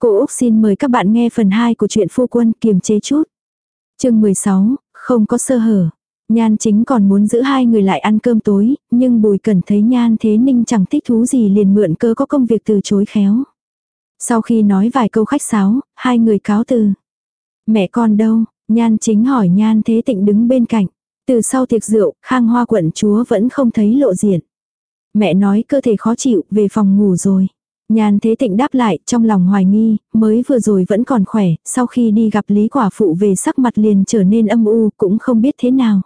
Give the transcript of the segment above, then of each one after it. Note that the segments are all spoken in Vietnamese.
Cô Úc xin mời các bạn nghe phần 2 của truyện phu quân kiềm chế chút. chương 16, không có sơ hở. Nhan chính còn muốn giữ hai người lại ăn cơm tối, nhưng bùi cần thấy nhan thế ninh chẳng thích thú gì liền mượn cơ có công việc từ chối khéo. Sau khi nói vài câu khách sáo, hai người cáo từ. Mẹ con đâu? Nhan chính hỏi nhan thế tịnh đứng bên cạnh. Từ sau tiệc rượu, khang hoa quận chúa vẫn không thấy lộ diện. Mẹ nói cơ thể khó chịu, về phòng ngủ rồi. Nhan thế tịnh đáp lại, trong lòng hoài nghi, mới vừa rồi vẫn còn khỏe, sau khi đi gặp Lý Quả Phụ về sắc mặt liền trở nên âm u, cũng không biết thế nào.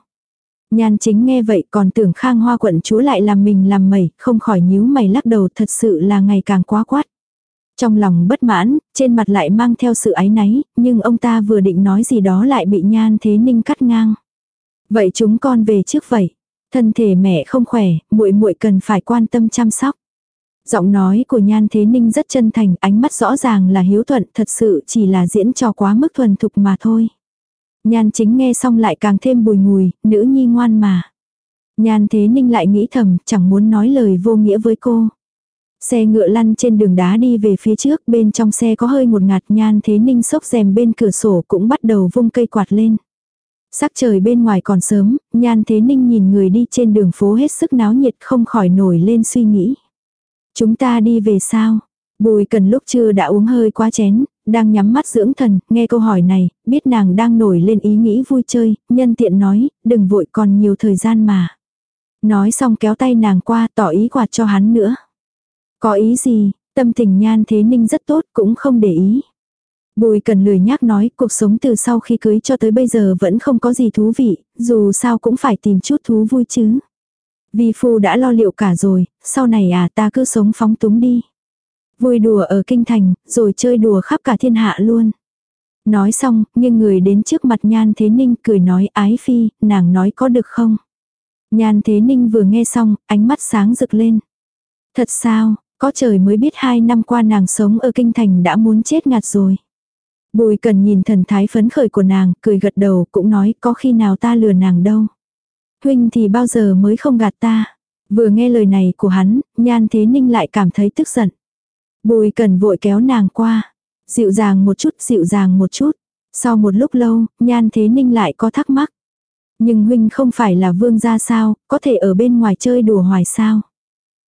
Nhan chính nghe vậy còn tưởng khang hoa quận chúa lại làm mình làm mẩy, không khỏi nhíu mày lắc đầu thật sự là ngày càng quá quát. Trong lòng bất mãn, trên mặt lại mang theo sự áy náy, nhưng ông ta vừa định nói gì đó lại bị nhan thế ninh cắt ngang. Vậy chúng con về trước vậy. Thân thể mẹ không khỏe, muội muội cần phải quan tâm chăm sóc. Giọng nói của Nhan Thế Ninh rất chân thành, ánh mắt rõ ràng là hiếu thuận, thật sự chỉ là diễn trò quá mức thuần thục mà thôi. Nhan chính nghe xong lại càng thêm bùi ngùi, nữ nhi ngoan mà. Nhan Thế Ninh lại nghĩ thầm, chẳng muốn nói lời vô nghĩa với cô. Xe ngựa lăn trên đường đá đi về phía trước, bên trong xe có hơi ngột ngạt Nhan Thế Ninh xốc rèm bên cửa sổ cũng bắt đầu vung cây quạt lên. Sắc trời bên ngoài còn sớm, Nhan Thế Ninh nhìn người đi trên đường phố hết sức náo nhiệt không khỏi nổi lên suy nghĩ. Chúng ta đi về sao? Bùi cần lúc chưa đã uống hơi quá chén, đang nhắm mắt dưỡng thần, nghe câu hỏi này, biết nàng đang nổi lên ý nghĩ vui chơi, nhân tiện nói, đừng vội còn nhiều thời gian mà. Nói xong kéo tay nàng qua tỏ ý quạt cho hắn nữa. Có ý gì, tâm tình nhan thế ninh rất tốt cũng không để ý. Bùi cần lười nhác nói cuộc sống từ sau khi cưới cho tới bây giờ vẫn không có gì thú vị, dù sao cũng phải tìm chút thú vui chứ. Vi phu đã lo liệu cả rồi, sau này à ta cứ sống phóng túng đi. Vui đùa ở kinh thành, rồi chơi đùa khắp cả thiên hạ luôn. Nói xong, nhưng người đến trước mặt Nhan Thế Ninh cười nói ái phi, nàng nói có được không? Nhan Thế Ninh vừa nghe xong, ánh mắt sáng rực lên. Thật sao, có trời mới biết hai năm qua nàng sống ở kinh thành đã muốn chết ngạt rồi. Bùi cần nhìn thần thái phấn khởi của nàng, cười gật đầu cũng nói có khi nào ta lừa nàng đâu. Huynh thì bao giờ mới không gạt ta. Vừa nghe lời này của hắn, nhan thế ninh lại cảm thấy tức giận. Bùi cần vội kéo nàng qua. Dịu dàng một chút, dịu dàng một chút. Sau một lúc lâu, nhan thế ninh lại có thắc mắc. Nhưng huynh không phải là vương gia sao, có thể ở bên ngoài chơi đùa hoài sao.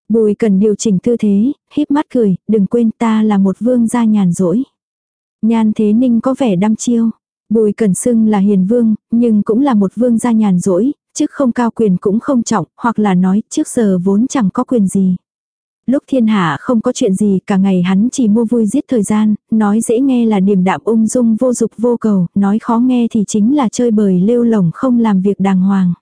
Bùi cần điều chỉnh tư thế, híp mắt cười, đừng quên ta là một vương gia nhàn rỗi. Nhan thế ninh có vẻ đăm chiêu. Bùi cần xưng là hiền vương, nhưng cũng là một vương gia nhàn rỗi, chức không cao quyền cũng không trọng, hoặc là nói trước giờ vốn chẳng có quyền gì. Lúc thiên hạ không có chuyện gì cả ngày hắn chỉ mua vui giết thời gian, nói dễ nghe là điềm đạm ung dung vô dục vô cầu, nói khó nghe thì chính là chơi bời lêu lỏng không làm việc đàng hoàng.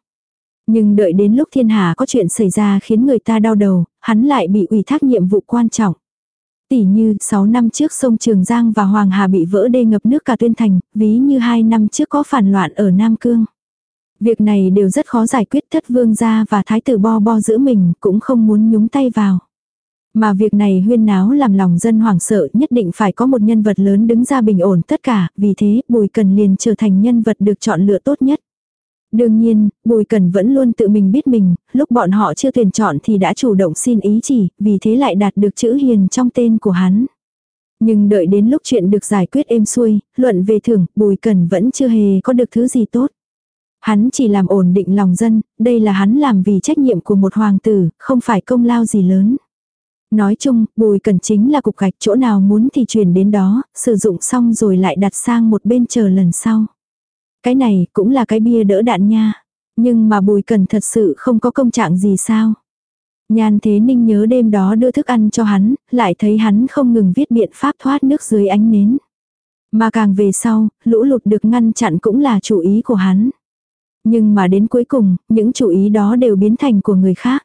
Nhưng đợi đến lúc thiên hạ có chuyện xảy ra khiến người ta đau đầu, hắn lại bị ủy thác nhiệm vụ quan trọng. Tỷ như 6 năm trước sông Trường Giang và Hoàng Hà bị vỡ đê ngập nước cả tuyên thành, ví như 2 năm trước có phản loạn ở Nam Cương. Việc này đều rất khó giải quyết thất vương gia và thái tử bo bo giữ mình cũng không muốn nhúng tay vào. Mà việc này huyên náo làm lòng dân hoảng sợ nhất định phải có một nhân vật lớn đứng ra bình ổn tất cả, vì thế Bùi Cần liền trở thành nhân vật được chọn lựa tốt nhất. Đương nhiên, Bùi Cần vẫn luôn tự mình biết mình, lúc bọn họ chưa tuyển chọn thì đã chủ động xin ý chỉ, vì thế lại đạt được chữ hiền trong tên của hắn. Nhưng đợi đến lúc chuyện được giải quyết êm xuôi, luận về thưởng, Bùi Cần vẫn chưa hề có được thứ gì tốt. Hắn chỉ làm ổn định lòng dân, đây là hắn làm vì trách nhiệm của một hoàng tử, không phải công lao gì lớn. Nói chung, bùi cần chính là cục gạch chỗ nào muốn thì chuyển đến đó, sử dụng xong rồi lại đặt sang một bên chờ lần sau. Cái này cũng là cái bia đỡ đạn nha. Nhưng mà bùi cần thật sự không có công trạng gì sao. Nhan thế ninh nhớ đêm đó đưa thức ăn cho hắn, lại thấy hắn không ngừng viết biện pháp thoát nước dưới ánh nến. Mà càng về sau, lũ lụt được ngăn chặn cũng là chủ ý của hắn. Nhưng mà đến cuối cùng, những chủ ý đó đều biến thành của người khác.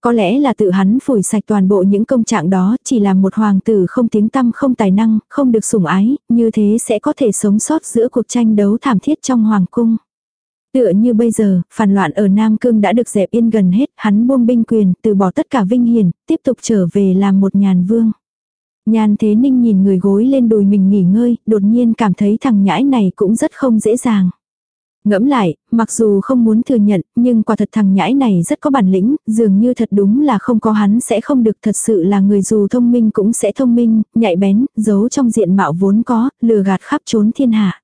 Có lẽ là tự hắn phủi sạch toàn bộ những công trạng đó, chỉ là một hoàng tử không tiếng tăm không tài năng, không được sủng ái, như thế sẽ có thể sống sót giữa cuộc tranh đấu thảm thiết trong hoàng cung. Tựa như bây giờ, phản loạn ở Nam Cương đã được dẹp yên gần hết, hắn buông binh quyền, từ bỏ tất cả vinh hiển tiếp tục trở về làm một nhàn vương. Nhàn thế ninh nhìn người gối lên đùi mình nghỉ ngơi, đột nhiên cảm thấy thằng nhãi này cũng rất không dễ dàng. Ngẫm lại, mặc dù không muốn thừa nhận, nhưng quả thật thằng nhãi này rất có bản lĩnh, dường như thật đúng là không có hắn sẽ không được thật sự là người dù thông minh cũng sẽ thông minh, nhạy bén, giấu trong diện mạo vốn có, lừa gạt khắp trốn thiên hạ.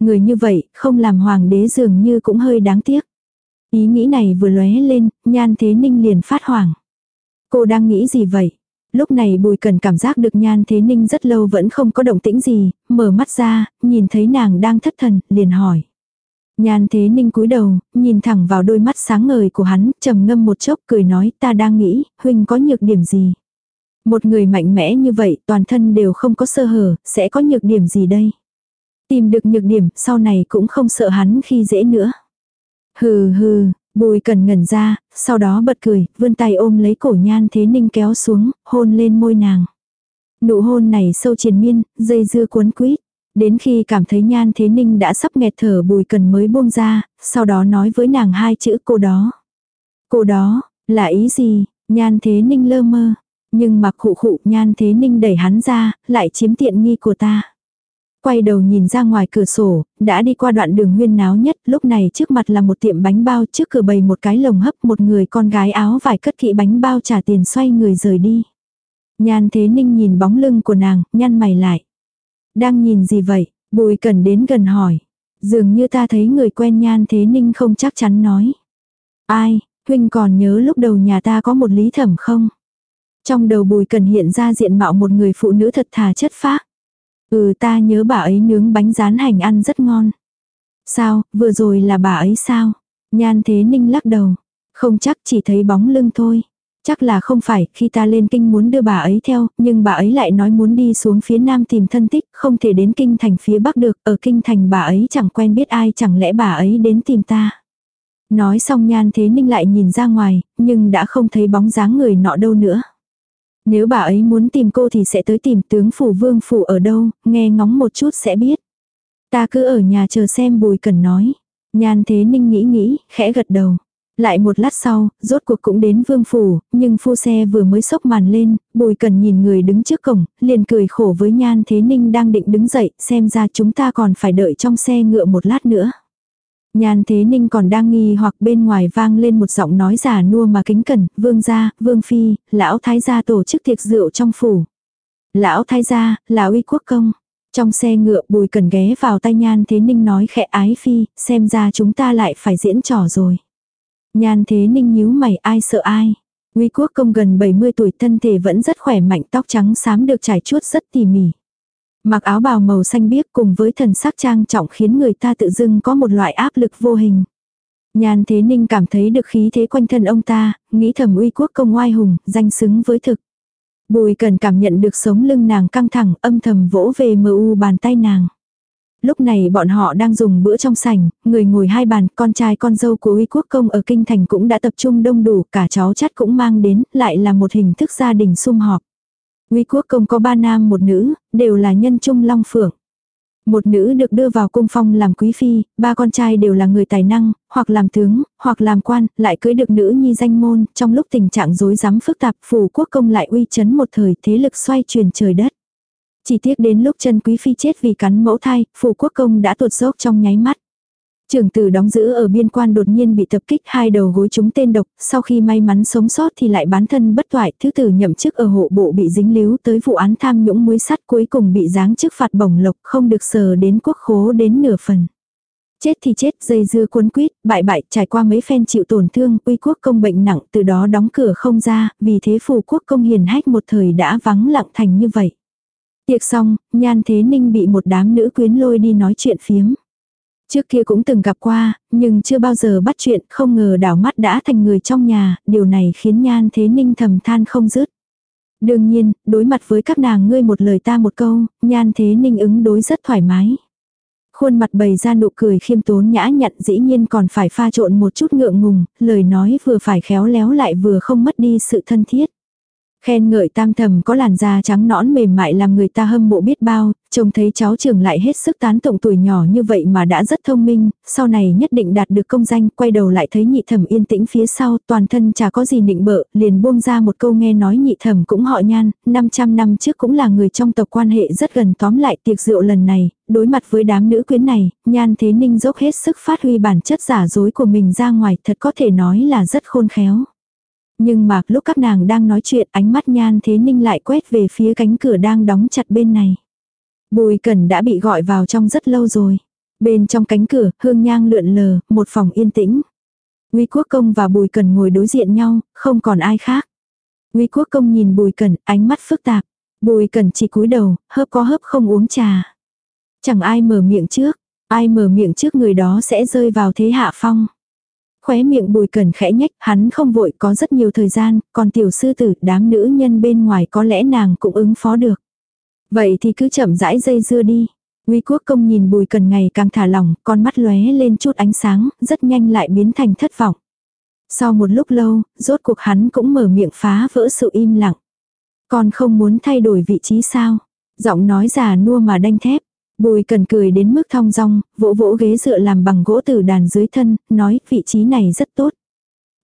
Người như vậy, không làm hoàng đế dường như cũng hơi đáng tiếc. Ý nghĩ này vừa lóe lên, nhan thế ninh liền phát hoảng. Cô đang nghĩ gì vậy? Lúc này bùi cần cảm giác được nhan thế ninh rất lâu vẫn không có động tĩnh gì, mở mắt ra, nhìn thấy nàng đang thất thần, liền hỏi. Nhan thế ninh cúi đầu, nhìn thẳng vào đôi mắt sáng ngời của hắn, trầm ngâm một chốc cười nói ta đang nghĩ, huynh có nhược điểm gì. Một người mạnh mẽ như vậy, toàn thân đều không có sơ hở, sẽ có nhược điểm gì đây. Tìm được nhược điểm, sau này cũng không sợ hắn khi dễ nữa. Hừ hừ, bùi cần ngẩn ra, sau đó bật cười, vươn tay ôm lấy cổ nhan thế ninh kéo xuống, hôn lên môi nàng. Nụ hôn này sâu triền miên, dây dưa cuốn quýt. Đến khi cảm thấy nhan thế ninh đã sắp nghẹt thở bùi cần mới buông ra, sau đó nói với nàng hai chữ cô đó. Cô đó, là ý gì, nhan thế ninh lơ mơ. Nhưng mặc khụ khụ nhan thế ninh đẩy hắn ra, lại chiếm tiện nghi của ta. Quay đầu nhìn ra ngoài cửa sổ, đã đi qua đoạn đường huyên náo nhất, lúc này trước mặt là một tiệm bánh bao trước cửa bày một cái lồng hấp một người con gái áo vải cất kỵ bánh bao trả tiền xoay người rời đi. Nhan thế ninh nhìn bóng lưng của nàng, nhăn mày lại. Đang nhìn gì vậy? Bùi cần đến gần hỏi. Dường như ta thấy người quen nhan thế ninh không chắc chắn nói. Ai, huynh còn nhớ lúc đầu nhà ta có một lý thẩm không? Trong đầu bùi cần hiện ra diện mạo một người phụ nữ thật thà chất phác. Ừ ta nhớ bà ấy nướng bánh rán hành ăn rất ngon. Sao, vừa rồi là bà ấy sao? Nhan thế ninh lắc đầu. Không chắc chỉ thấy bóng lưng thôi. Chắc là không phải, khi ta lên kinh muốn đưa bà ấy theo, nhưng bà ấy lại nói muốn đi xuống phía nam tìm thân tích, không thể đến kinh thành phía bắc được, ở kinh thành bà ấy chẳng quen biết ai, chẳng lẽ bà ấy đến tìm ta. Nói xong nhan thế ninh lại nhìn ra ngoài, nhưng đã không thấy bóng dáng người nọ đâu nữa. Nếu bà ấy muốn tìm cô thì sẽ tới tìm tướng phủ vương phủ ở đâu, nghe ngóng một chút sẽ biết. Ta cứ ở nhà chờ xem bùi cần nói. Nhan thế ninh nghĩ nghĩ, khẽ gật đầu. Lại một lát sau, rốt cuộc cũng đến vương phủ, nhưng phu xe vừa mới sốc màn lên, bùi cần nhìn người đứng trước cổng, liền cười khổ với nhan thế ninh đang định đứng dậy, xem ra chúng ta còn phải đợi trong xe ngựa một lát nữa. Nhan thế ninh còn đang nghi hoặc bên ngoài vang lên một giọng nói giả nua mà kính cẩn, vương gia, vương phi, lão thái gia tổ chức tiệc rượu trong phủ. Lão thái gia, là uy quốc công. Trong xe ngựa bùi cần ghé vào tay nhan thế ninh nói khẽ ái phi, xem ra chúng ta lại phải diễn trò rồi. Nhan thế ninh nhíu mày ai sợ ai. Uy quốc công gần 70 tuổi thân thể vẫn rất khỏe mạnh tóc trắng xám được trải chuốt rất tỉ mỉ. Mặc áo bào màu xanh biếc cùng với thần sắc trang trọng khiến người ta tự dưng có một loại áp lực vô hình. Nhan Thế Ninh cảm thấy được khí thế quanh thân ông ta, nghĩ thầm uy quốc công oai hùng, danh xứng với thực. Bùi cần cảm nhận được sống lưng nàng căng thẳng, âm thầm vỗ về mờ u bàn tay nàng. Lúc này bọn họ đang dùng bữa trong sảnh, người ngồi hai bàn, con trai con dâu của uy quốc công ở kinh thành cũng đã tập trung đông đủ, cả cháu chắt cũng mang đến, lại là một hình thức gia đình sum họp. Uy quốc công có ba nam một nữ, đều là nhân trung long phượng. Một nữ được đưa vào cung phong làm quý phi, ba con trai đều là người tài năng, hoặc làm tướng, hoặc làm quan, lại cưới được nữ nhi danh môn, trong lúc tình trạng rối rắm phức tạp, phủ quốc công lại uy chấn một thời thế lực xoay chuyển trời đất. Chỉ tiếc đến lúc chân quý phi chết vì cắn mẫu thai, phủ quốc công đã tuột dốc trong nháy mắt. Trường tử đóng giữ ở biên quan đột nhiên bị tập kích hai đầu gối chúng tên độc, sau khi may mắn sống sót thì lại bán thân bất toại, thứ tử nhậm chức ở hộ bộ bị dính líu tới vụ án tham nhũng muối sắt cuối cùng bị giáng chức phạt bổng lộc không được sờ đến quốc khố đến nửa phần. Chết thì chết, dây dưa cuốn quýt, bại bại, trải qua mấy phen chịu tổn thương, uy quốc công bệnh nặng, từ đó đóng cửa không ra, vì thế phù quốc công hiền hách một thời đã vắng lặng thành như vậy. Tiệc xong, nhan thế ninh bị một đám nữ quyến lôi đi nói chuyện phiếm. Trước kia cũng từng gặp qua, nhưng chưa bao giờ bắt chuyện, không ngờ đảo mắt đã thành người trong nhà, điều này khiến nhan thế ninh thầm than không dứt. Đương nhiên, đối mặt với các nàng ngươi một lời ta một câu, nhan thế ninh ứng đối rất thoải mái. Khuôn mặt bày ra nụ cười khiêm tốn nhã nhặn dĩ nhiên còn phải pha trộn một chút ngượng ngùng, lời nói vừa phải khéo léo lại vừa không mất đi sự thân thiết. Khen ngợi tam thầm có làn da trắng nõn mềm mại làm người ta hâm mộ biết bao, trông thấy cháu trưởng lại hết sức tán tụng tuổi nhỏ như vậy mà đã rất thông minh, sau này nhất định đạt được công danh, quay đầu lại thấy nhị thầm yên tĩnh phía sau, toàn thân chả có gì nịnh bợ, liền buông ra một câu nghe nói nhị thầm cũng họ nhan, 500 năm trước cũng là người trong tộc quan hệ rất gần tóm lại tiệc rượu lần này, đối mặt với đám nữ quyến này, nhan thế ninh dốc hết sức phát huy bản chất giả dối của mình ra ngoài thật có thể nói là rất khôn khéo. Nhưng mà lúc các nàng đang nói chuyện ánh mắt nhan thế ninh lại quét về phía cánh cửa đang đóng chặt bên này. Bùi cẩn đã bị gọi vào trong rất lâu rồi. Bên trong cánh cửa, hương nhang lượn lờ, một phòng yên tĩnh. Nguy Quốc Công và Bùi Cẩn ngồi đối diện nhau, không còn ai khác. Nguy Quốc Công nhìn Bùi Cẩn, ánh mắt phức tạp. Bùi Cẩn chỉ cúi đầu, hớp có hớp không uống trà. Chẳng ai mở miệng trước, ai mở miệng trước người đó sẽ rơi vào thế hạ phong. Khóe miệng bùi cẩn khẽ nhách, hắn không vội có rất nhiều thời gian, còn tiểu sư tử, đám nữ nhân bên ngoài có lẽ nàng cũng ứng phó được. Vậy thì cứ chậm rãi dây dưa đi. Nguy quốc công nhìn bùi cần ngày càng thả lỏng, con mắt lóe lên chút ánh sáng, rất nhanh lại biến thành thất vọng. Sau một lúc lâu, rốt cuộc hắn cũng mở miệng phá vỡ sự im lặng. Con không muốn thay đổi vị trí sao? Giọng nói già nua mà đanh thép. Bùi cần cười đến mức thong dong, vỗ vỗ ghế dựa làm bằng gỗ tử đàn dưới thân, nói vị trí này rất tốt.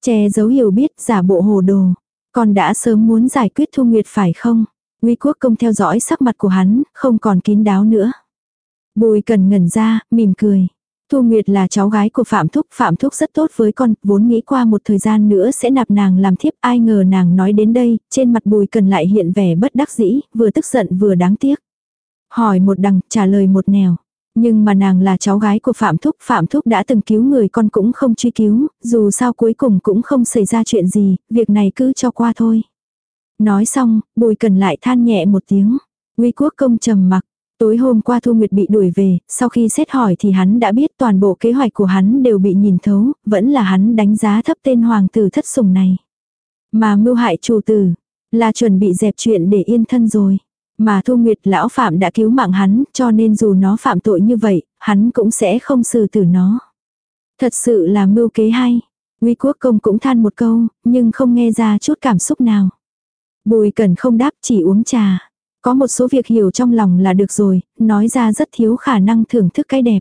Che giấu hiểu biết giả bộ hồ đồ. Con đã sớm muốn giải quyết Thu Nguyệt phải không? Nguy quốc công theo dõi sắc mặt của hắn, không còn kín đáo nữa. Bùi cần ngẩn ra, mỉm cười. Thu Nguyệt là cháu gái của Phạm Thúc, Phạm Thúc rất tốt với con, vốn nghĩ qua một thời gian nữa sẽ nạp nàng làm thiếp, ai ngờ nàng nói đến đây, trên mặt bùi cần lại hiện vẻ bất đắc dĩ, vừa tức giận vừa đáng tiếc. Hỏi một đằng, trả lời một nẻo. Nhưng mà nàng là cháu gái của Phạm Thúc, Phạm Thúc đã từng cứu người con cũng không truy cứu, dù sao cuối cùng cũng không xảy ra chuyện gì, việc này cứ cho qua thôi. Nói xong, bùi cần lại than nhẹ một tiếng. Nguy quốc công trầm mặc. Tối hôm qua Thu Nguyệt bị đuổi về, sau khi xét hỏi thì hắn đã biết toàn bộ kế hoạch của hắn đều bị nhìn thấu, vẫn là hắn đánh giá thấp tên hoàng tử thất sủng này. Mà mưu hại chủ tử, là chuẩn bị dẹp chuyện để yên thân rồi. Mà Thu Nguyệt lão phạm đã cứu mạng hắn, cho nên dù nó phạm tội như vậy, hắn cũng sẽ không xử tử nó. Thật sự là mưu kế hay. Nguy quốc công cũng than một câu, nhưng không nghe ra chút cảm xúc nào. Bùi cần không đáp chỉ uống trà. Có một số việc hiểu trong lòng là được rồi, nói ra rất thiếu khả năng thưởng thức cái đẹp.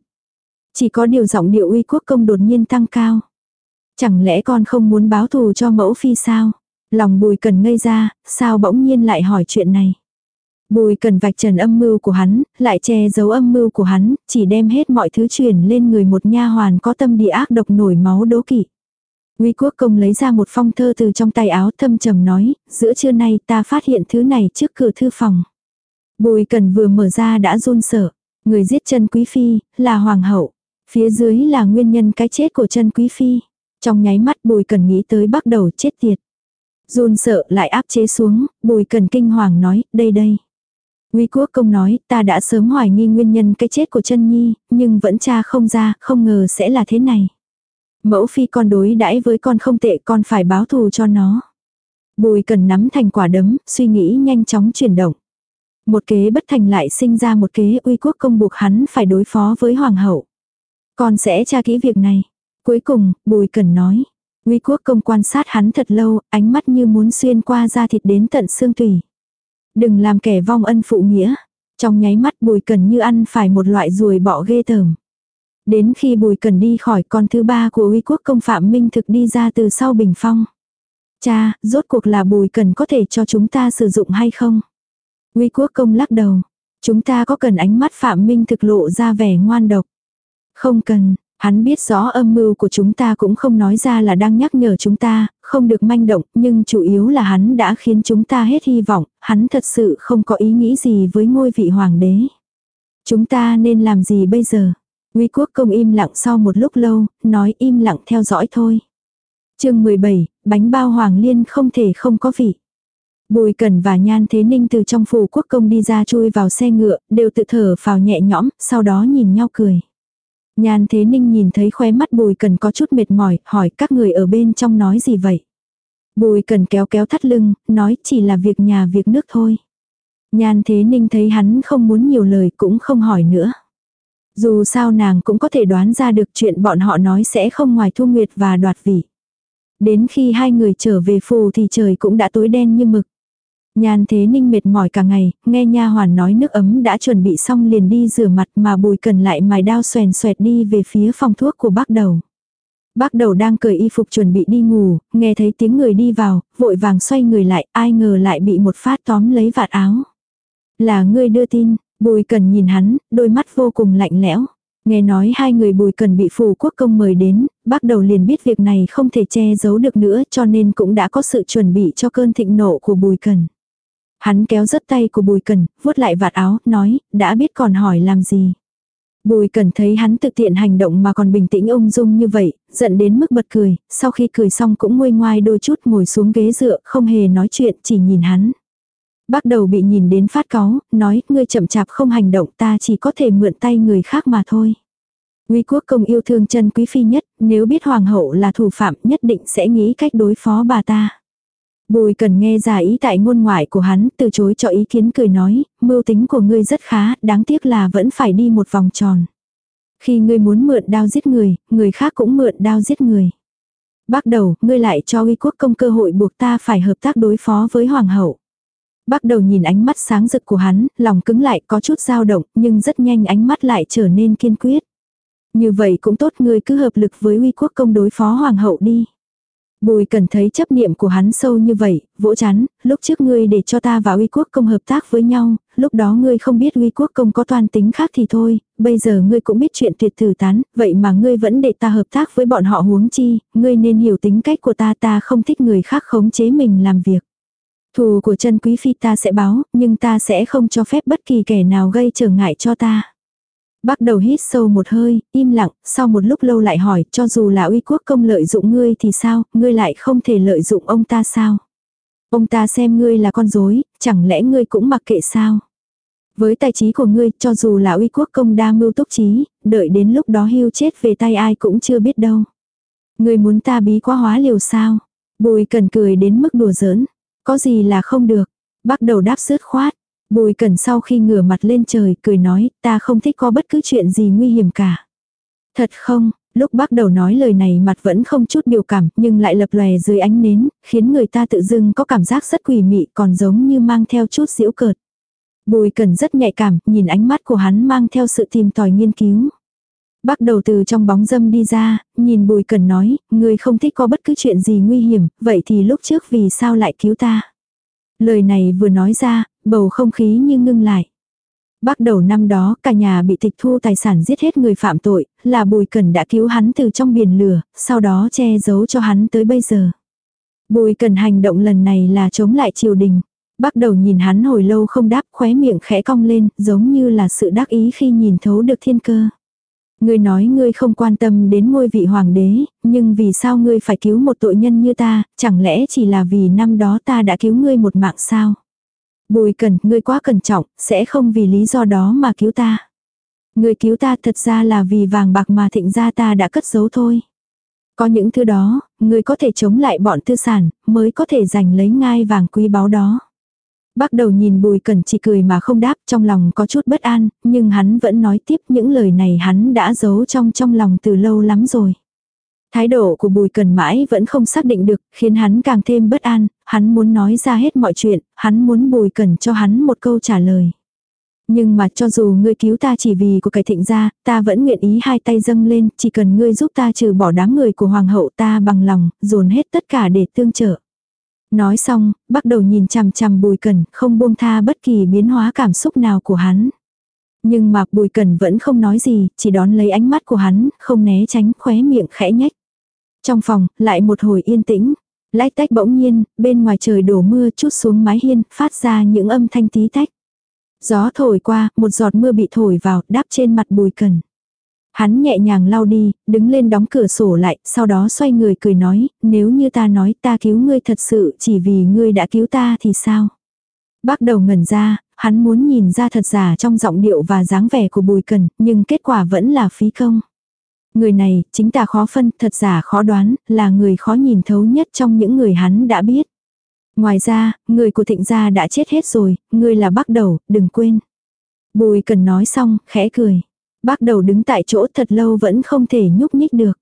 Chỉ có điều giọng điệu uy quốc công đột nhiên tăng cao. Chẳng lẽ con không muốn báo thù cho mẫu phi sao? Lòng bùi cần ngây ra, sao bỗng nhiên lại hỏi chuyện này? Bùi cần vạch trần âm mưu của hắn, lại che giấu âm mưu của hắn, chỉ đem hết mọi thứ truyền lên người một nha hoàn có tâm địa ác độc nổi máu đố kỵ. Uy quốc công lấy ra một phong thơ từ trong tay áo thâm trầm nói, giữa trưa nay ta phát hiện thứ này trước cửa thư phòng. Bùi cần vừa mở ra đã run sợ. Người giết chân quý phi, là hoàng hậu. Phía dưới là nguyên nhân cái chết của chân quý phi. Trong nháy mắt bùi cần nghĩ tới bắt đầu chết tiệt. Run sợ lại áp chế xuống, bùi cần kinh hoàng nói, đây đây. Nguy quốc công nói, ta đã sớm hoài nghi nguyên nhân cái chết của chân nhi, nhưng vẫn cha không ra, không ngờ sẽ là thế này. Mẫu phi con đối đãi với con không tệ con phải báo thù cho nó. Bùi cần nắm thành quả đấm, suy nghĩ nhanh chóng chuyển động. Một kế bất thành lại sinh ra một kế uy quốc công buộc hắn phải đối phó với hoàng hậu. Con sẽ tra kỹ việc này. Cuối cùng, bùi cần nói. Uy quốc công quan sát hắn thật lâu, ánh mắt như muốn xuyên qua da thịt đến tận xương tủy. Đừng làm kẻ vong ân phụ nghĩa. Trong nháy mắt bùi cần như ăn phải một loại ruồi bọ ghê tởm. Đến khi bùi cần đi khỏi con thứ ba của uy quốc công phạm minh thực đi ra từ sau bình phong. Cha, rốt cuộc là bùi cần có thể cho chúng ta sử dụng hay không? Uy quốc công lắc đầu. Chúng ta có cần ánh mắt phạm minh thực lộ ra vẻ ngoan độc? Không cần, Hắn biết rõ âm mưu của chúng ta cũng không nói ra là đang nhắc nhở chúng ta, không được manh động, nhưng chủ yếu là hắn đã khiến chúng ta hết hy vọng, hắn thật sự không có ý nghĩ gì với ngôi vị hoàng đế. Chúng ta nên làm gì bây giờ? Nguy quốc công im lặng sau một lúc lâu, nói im lặng theo dõi thôi. chương 17, bánh bao hoàng liên không thể không có vị. Bùi Cần và Nhan Thế Ninh từ trong phủ quốc công đi ra chui vào xe ngựa, đều tự thở vào nhẹ nhõm, sau đó nhìn nhau cười. Nhan Thế Ninh nhìn thấy khóe mắt Bùi Cần có chút mệt mỏi, hỏi các người ở bên trong nói gì vậy. Bùi Cần kéo kéo thắt lưng, nói chỉ là việc nhà việc nước thôi. Nhan Thế Ninh thấy hắn không muốn nhiều lời cũng không hỏi nữa. Dù sao nàng cũng có thể đoán ra được chuyện bọn họ nói sẽ không ngoài thu nguyệt và đoạt vị. Đến khi hai người trở về phù thì trời cũng đã tối đen như mực. Nhan Thế Ninh mệt mỏi cả ngày, nghe nha hoàn nói nước ấm đã chuẩn bị xong liền đi rửa mặt mà Bùi Cần lại mài đao xoèn xoẹt đi về phía phòng thuốc của bác đầu. Bác đầu đang cởi y phục chuẩn bị đi ngủ, nghe thấy tiếng người đi vào, vội vàng xoay người lại, ai ngờ lại bị một phát tóm lấy vạt áo. Là ngươi đưa tin, Bùi Cần nhìn hắn, đôi mắt vô cùng lạnh lẽo. Nghe nói hai người bùi cần bị phù quốc công mời đến, bác đầu liền biết việc này không thể che giấu được nữa cho nên cũng đã có sự chuẩn bị cho cơn thịnh nộ của bùi cần. Hắn kéo rớt tay của bùi cần, vuốt lại vạt áo, nói, đã biết còn hỏi làm gì. Bùi cần thấy hắn thực tiện hành động mà còn bình tĩnh ung dung như vậy, giận đến mức bật cười, sau khi cười xong cũng nguôi ngoai đôi chút ngồi xuống ghế dựa, không hề nói chuyện, chỉ nhìn hắn. Bác đầu bị nhìn đến phát cáu, nói, ngươi chậm chạp không hành động ta chỉ có thể mượn tay người khác mà thôi. nguy quốc công yêu thương chân quý phi nhất, nếu biết hoàng hậu là thủ phạm nhất định sẽ nghĩ cách đối phó bà ta. Bùi cần nghe ra ý tại ngôn ngoại của hắn, từ chối cho ý kiến cười nói, mưu tính của ngươi rất khá, đáng tiếc là vẫn phải đi một vòng tròn. Khi ngươi muốn mượn đao giết người, người khác cũng mượn đao giết người. Bắt đầu, ngươi lại cho uy quốc công cơ hội buộc ta phải hợp tác đối phó với hoàng hậu. Bắt đầu nhìn ánh mắt sáng rực của hắn, lòng cứng lại có chút dao động, nhưng rất nhanh ánh mắt lại trở nên kiên quyết. Như vậy cũng tốt ngươi cứ hợp lực với uy quốc công đối phó hoàng hậu đi. Bùi cần thấy chấp niệm của hắn sâu như vậy, vỗ chán, lúc trước ngươi để cho ta và uy quốc công hợp tác với nhau, lúc đó ngươi không biết uy quốc công có toàn tính khác thì thôi, bây giờ ngươi cũng biết chuyện tuyệt tử tán, vậy mà ngươi vẫn để ta hợp tác với bọn họ huống chi, ngươi nên hiểu tính cách của ta ta không thích người khác khống chế mình làm việc. Thù của chân quý phi ta sẽ báo, nhưng ta sẽ không cho phép bất kỳ kẻ nào gây trở ngại cho ta bắt đầu hít sâu một hơi, im lặng, sau một lúc lâu lại hỏi, cho dù là uy quốc công lợi dụng ngươi thì sao, ngươi lại không thể lợi dụng ông ta sao? Ông ta xem ngươi là con dối, chẳng lẽ ngươi cũng mặc kệ sao? Với tài trí của ngươi, cho dù là uy quốc công đa mưu túc trí, đợi đến lúc đó hưu chết về tay ai cũng chưa biết đâu. Ngươi muốn ta bí quá hóa liều sao? Bùi cần cười đến mức đùa giỡn. Có gì là không được. bắt đầu đáp sứt khoát. Bùi cẩn sau khi ngửa mặt lên trời cười nói ta không thích có bất cứ chuyện gì nguy hiểm cả. Thật không, lúc bắt đầu nói lời này mặt vẫn không chút biểu cảm nhưng lại lập lòe dưới ánh nến, khiến người ta tự dưng có cảm giác rất quỷ mị còn giống như mang theo chút giễu cợt. Bùi cẩn rất nhạy cảm, nhìn ánh mắt của hắn mang theo sự tìm tòi nghiên cứu. Bắt đầu từ trong bóng dâm đi ra, nhìn bùi cẩn nói, người không thích có bất cứ chuyện gì nguy hiểm, vậy thì lúc trước vì sao lại cứu ta? Lời này vừa nói ra, bầu không khí như ngưng lại. bắt đầu năm đó, cả nhà bị tịch thu tài sản giết hết người phạm tội, là Bùi Cần đã cứu hắn từ trong biển lửa, sau đó che giấu cho hắn tới bây giờ. Bùi Cần hành động lần này là chống lại triều đình. bắt đầu nhìn hắn hồi lâu không đáp khóe miệng khẽ cong lên, giống như là sự đắc ý khi nhìn thấu được thiên cơ. Ngươi nói ngươi không quan tâm đến ngôi vị hoàng đế, nhưng vì sao ngươi phải cứu một tội nhân như ta, chẳng lẽ chỉ là vì năm đó ta đã cứu ngươi một mạng sao? Bùi cần, ngươi quá cẩn trọng, sẽ không vì lý do đó mà cứu ta. Ngươi cứu ta thật ra là vì vàng bạc mà thịnh gia ta đã cất giấu thôi. Có những thứ đó, ngươi có thể chống lại bọn tư sản, mới có thể giành lấy ngai vàng quý báu đó. Bắt đầu nhìn bùi cẩn chỉ cười mà không đáp trong lòng có chút bất an, nhưng hắn vẫn nói tiếp những lời này hắn đã giấu trong trong lòng từ lâu lắm rồi. Thái độ của bùi cần mãi vẫn không xác định được, khiến hắn càng thêm bất an, hắn muốn nói ra hết mọi chuyện, hắn muốn bùi cần cho hắn một câu trả lời. Nhưng mà cho dù ngươi cứu ta chỉ vì của cải thịnh ra, ta vẫn nguyện ý hai tay dâng lên, chỉ cần ngươi giúp ta trừ bỏ đám người của hoàng hậu ta bằng lòng, dồn hết tất cả để tương trợ. Nói xong, bắt đầu nhìn chằm chằm bùi cần, không buông tha bất kỳ biến hóa cảm xúc nào của hắn. Nhưng mà bùi cần vẫn không nói gì, chỉ đón lấy ánh mắt của hắn, không né tránh khóe miệng khẽ nhách. Trong phòng, lại một hồi yên tĩnh. Lách tách bỗng nhiên, bên ngoài trời đổ mưa chút xuống mái hiên, phát ra những âm thanh tí tách. Gió thổi qua, một giọt mưa bị thổi vào, đáp trên mặt bùi cần. Hắn nhẹ nhàng lau đi, đứng lên đóng cửa sổ lại, sau đó xoay người cười nói, nếu như ta nói ta cứu ngươi thật sự chỉ vì ngươi đã cứu ta thì sao? Bác đầu ngẩn ra, hắn muốn nhìn ra thật giả trong giọng điệu và dáng vẻ của bùi cần, nhưng kết quả vẫn là phí công. Người này, chính ta khó phân, thật giả khó đoán, là người khó nhìn thấu nhất trong những người hắn đã biết. Ngoài ra, người của thịnh gia đã chết hết rồi, người là bác đầu, đừng quên. Bùi cần nói xong, khẽ cười. Bác đầu đứng tại chỗ thật lâu vẫn không thể nhúc nhích được.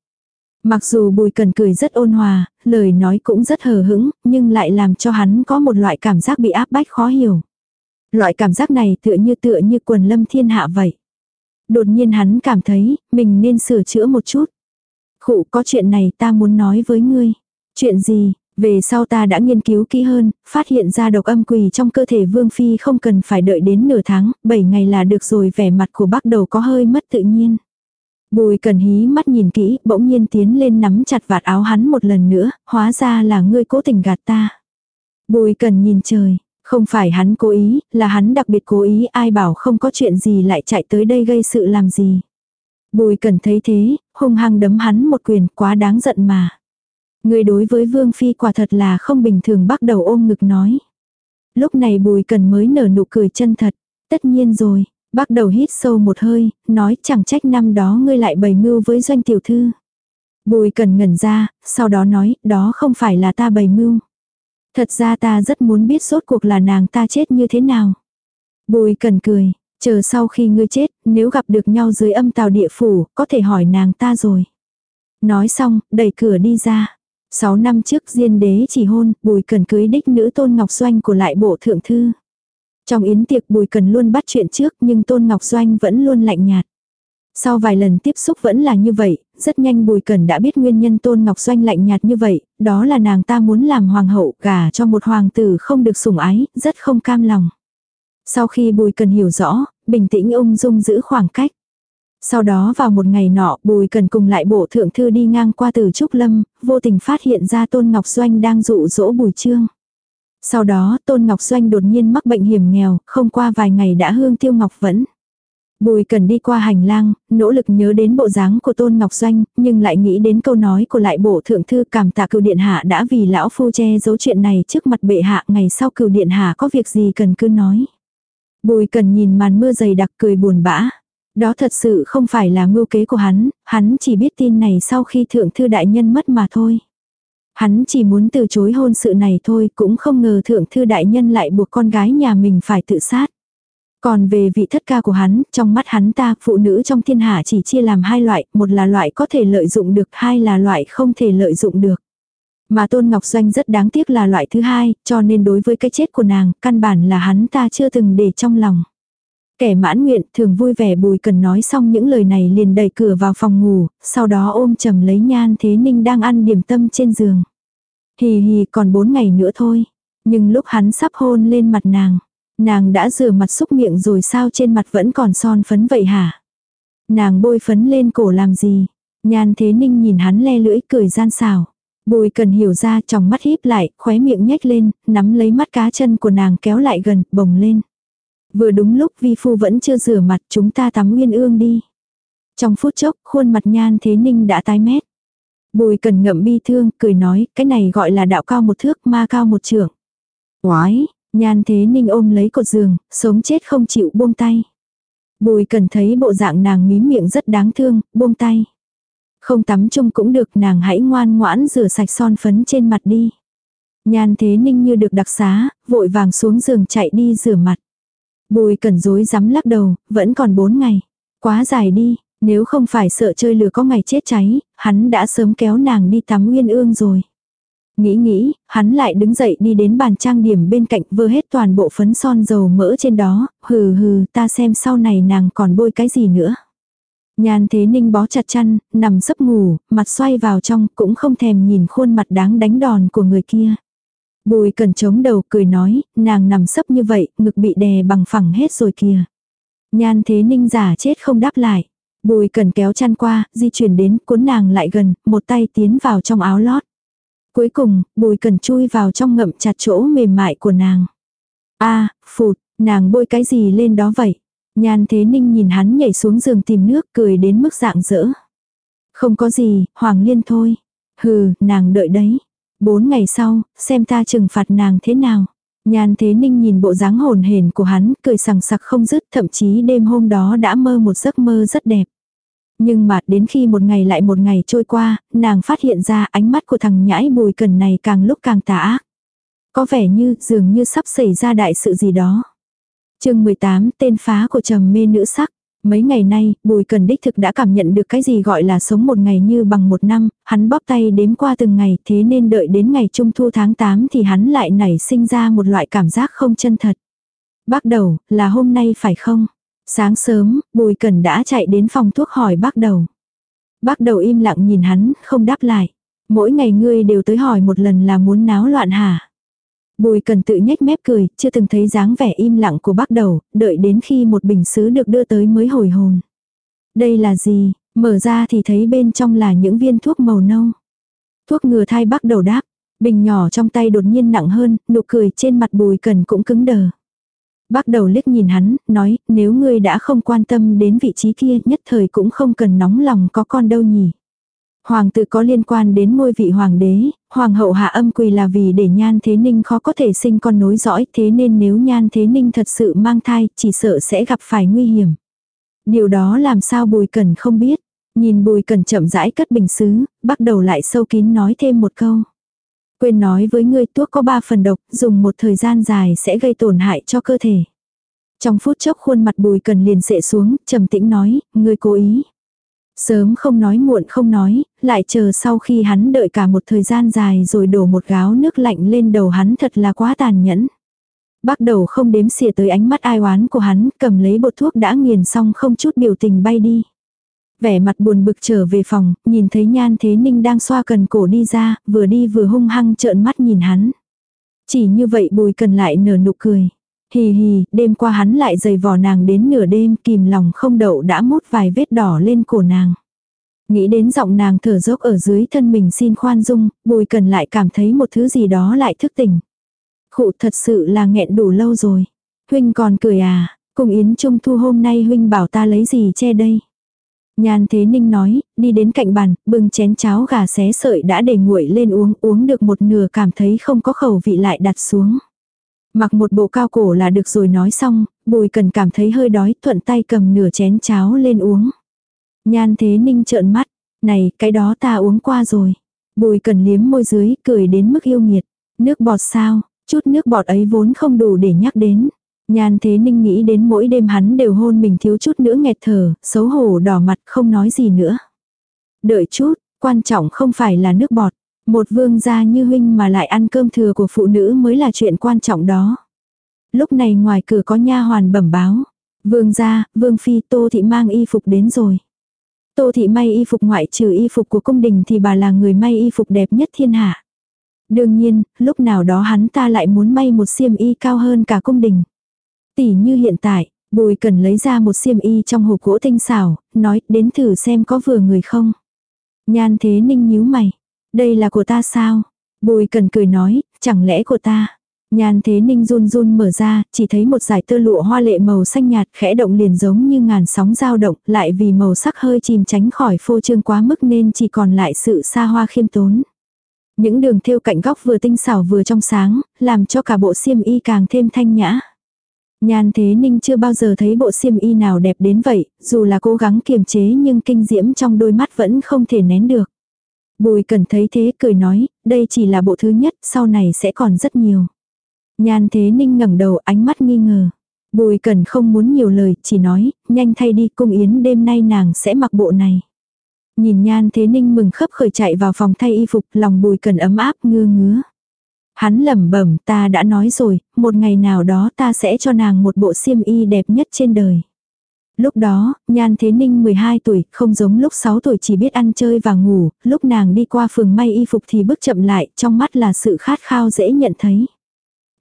Mặc dù Bùi Cần cười rất ôn hòa, lời nói cũng rất hờ hững, nhưng lại làm cho hắn có một loại cảm giác bị áp bách khó hiểu. Loại cảm giác này tựa như tựa như quần lâm thiên hạ vậy. Đột nhiên hắn cảm thấy, mình nên sửa chữa một chút. Khụ có chuyện này ta muốn nói với ngươi. Chuyện gì, về sau ta đã nghiên cứu kỹ hơn, phát hiện ra độc âm quỳ trong cơ thể Vương Phi không cần phải đợi đến nửa tháng, 7 ngày là được rồi vẻ mặt của bác đầu có hơi mất tự nhiên. Bùi cần hí mắt nhìn kỹ, bỗng nhiên tiến lên nắm chặt vạt áo hắn một lần nữa, hóa ra là ngươi cố tình gạt ta. Bùi cần nhìn trời, không phải hắn cố ý, là hắn đặc biệt cố ý ai bảo không có chuyện gì lại chạy tới đây gây sự làm gì. Bùi cần thấy thế, hung hăng đấm hắn một quyền quá đáng giận mà. Người đối với Vương Phi quả thật là không bình thường bắt đầu ôm ngực nói. Lúc này bùi cần mới nở nụ cười chân thật. Tất nhiên rồi, bắt đầu hít sâu một hơi, nói chẳng trách năm đó ngươi lại bày mưu với doanh tiểu thư. Bùi cần ngẩn ra, sau đó nói, đó không phải là ta bày mưu. Thật ra ta rất muốn biết sốt cuộc là nàng ta chết như thế nào. Bùi cần cười, chờ sau khi ngươi chết, nếu gặp được nhau dưới âm tào địa phủ, có thể hỏi nàng ta rồi. Nói xong, đẩy cửa đi ra. Sáu năm trước diên đế chỉ hôn, bùi cần cưới đích nữ tôn ngọc doanh của lại bộ thượng thư. Trong yến tiệc bùi cần luôn bắt chuyện trước nhưng tôn ngọc doanh vẫn luôn lạnh nhạt. Sau vài lần tiếp xúc vẫn là như vậy, rất nhanh Bùi Cẩn đã biết nguyên nhân Tôn Ngọc Doanh lạnh nhạt như vậy, đó là nàng ta muốn làm hoàng hậu gả cho một hoàng tử không được sủng ái, rất không cam lòng. Sau khi Bùi Cẩn hiểu rõ, bình tĩnh ung dung giữ khoảng cách. Sau đó vào một ngày nọ, Bùi Cần cùng lại bộ thượng thư đi ngang qua từ Trúc Lâm, vô tình phát hiện ra Tôn Ngọc Doanh đang dụ dỗ Bùi Trương. Sau đó, Tôn Ngọc Doanh đột nhiên mắc bệnh hiểm nghèo, không qua vài ngày đã hương tiêu ngọc vẫn. Bùi cần đi qua hành lang, nỗ lực nhớ đến bộ dáng của Tôn Ngọc Doanh, nhưng lại nghĩ đến câu nói của lại bộ thượng thư cảm tạ cựu điện hạ đã vì lão phu che giấu chuyện này trước mặt bệ hạ ngày sau cựu điện hạ có việc gì cần cứ nói. Bùi cần nhìn màn mưa dày đặc cười buồn bã. Đó thật sự không phải là mưu kế của hắn, hắn chỉ biết tin này sau khi thượng thư đại nhân mất mà thôi. Hắn chỉ muốn từ chối hôn sự này thôi cũng không ngờ thượng thư đại nhân lại buộc con gái nhà mình phải tự sát. Còn về vị thất ca của hắn, trong mắt hắn ta, phụ nữ trong thiên hạ chỉ chia làm hai loại, một là loại có thể lợi dụng được, hai là loại không thể lợi dụng được. Mà Tôn Ngọc Doanh rất đáng tiếc là loại thứ hai, cho nên đối với cái chết của nàng, căn bản là hắn ta chưa từng để trong lòng. Kẻ mãn nguyện thường vui vẻ bùi cần nói xong những lời này liền đẩy cửa vào phòng ngủ, sau đó ôm chầm lấy nhan thế ninh đang ăn điểm tâm trên giường. Hì hì còn bốn ngày nữa thôi. Nhưng lúc hắn sắp hôn lên mặt nàng, Nàng đã rửa mặt xúc miệng rồi sao trên mặt vẫn còn son phấn vậy hả? Nàng bôi phấn lên cổ làm gì? Nhan thế ninh nhìn hắn le lưỡi cười gian xào. Bùi cần hiểu ra trong mắt híp lại, khóe miệng nhếch lên, nắm lấy mắt cá chân của nàng kéo lại gần, bồng lên. Vừa đúng lúc vi phu vẫn chưa rửa mặt chúng ta tắm nguyên ương đi. Trong phút chốc, khuôn mặt nhan thế ninh đã tái mét. Bùi cần ngậm bi thương, cười nói, cái này gọi là đạo cao một thước, ma cao một trưởng. Oái, Nhan thế ninh ôm lấy cột giường, sống chết không chịu buông tay. Bùi cần thấy bộ dạng nàng mím miệng rất đáng thương, buông tay. Không tắm chung cũng được nàng hãy ngoan ngoãn rửa sạch son phấn trên mặt đi. Nhan thế ninh như được đặc xá, vội vàng xuống giường chạy đi rửa mặt. Bùi cần dối rắm lắc đầu, vẫn còn bốn ngày. Quá dài đi, nếu không phải sợ chơi lửa có ngày chết cháy, hắn đã sớm kéo nàng đi tắm nguyên ương rồi. Nghĩ nghĩ, hắn lại đứng dậy đi đến bàn trang điểm bên cạnh vơ hết toàn bộ phấn son dầu mỡ trên đó, hừ hừ ta xem sau này nàng còn bôi cái gì nữa. Nhan thế ninh bó chặt chăn, nằm sấp ngủ, mặt xoay vào trong, cũng không thèm nhìn khuôn mặt đáng đánh đòn của người kia. Bùi cần chống đầu cười nói, nàng nằm sấp như vậy, ngực bị đè bằng phẳng hết rồi kìa. Nhan thế ninh giả chết không đáp lại. Bùi cần kéo chăn qua, di chuyển đến, cuốn nàng lại gần, một tay tiến vào trong áo lót. Cuối cùng, bùi cần chui vào trong ngậm chặt chỗ mềm mại của nàng. a phụt, nàng bôi cái gì lên đó vậy? Nhan thế ninh nhìn hắn nhảy xuống giường tìm nước cười đến mức dạng dỡ. Không có gì, Hoàng Liên thôi. Hừ, nàng đợi đấy. Bốn ngày sau, xem ta trừng phạt nàng thế nào. Nhan thế ninh nhìn bộ dáng hồn hển của hắn, cười sằng sặc không dứt, thậm chí đêm hôm đó đã mơ một giấc mơ rất đẹp. Nhưng mà đến khi một ngày lại một ngày trôi qua, nàng phát hiện ra ánh mắt của thằng nhãi bùi cần này càng lúc càng tà ác. Có vẻ như dường như sắp xảy ra đại sự gì đó. chương 18 tên phá của trầm mê nữ sắc. Mấy ngày nay, Bùi Cần đích thực đã cảm nhận được cái gì gọi là sống một ngày như bằng một năm, hắn bóp tay đếm qua từng ngày, thế nên đợi đến ngày trung thu tháng 8 thì hắn lại nảy sinh ra một loại cảm giác không chân thật. Bắt đầu, là hôm nay phải không? Sáng sớm, Bùi Cần đã chạy đến phòng thuốc hỏi bác đầu. Bác đầu im lặng nhìn hắn, không đáp lại. Mỗi ngày ngươi đều tới hỏi một lần là muốn náo loạn hả? Bùi cần tự nhếch mép cười, chưa từng thấy dáng vẻ im lặng của bác đầu, đợi đến khi một bình sứ được đưa tới mới hồi hồn. Đây là gì? Mở ra thì thấy bên trong là những viên thuốc màu nâu. Thuốc ngừa thai bác đầu đáp. Bình nhỏ trong tay đột nhiên nặng hơn, nụ cười trên mặt bùi cần cũng cứng đờ. Bác đầu liếc nhìn hắn, nói, nếu ngươi đã không quan tâm đến vị trí kia nhất thời cũng không cần nóng lòng có con đâu nhỉ. Hoàng tử có liên quan đến ngôi vị hoàng đế, hoàng hậu hạ âm quỳ là vì để nhan thế ninh khó có thể sinh con nối dõi thế nên nếu nhan thế ninh thật sự mang thai chỉ sợ sẽ gặp phải nguy hiểm. Điều đó làm sao bùi cần không biết. Nhìn bùi cần chậm rãi cất bình xứ, bắt đầu lại sâu kín nói thêm một câu. Quên nói với ngươi thuốc có ba phần độc, dùng một thời gian dài sẽ gây tổn hại cho cơ thể. Trong phút chốc khuôn mặt bùi cần liền sệ xuống, trầm tĩnh nói, ngươi cố ý. Sớm không nói muộn không nói, lại chờ sau khi hắn đợi cả một thời gian dài rồi đổ một gáo nước lạnh lên đầu hắn thật là quá tàn nhẫn. Bắt đầu không đếm xỉa tới ánh mắt ai oán của hắn, cầm lấy bột thuốc đã nghiền xong không chút biểu tình bay đi. Vẻ mặt buồn bực trở về phòng, nhìn thấy nhan thế ninh đang xoa cần cổ đi ra, vừa đi vừa hung hăng trợn mắt nhìn hắn. Chỉ như vậy bùi cần lại nở nụ cười. Hì hì, đêm qua hắn lại giày vò nàng đến nửa đêm kìm lòng không đậu đã mút vài vết đỏ lên cổ nàng. Nghĩ đến giọng nàng thở dốc ở dưới thân mình xin khoan dung, bùi cần lại cảm thấy một thứ gì đó lại thức tỉnh. Khụ thật sự là nghẹn đủ lâu rồi. Huynh còn cười à, cùng Yến Trung Thu hôm nay Huynh bảo ta lấy gì che đây. Nhan Thế Ninh nói, đi đến cạnh bàn, bưng chén cháo gà xé sợi đã để nguội lên uống, uống được một nửa cảm thấy không có khẩu vị lại đặt xuống. Mặc một bộ cao cổ là được rồi nói xong, bùi cần cảm thấy hơi đói thuận tay cầm nửa chén cháo lên uống. Nhan thế ninh trợn mắt, này cái đó ta uống qua rồi. Bùi cần liếm môi dưới cười đến mức yêu nghiệt. Nước bọt sao, chút nước bọt ấy vốn không đủ để nhắc đến. Nhan thế ninh nghĩ đến mỗi đêm hắn đều hôn mình thiếu chút nữa nghẹt thở, xấu hổ đỏ mặt không nói gì nữa. Đợi chút, quan trọng không phải là nước bọt. Một vương gia như huynh mà lại ăn cơm thừa của phụ nữ mới là chuyện quan trọng đó. Lúc này ngoài cửa có nha hoàn bẩm báo. Vương gia, vương phi tô thị mang y phục đến rồi. Tô thị may y phục ngoại trừ y phục của cung đình thì bà là người may y phục đẹp nhất thiên hạ. Đương nhiên, lúc nào đó hắn ta lại muốn may một xiêm y cao hơn cả cung đình tỉ như hiện tại, bùi cần lấy ra một xiêm y trong hộp gỗ tinh xảo, nói đến thử xem có vừa người không. Nhan thế ninh nhíu mày. Đây là của ta sao? Bùi cần cười nói, chẳng lẽ của ta? Nhan thế ninh run run mở ra, chỉ thấy một dải tơ lụa hoa lệ màu xanh nhạt khẽ động liền giống như ngàn sóng dao động, lại vì màu sắc hơi chìm tránh khỏi phô trương quá mức nên chỉ còn lại sự xa hoa khiêm tốn. Những đường thêu cạnh góc vừa tinh xảo vừa trong sáng, làm cho cả bộ xiêm y càng thêm thanh nhã. Nhan Thế Ninh chưa bao giờ thấy bộ xiêm y nào đẹp đến vậy, dù là cố gắng kiềm chế nhưng kinh diễm trong đôi mắt vẫn không thể nén được. Bùi cần thấy thế cười nói, đây chỉ là bộ thứ nhất, sau này sẽ còn rất nhiều. Nhan thế ninh ngẩng đầu ánh mắt nghi ngờ. Bùi cần không muốn nhiều lời, chỉ nói, nhanh thay đi cung yến đêm nay nàng sẽ mặc bộ này. Nhìn nhan thế ninh mừng khấp khởi chạy vào phòng thay y phục, lòng bùi cần ấm áp ngưa ngứa. Hắn lẩm bẩm ta đã nói rồi, một ngày nào đó ta sẽ cho nàng một bộ xiêm y đẹp nhất trên đời. Lúc đó, Nhan Thế Ninh 12 tuổi, không giống lúc 6 tuổi chỉ biết ăn chơi và ngủ, lúc nàng đi qua phường may y phục thì bước chậm lại, trong mắt là sự khát khao dễ nhận thấy.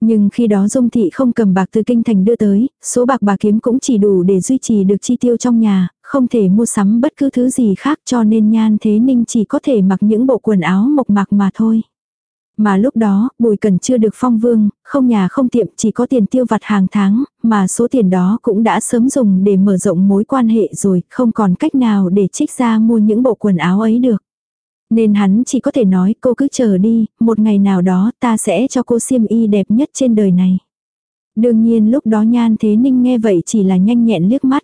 Nhưng khi đó Dung Thị không cầm bạc từ kinh thành đưa tới, số bạc bà kiếm cũng chỉ đủ để duy trì được chi tiêu trong nhà, không thể mua sắm bất cứ thứ gì khác cho nên Nhan Thế Ninh chỉ có thể mặc những bộ quần áo mộc mạc mà thôi. Mà lúc đó, Bùi Cần chưa được phong vương, không nhà không tiệm chỉ có tiền tiêu vặt hàng tháng, mà số tiền đó cũng đã sớm dùng để mở rộng mối quan hệ rồi, không còn cách nào để trích ra mua những bộ quần áo ấy được. Nên hắn chỉ có thể nói cô cứ chờ đi, một ngày nào đó ta sẽ cho cô xiêm y đẹp nhất trên đời này. Đương nhiên lúc đó Nhan Thế Ninh nghe vậy chỉ là nhanh nhẹn liếc mắt.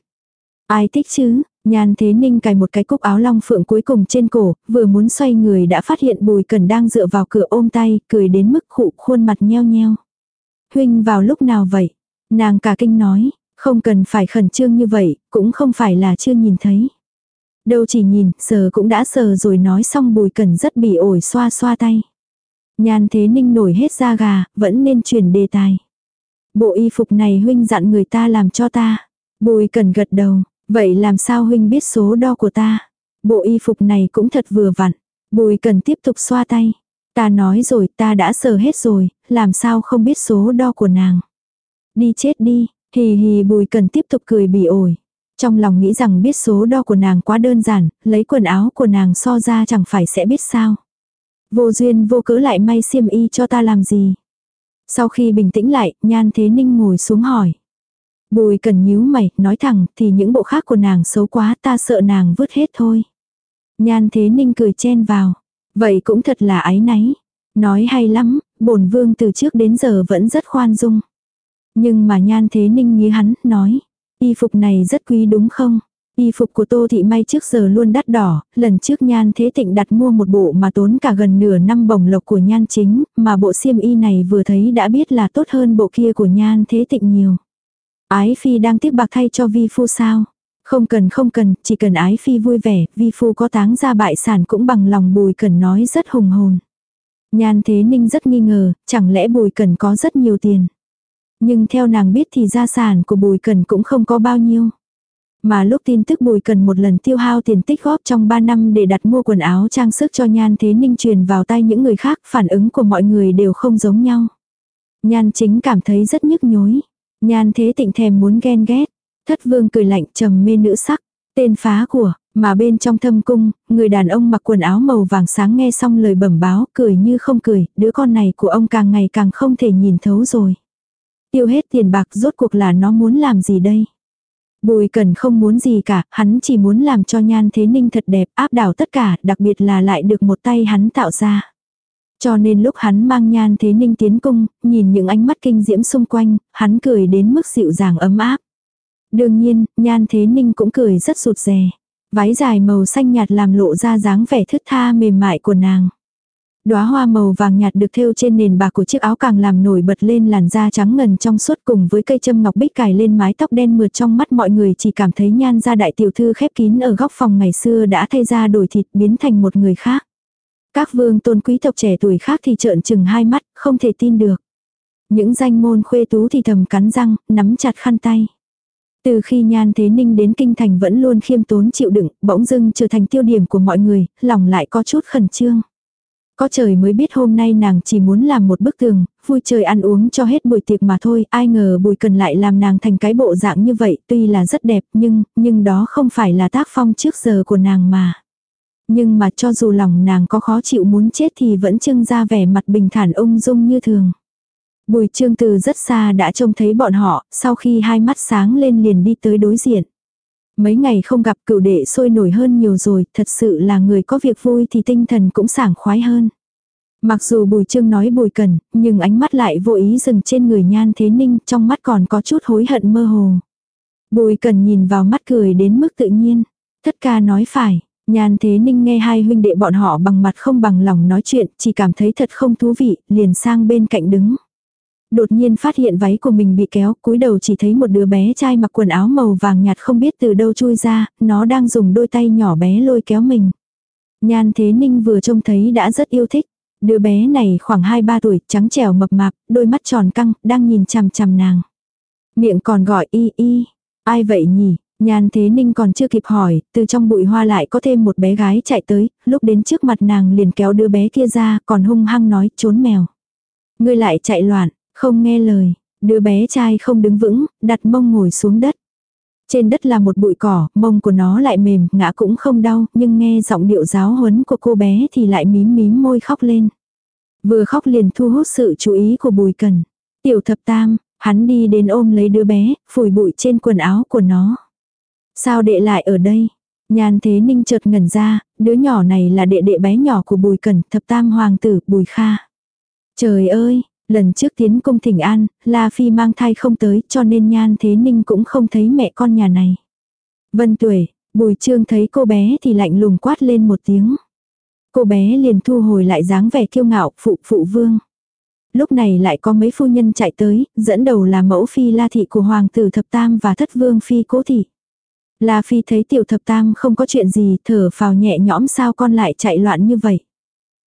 Ai thích chứ, Nhan Thế Ninh cài một cái cúc áo long phượng cuối cùng trên cổ, vừa muốn xoay người đã phát hiện Bùi Cần đang dựa vào cửa ôm tay, cười đến mức khụ khuôn mặt nheo nheo. Huynh vào lúc nào vậy? Nàng cả kinh nói, Không cần phải khẩn trương như vậy, cũng không phải là chưa nhìn thấy. Đâu chỉ nhìn, sờ cũng đã sờ rồi nói xong bùi cần rất bị ổi xoa xoa tay. Nhan thế ninh nổi hết da gà, vẫn nên chuyển đề tài. Bộ y phục này huynh dặn người ta làm cho ta. Bùi cần gật đầu, vậy làm sao huynh biết số đo của ta? Bộ y phục này cũng thật vừa vặn. Bùi cần tiếp tục xoa tay. Ta nói rồi ta đã sờ hết rồi, làm sao không biết số đo của nàng. Đi chết đi, hì hì bùi cần tiếp tục cười bỉ ổi. Trong lòng nghĩ rằng biết số đo của nàng quá đơn giản, lấy quần áo của nàng so ra chẳng phải sẽ biết sao. Vô duyên vô cớ lại may xiêm y cho ta làm gì. Sau khi bình tĩnh lại, nhan thế ninh ngồi xuống hỏi. Bùi cần nhíu mày, nói thẳng, thì những bộ khác của nàng xấu quá ta sợ nàng vứt hết thôi. Nhan thế ninh cười chen vào. Vậy cũng thật là ái náy. Nói hay lắm, bổn vương từ trước đến giờ vẫn rất khoan dung. Nhưng mà nhan thế ninh nghĩ hắn, nói. Y phục này rất quý đúng không? Y phục của Tô Thị May trước giờ luôn đắt đỏ, lần trước Nhan Thế Tịnh đặt mua một bộ mà tốn cả gần nửa năm bồng lộc của Nhan chính, mà bộ xiêm y này vừa thấy đã biết là tốt hơn bộ kia của Nhan Thế Tịnh nhiều. Ái Phi đang tiếc bạc thay cho Vi Phu sao? Không cần không cần, chỉ cần Ái Phi vui vẻ, Vi Phu có táng ra bại sản cũng bằng lòng Bùi Cần nói rất hùng hồn. Nhan Thế Ninh rất nghi ngờ, chẳng lẽ Bùi Cần có rất nhiều tiền. Nhưng theo nàng biết thì gia sản của Bùi Cần cũng không có bao nhiêu. Mà lúc tin tức Bùi Cần một lần tiêu hao tiền tích góp trong 3 năm để đặt mua quần áo trang sức cho Nhan Thế Ninh truyền vào tay những người khác, phản ứng của mọi người đều không giống nhau. Nhan chính cảm thấy rất nhức nhối. Nhan Thế Tịnh thèm muốn ghen ghét. Thất vương cười lạnh trầm mê nữ sắc. Tên phá của, mà bên trong thâm cung, người đàn ông mặc quần áo màu vàng sáng nghe xong lời bẩm báo, cười như không cười, đứa con này của ông càng ngày càng không thể nhìn thấu rồi. Tiêu hết tiền bạc rốt cuộc là nó muốn làm gì đây? Bùi cần không muốn gì cả, hắn chỉ muốn làm cho nhan thế ninh thật đẹp, áp đảo tất cả, đặc biệt là lại được một tay hắn tạo ra. Cho nên lúc hắn mang nhan thế ninh tiến cung, nhìn những ánh mắt kinh diễm xung quanh, hắn cười đến mức dịu dàng ấm áp. Đương nhiên, nhan thế ninh cũng cười rất rụt rè. Váy dài màu xanh nhạt làm lộ ra dáng vẻ thướt tha mềm mại của nàng. Đóa hoa màu vàng nhạt được thêu trên nền bạc của chiếc áo càng làm nổi bật lên làn da trắng ngần trong suốt cùng với cây châm ngọc bích cài lên mái tóc đen mượt trong mắt mọi người chỉ cảm thấy nhan gia đại tiểu thư khép kín ở góc phòng ngày xưa đã thay ra đổi thịt biến thành một người khác. Các vương tôn quý tộc trẻ tuổi khác thì trợn trừng hai mắt, không thể tin được. Những danh môn khuê tú thì thầm cắn răng, nắm chặt khăn tay. Từ khi Nhan Thế Ninh đến Kinh Thành vẫn luôn khiêm tốn chịu đựng, bỗng dưng trở thành tiêu điểm của mọi người, lòng lại có chút khẩn trương. Có trời mới biết hôm nay nàng chỉ muốn làm một bức tường, vui chơi ăn uống cho hết buổi tiệc mà thôi, ai ngờ bùi cần lại làm nàng thành cái bộ dạng như vậy, tuy là rất đẹp nhưng, nhưng đó không phải là tác phong trước giờ của nàng mà. Nhưng mà cho dù lòng nàng có khó chịu muốn chết thì vẫn trưng ra vẻ mặt bình thản ung dung như thường. Bùi trương từ rất xa đã trông thấy bọn họ, sau khi hai mắt sáng lên liền đi tới đối diện. Mấy ngày không gặp cựu đệ sôi nổi hơn nhiều rồi, thật sự là người có việc vui thì tinh thần cũng sảng khoái hơn. Mặc dù bùi trương nói bùi cần, nhưng ánh mắt lại vô ý dừng trên người nhan thế ninh, trong mắt còn có chút hối hận mơ hồ. Bùi cần nhìn vào mắt cười đến mức tự nhiên. Thất ca nói phải, nhan thế ninh nghe hai huynh đệ bọn họ bằng mặt không bằng lòng nói chuyện, chỉ cảm thấy thật không thú vị, liền sang bên cạnh đứng đột nhiên phát hiện váy của mình bị kéo, cúi đầu chỉ thấy một đứa bé trai mặc quần áo màu vàng nhạt không biết từ đâu chui ra, nó đang dùng đôi tay nhỏ bé lôi kéo mình. Nhan Thế Ninh vừa trông thấy đã rất yêu thích. Đứa bé này khoảng 2-3 tuổi, trắng trẻo mập mạp, đôi mắt tròn căng, đang nhìn chằm chằm nàng. Miệng còn gọi y y, ai vậy nhỉ? Nhan Thế Ninh còn chưa kịp hỏi, từ trong bụi hoa lại có thêm một bé gái chạy tới, lúc đến trước mặt nàng liền kéo đứa bé kia ra, còn hung hăng nói trốn mèo. Ngươi lại chạy loạn, không nghe lời, đứa bé trai không đứng vững, đặt mông ngồi xuống đất. Trên đất là một bụi cỏ, mông của nó lại mềm, ngã cũng không đau, nhưng nghe giọng điệu giáo huấn của cô bé thì lại mím mím môi khóc lên. Vừa khóc liền thu hút sự chú ý của bùi cần. Tiểu thập tam, hắn đi đến ôm lấy đứa bé, phủi bụi trên quần áo của nó. Sao đệ lại ở đây? Nhan thế ninh chợt ngẩn ra, đứa nhỏ này là đệ đệ bé nhỏ của bùi cẩn thập tam hoàng tử, bùi kha. Trời ơi, Lần trước tiến cung thỉnh an, La Phi mang thai không tới cho nên Nhan Thế Ninh cũng không thấy mẹ con nhà này. Vân tuổi, Bùi Trương thấy cô bé thì lạnh lùng quát lên một tiếng. Cô bé liền thu hồi lại dáng vẻ kiêu ngạo phụ phụ vương. Lúc này lại có mấy phu nhân chạy tới, dẫn đầu là mẫu phi la thị của hoàng tử thập tam và thất vương phi cố thị. La phi thấy tiểu thập tam không có chuyện gì, thở phào nhẹ nhõm sao con lại chạy loạn như vậy.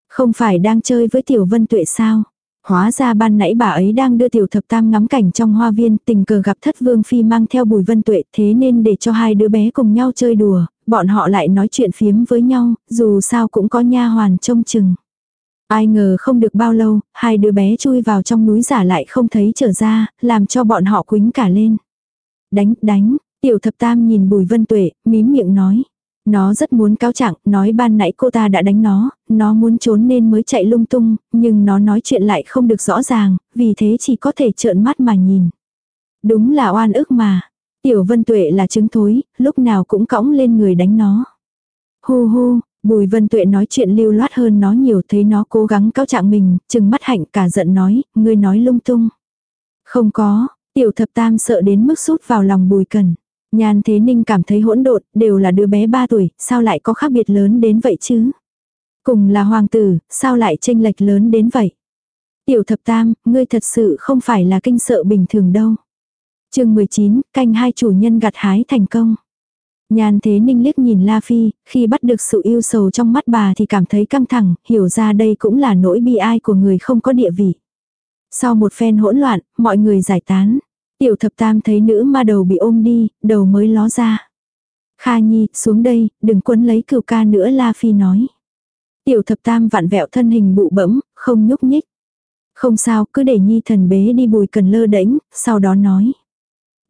Không phải đang chơi với tiểu vân tuệ sao? Hóa ra ban nãy bà ấy đang đưa tiểu thập tam ngắm cảnh trong hoa viên, tình cờ gặp thất vương phi mang theo bùi vân tuệ, thế nên để cho hai đứa bé cùng nhau chơi đùa, bọn họ lại nói chuyện phiếm với nhau, dù sao cũng có nha hoàn trông chừng. Ai ngờ không được bao lâu, hai đứa bé chui vào trong núi giả lại không thấy trở ra, làm cho bọn họ quính cả lên. Đánh, đánh, tiểu thập tam nhìn bùi vân tuệ, mím miệng nói. Nó rất muốn cáo trạng, nói ban nãy cô ta đã đánh nó, nó muốn trốn nên mới chạy lung tung, nhưng nó nói chuyện lại không được rõ ràng, vì thế chỉ có thể trợn mắt mà nhìn. Đúng là oan ức mà. Tiểu vân tuệ là trứng thối, lúc nào cũng cõng lên người đánh nó. Hu hu, Bùi Vân Tuệ nói chuyện lưu loát hơn nó nhiều thấy nó cố gắng cao trạng mình, chừng mắt hạnh cả giận nói, ngươi nói lung tung. Không có, tiểu thập tam sợ đến mức sút vào lòng bùi cần. Nhan Thế Ninh cảm thấy hỗn độn, đều là đứa bé 3 tuổi, sao lại có khác biệt lớn đến vậy chứ? Cùng là hoàng tử, sao lại tranh lệch lớn đến vậy? Tiểu thập tam, ngươi thật sự không phải là kinh sợ bình thường đâu. chương 19, canh hai chủ nhân gặt hái thành công. Nhan thế ninh liếc nhìn La Phi, khi bắt được sự yêu sầu trong mắt bà thì cảm thấy căng thẳng, hiểu ra đây cũng là nỗi bi ai của người không có địa vị. Sau một phen hỗn loạn, mọi người giải tán. Tiểu thập tam thấy nữ ma đầu bị ôm đi, đầu mới ló ra. Kha Nhi, xuống đây, đừng quấn lấy cửu ca nữa La Phi nói. Tiểu thập tam vặn vẹo thân hình bụ bẫm, không nhúc nhích. Không sao, cứ để Nhi thần bế đi bùi cần lơ đễnh, sau đó nói.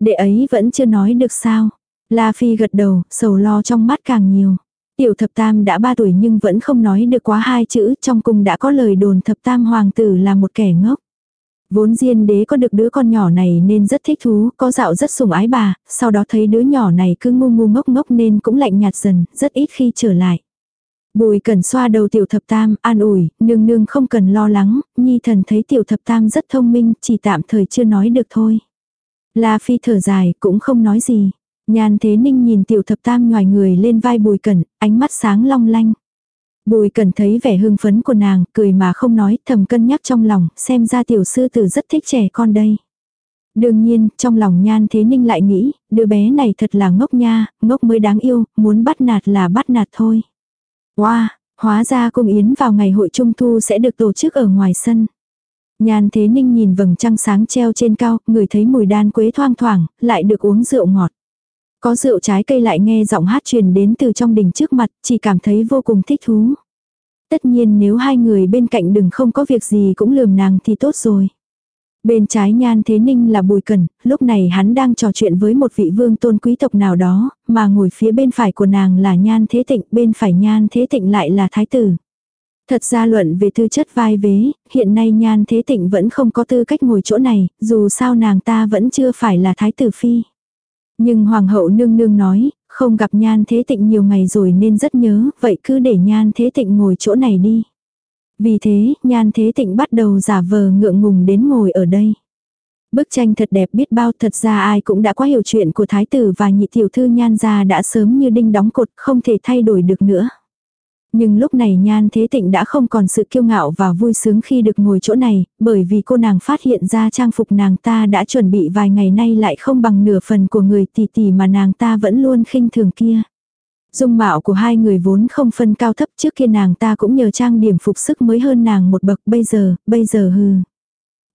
Đệ ấy vẫn chưa nói được sao. La Phi gật đầu, sầu lo trong mắt càng nhiều. Tiểu thập tam đã ba tuổi nhưng vẫn không nói được quá hai chữ, trong cung đã có lời đồn thập tam hoàng tử là một kẻ ngốc. Vốn diên đế có được đứa con nhỏ này nên rất thích thú, có dạo rất sủng ái bà, sau đó thấy đứa nhỏ này cứ ngu ngu ngốc ngốc nên cũng lạnh nhạt dần, rất ít khi trở lại. Bùi cần xoa đầu tiểu thập tam, an ủi, nương nương không cần lo lắng, nhi thần thấy tiểu thập tam rất thông minh, chỉ tạm thời chưa nói được thôi. La Phi thở dài, cũng không nói gì. Nhan thế ninh nhìn tiểu thập tam nhòi người lên vai bùi cẩn, ánh mắt sáng long lanh. Bùi Cần thấy vẻ hưng phấn của nàng, cười mà không nói, thầm cân nhắc trong lòng, xem ra tiểu sư tử rất thích trẻ con đây. Đương nhiên, trong lòng nhan thế ninh lại nghĩ, đứa bé này thật là ngốc nha, ngốc mới đáng yêu, muốn bắt nạt là bắt nạt thôi. Wow, hóa ra cung yến vào ngày hội trung thu sẽ được tổ chức ở ngoài sân. Nhan thế ninh nhìn vầng trăng sáng treo trên cao, người thấy mùi đan quế thoang thoảng, lại được uống rượu ngọt. Có rượu trái cây lại nghe giọng hát truyền đến từ trong đình trước mặt, chỉ cảm thấy vô cùng thích thú. Tất nhiên nếu hai người bên cạnh đừng không có việc gì cũng lườm nàng thì tốt rồi. Bên trái nhan thế ninh là bùi cẩn, lúc này hắn đang trò chuyện với một vị vương tôn quý tộc nào đó, mà ngồi phía bên phải của nàng là nhan thế tịnh, bên phải nhan thế tịnh lại là thái tử. Thật ra luận về tư chất vai vế, hiện nay nhan thế tịnh vẫn không có tư cách ngồi chỗ này, dù sao nàng ta vẫn chưa phải là thái tử phi. Nhưng hoàng hậu nương nương nói, không gặp nhan thế tịnh nhiều ngày rồi nên rất nhớ, vậy cứ để nhan thế tịnh ngồi chỗ này đi. Vì thế, nhan thế tịnh bắt đầu giả vờ ngượng ngùng đến ngồi ở đây. Bức tranh thật đẹp biết bao thật ra ai cũng đã quá hiểu chuyện của thái tử và nhị tiểu thư nhan gia đã sớm như đinh đóng cột không thể thay đổi được nữa. Nhưng lúc này Nhan Thế Tịnh đã không còn sự kiêu ngạo và vui sướng khi được ngồi chỗ này, bởi vì cô nàng phát hiện ra trang phục nàng ta đã chuẩn bị vài ngày nay lại không bằng nửa phần của người tỷ tỷ mà nàng ta vẫn luôn khinh thường kia. Dung mạo của hai người vốn không phân cao thấp trước kia nàng ta cũng nhờ trang điểm phục sức mới hơn nàng một bậc bây giờ, bây giờ hừ.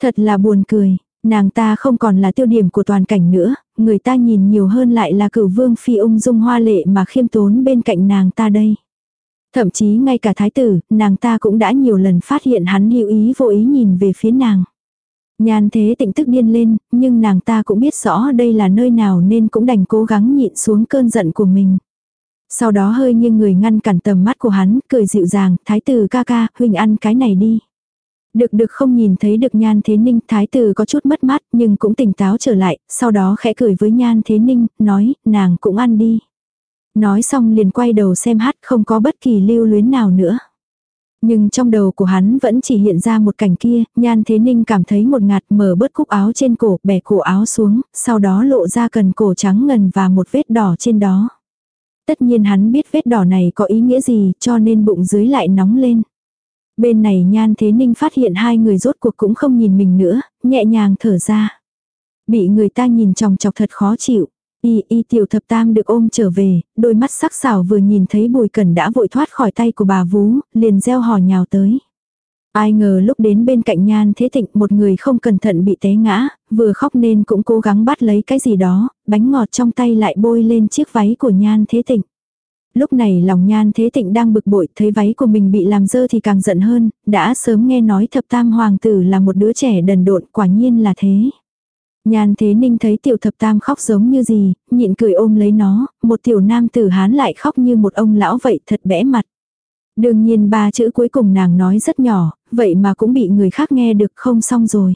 Thật là buồn cười, nàng ta không còn là tiêu điểm của toàn cảnh nữa, người ta nhìn nhiều hơn lại là cửu vương phi ung dung hoa lệ mà khiêm tốn bên cạnh nàng ta đây. Thậm chí ngay cả thái tử, nàng ta cũng đã nhiều lần phát hiện hắn hữu ý vô ý nhìn về phía nàng. Nhan thế tịnh tức điên lên, nhưng nàng ta cũng biết rõ đây là nơi nào nên cũng đành cố gắng nhịn xuống cơn giận của mình. Sau đó hơi nghiêng người ngăn cản tầm mắt của hắn, cười dịu dàng, thái tử ca ca, huynh ăn cái này đi. Được được không nhìn thấy được nhan thế ninh, thái tử có chút mất mát nhưng cũng tỉnh táo trở lại, sau đó khẽ cười với nhan thế ninh, nói, nàng cũng ăn đi. Nói xong liền quay đầu xem hát không có bất kỳ lưu luyến nào nữa. Nhưng trong đầu của hắn vẫn chỉ hiện ra một cảnh kia, nhan thế ninh cảm thấy một ngạt mở bớt cúc áo trên cổ, bẻ cổ áo xuống, sau đó lộ ra cần cổ trắng ngần và một vết đỏ trên đó. Tất nhiên hắn biết vết đỏ này có ý nghĩa gì cho nên bụng dưới lại nóng lên. Bên này Nhan Thế Ninh phát hiện hai người rốt cuộc cũng không nhìn mình nữa, nhẹ nhàng thở ra. Bị người ta nhìn chòng chọc thật khó chịu. Y y tiểu thập tam được ôm trở về, đôi mắt sắc sảo vừa nhìn thấy bùi cẩn đã vội thoát khỏi tay của bà vú, liền gieo hò nhào tới. Ai ngờ lúc đến bên cạnh nhan thế thịnh một người không cẩn thận bị té ngã, vừa khóc nên cũng cố gắng bắt lấy cái gì đó, bánh ngọt trong tay lại bôi lên chiếc váy của nhan thế thịnh. Lúc này lòng nhan thế thịnh đang bực bội thấy váy của mình bị làm dơ thì càng giận hơn, đã sớm nghe nói thập tam hoàng tử là một đứa trẻ đần độn quả nhiên là thế. Nhan thế ninh thấy tiểu thập tam khóc giống như gì, nhịn cười ôm lấy nó, một tiểu nam tử hán lại khóc như một ông lão vậy thật bẽ mặt. Đương nhiên ba chữ cuối cùng nàng nói rất nhỏ, vậy mà cũng bị người khác nghe được không xong rồi.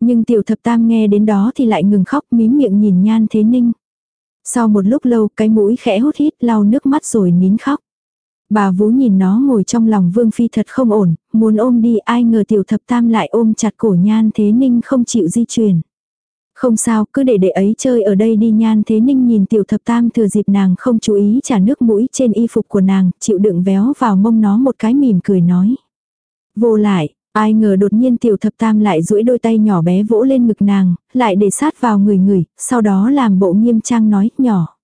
Nhưng tiểu thập tam nghe đến đó thì lại ngừng khóc mím miệng nhìn nhan thế ninh. Sau một lúc lâu cái mũi khẽ hút hít lau nước mắt rồi nín khóc. Bà vú nhìn nó ngồi trong lòng vương phi thật không ổn, muốn ôm đi ai ngờ tiểu thập tam lại ôm chặt cổ nhan thế ninh không chịu di chuyển. Không sao, cứ để đệ ấy chơi ở đây đi nhan thế ninh nhìn tiểu thập tam thừa dịp nàng không chú ý trả nước mũi trên y phục của nàng, chịu đựng véo vào mông nó một cái mỉm cười nói. Vô lại, ai ngờ đột nhiên tiểu thập tam lại duỗi đôi tay nhỏ bé vỗ lên ngực nàng, lại để sát vào người người, sau đó làm bộ nghiêm trang nói, nhỏ.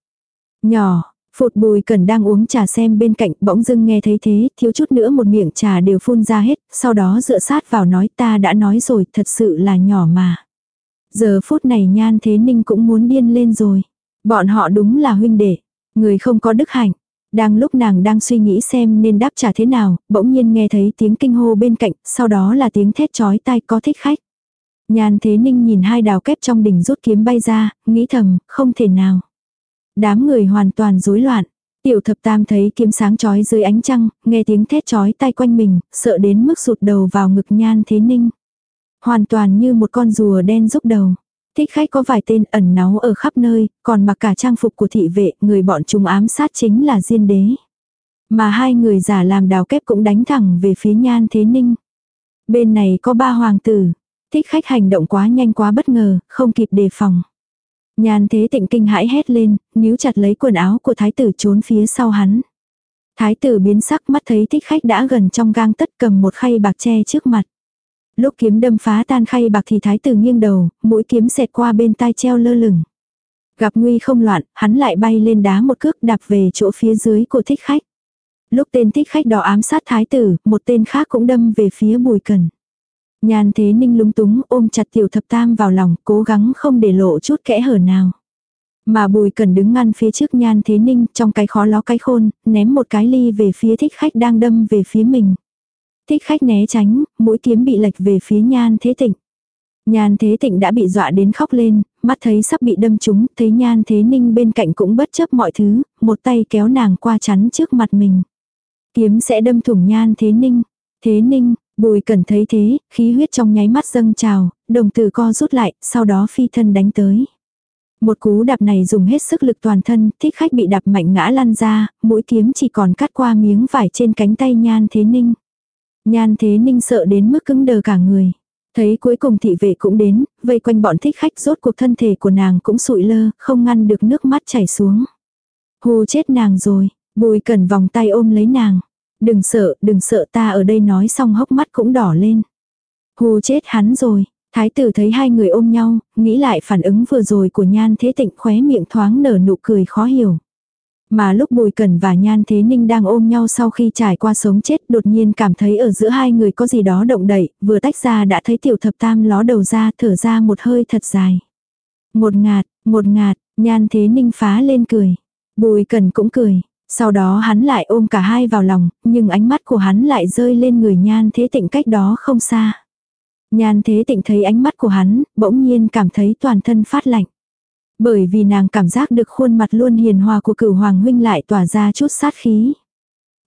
Nhỏ, Phụt bùi cần đang uống trà xem bên cạnh bỗng dưng nghe thấy thế, thiếu chút nữa một miệng trà đều phun ra hết, sau đó dựa sát vào nói ta đã nói rồi, thật sự là nhỏ mà. Giờ phút này nhan thế ninh cũng muốn điên lên rồi. Bọn họ đúng là huynh đệ. Người không có đức hạnh. Đang lúc nàng đang suy nghĩ xem nên đáp trả thế nào, bỗng nhiên nghe thấy tiếng kinh hô bên cạnh, sau đó là tiếng thét chói tai có thích khách. Nhan thế ninh nhìn hai đào kép trong đỉnh rút kiếm bay ra, nghĩ thầm, không thể nào. Đám người hoàn toàn rối loạn. Tiểu thập tam thấy kiếm sáng chói dưới ánh trăng, nghe tiếng thét chói tai quanh mình, sợ đến mức sụt đầu vào ngực nhan thế ninh. Hoàn toàn như một con rùa đen rúc đầu. Thích khách có vài tên ẩn náu ở khắp nơi, còn mặc cả trang phục của thị vệ, người bọn chúng ám sát chính là diên đế. Mà hai người giả làm đào kép cũng đánh thẳng về phía nhan thế ninh. Bên này có ba hoàng tử. Thích khách hành động quá nhanh quá bất ngờ, không kịp đề phòng. Nhan thế tịnh kinh hãi hét lên, níu chặt lấy quần áo của thái tử trốn phía sau hắn. Thái tử biến sắc mắt thấy thích khách đã gần trong gang tất cầm một khay bạc che trước mặt. Lúc kiếm đâm phá tan khay bạc thì thái tử nghiêng đầu, mũi kiếm xẹt qua bên tai treo lơ lửng. Gặp nguy không loạn, hắn lại bay lên đá một cước đạp về chỗ phía dưới của thích khách. Lúc tên thích khách đó ám sát thái tử, một tên khác cũng đâm về phía bùi cần. nhàn thế ninh lúng túng ôm chặt tiểu thập tam vào lòng, cố gắng không để lộ chút kẽ hở nào. Mà bùi cần đứng ngăn phía trước nhan thế ninh trong cái khó ló cái khôn, ném một cái ly về phía thích khách đang đâm về phía mình. Thích khách né tránh, mũi kiếm bị lệch về phía nhan thế tịnh. Nhan thế tịnh đã bị dọa đến khóc lên, mắt thấy sắp bị đâm trúng, thấy nhan thế ninh bên cạnh cũng bất chấp mọi thứ, một tay kéo nàng qua chắn trước mặt mình. Kiếm sẽ đâm thủng nhan thế ninh. Thế ninh, bùi cần thấy thế, khí huyết trong nháy mắt dâng trào, đồng tử co rút lại, sau đó phi thân đánh tới. Một cú đạp này dùng hết sức lực toàn thân, thích khách bị đạp mạnh ngã lăn ra, mũi kiếm chỉ còn cắt qua miếng vải trên cánh tay nhan thế ninh. Nhan thế ninh sợ đến mức cứng đờ cả người. Thấy cuối cùng thị vệ cũng đến, vây quanh bọn thích khách rốt cuộc thân thể của nàng cũng sụi lơ, không ngăn được nước mắt chảy xuống. Hù chết nàng rồi, bùi cẩn vòng tay ôm lấy nàng. Đừng sợ, đừng sợ ta ở đây nói xong hốc mắt cũng đỏ lên. Hù chết hắn rồi, thái tử thấy hai người ôm nhau, nghĩ lại phản ứng vừa rồi của nhan thế tịnh khóe miệng thoáng nở nụ cười khó hiểu. Mà lúc Bùi Cẩn và Nhan Thế Ninh đang ôm nhau sau khi trải qua sống chết đột nhiên cảm thấy ở giữa hai người có gì đó động đậy, vừa tách ra đã thấy tiểu thập tam ló đầu ra thở ra một hơi thật dài. Một ngạt, một ngạt, Nhan Thế Ninh phá lên cười. Bùi Cẩn cũng cười. Sau đó hắn lại ôm cả hai vào lòng, nhưng ánh mắt của hắn lại rơi lên người Nhan Thế Tịnh cách đó không xa. Nhan Thế Tịnh thấy ánh mắt của hắn, bỗng nhiên cảm thấy toàn thân phát lạnh. Bởi vì nàng cảm giác được khuôn mặt luôn hiền hòa của cửu hoàng huynh lại tỏa ra chút sát khí.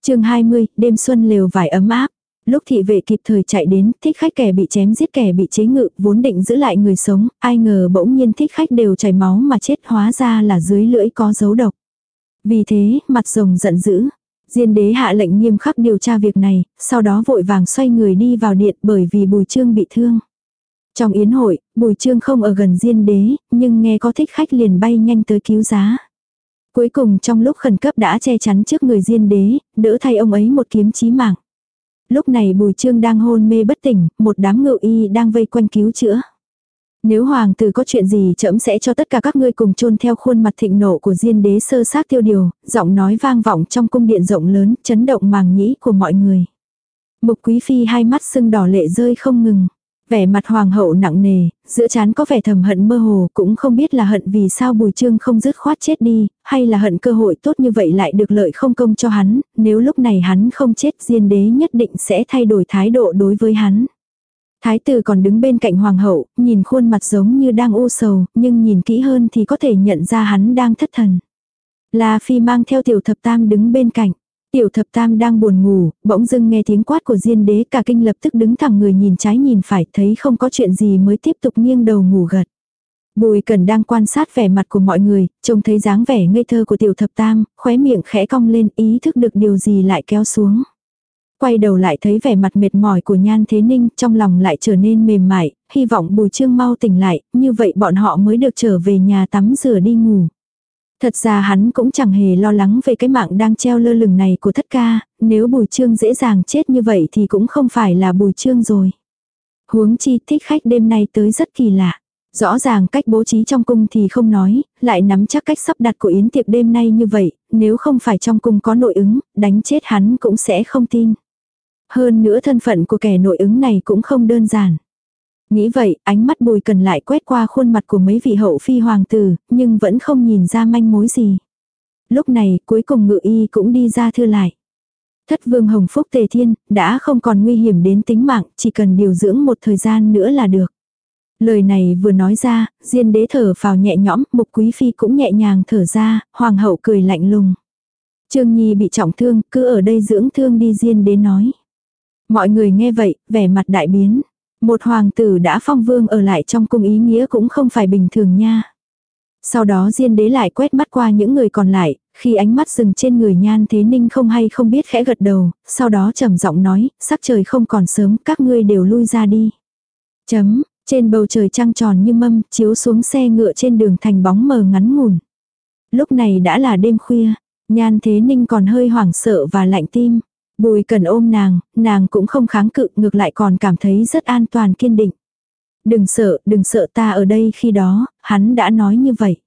chương 20, đêm xuân lều vải ấm áp. Lúc thị vệ kịp thời chạy đến, thích khách kẻ bị chém giết kẻ bị chế ngự, vốn định giữ lại người sống, ai ngờ bỗng nhiên thích khách đều chảy máu mà chết hóa ra là dưới lưỡi có dấu độc. Vì thế, mặt rồng giận dữ. Diên đế hạ lệnh nghiêm khắc điều tra việc này, sau đó vội vàng xoay người đi vào điện bởi vì bùi trương bị thương. Trong yến hội, Bùi Trương không ở gần Diên Đế, nhưng nghe có thích khách liền bay nhanh tới cứu giá. Cuối cùng trong lúc khẩn cấp đã che chắn trước người Diên Đế, đỡ thay ông ấy một kiếm chí mạng. Lúc này Bùi Trương đang hôn mê bất tỉnh, một đám ngự y đang vây quanh cứu chữa. Nếu hoàng tử có chuyện gì trẫm sẽ cho tất cả các ngươi cùng chôn theo khuôn mặt thịnh nộ của diên đế sơ sát tiêu điều, giọng nói vang vọng trong cung điện rộng lớn, chấn động màng nhĩ của mọi người. Mục quý phi hai mắt sưng đỏ lệ rơi không ngừng. Vẻ mặt hoàng hậu nặng nề, giữa chán có vẻ thầm hận mơ hồ, cũng không biết là hận vì sao bùi trương không dứt khoát chết đi, hay là hận cơ hội tốt như vậy lại được lợi không công cho hắn, nếu lúc này hắn không chết diên đế nhất định sẽ thay đổi thái độ đối với hắn. Thái tử còn đứng bên cạnh hoàng hậu, nhìn khuôn mặt giống như đang u sầu, nhưng nhìn kỹ hơn thì có thể nhận ra hắn đang thất thần. La Phi mang theo tiểu thập tam đứng bên cạnh. Tiểu thập tam đang buồn ngủ, bỗng dưng nghe tiếng quát của diên đế cả kinh lập tức đứng thẳng người nhìn trái nhìn phải thấy không có chuyện gì mới tiếp tục nghiêng đầu ngủ gật. Bùi cần đang quan sát vẻ mặt của mọi người, trông thấy dáng vẻ ngây thơ của tiểu thập tam, khóe miệng khẽ cong lên ý thức được điều gì lại kéo xuống. Quay đầu lại thấy vẻ mặt mệt mỏi của nhan thế ninh trong lòng lại trở nên mềm mại, hy vọng bùi trương mau tỉnh lại, như vậy bọn họ mới được trở về nhà tắm rửa đi ngủ. Thật ra hắn cũng chẳng hề lo lắng về cái mạng đang treo lơ lửng này của thất ca, nếu bùi trương dễ dàng chết như vậy thì cũng không phải là bùi trương rồi. Huống chi thích khách đêm nay tới rất kỳ lạ. Rõ ràng cách bố trí trong cung thì không nói, lại nắm chắc cách sắp đặt của yến tiệc đêm nay như vậy, nếu không phải trong cung có nội ứng, đánh chết hắn cũng sẽ không tin. Hơn nữa thân phận của kẻ nội ứng này cũng không đơn giản. Nghĩ vậy, ánh mắt bùi cần lại quét qua khuôn mặt của mấy vị hậu phi hoàng tử, nhưng vẫn không nhìn ra manh mối gì. Lúc này, cuối cùng ngự y cũng đi ra thư lại. Thất vương hồng phúc tề thiên, đã không còn nguy hiểm đến tính mạng, chỉ cần điều dưỡng một thời gian nữa là được. Lời này vừa nói ra, diên đế thở vào nhẹ nhõm, mục quý phi cũng nhẹ nhàng thở ra, hoàng hậu cười lạnh lùng. Trương Nhi bị trọng thương, cứ ở đây dưỡng thương đi diên đế nói. Mọi người nghe vậy, vẻ mặt đại biến. Một hoàng tử đã phong vương ở lại trong cung ý nghĩa cũng không phải bình thường nha. Sau đó Diên đế lại quét mắt qua những người còn lại, khi ánh mắt dừng trên người nhan thế ninh không hay không biết khẽ gật đầu, sau đó trầm giọng nói, sắc trời không còn sớm, các ngươi đều lui ra đi. Chấm, trên bầu trời trăng tròn như mâm, chiếu xuống xe ngựa trên đường thành bóng mờ ngắn ngủn. Lúc này đã là đêm khuya, nhan thế ninh còn hơi hoảng sợ và lạnh tim. Bùi cần ôm nàng, nàng cũng không kháng cự, ngược lại còn cảm thấy rất an toàn kiên định. Đừng sợ, đừng sợ ta ở đây khi đó, hắn đã nói như vậy.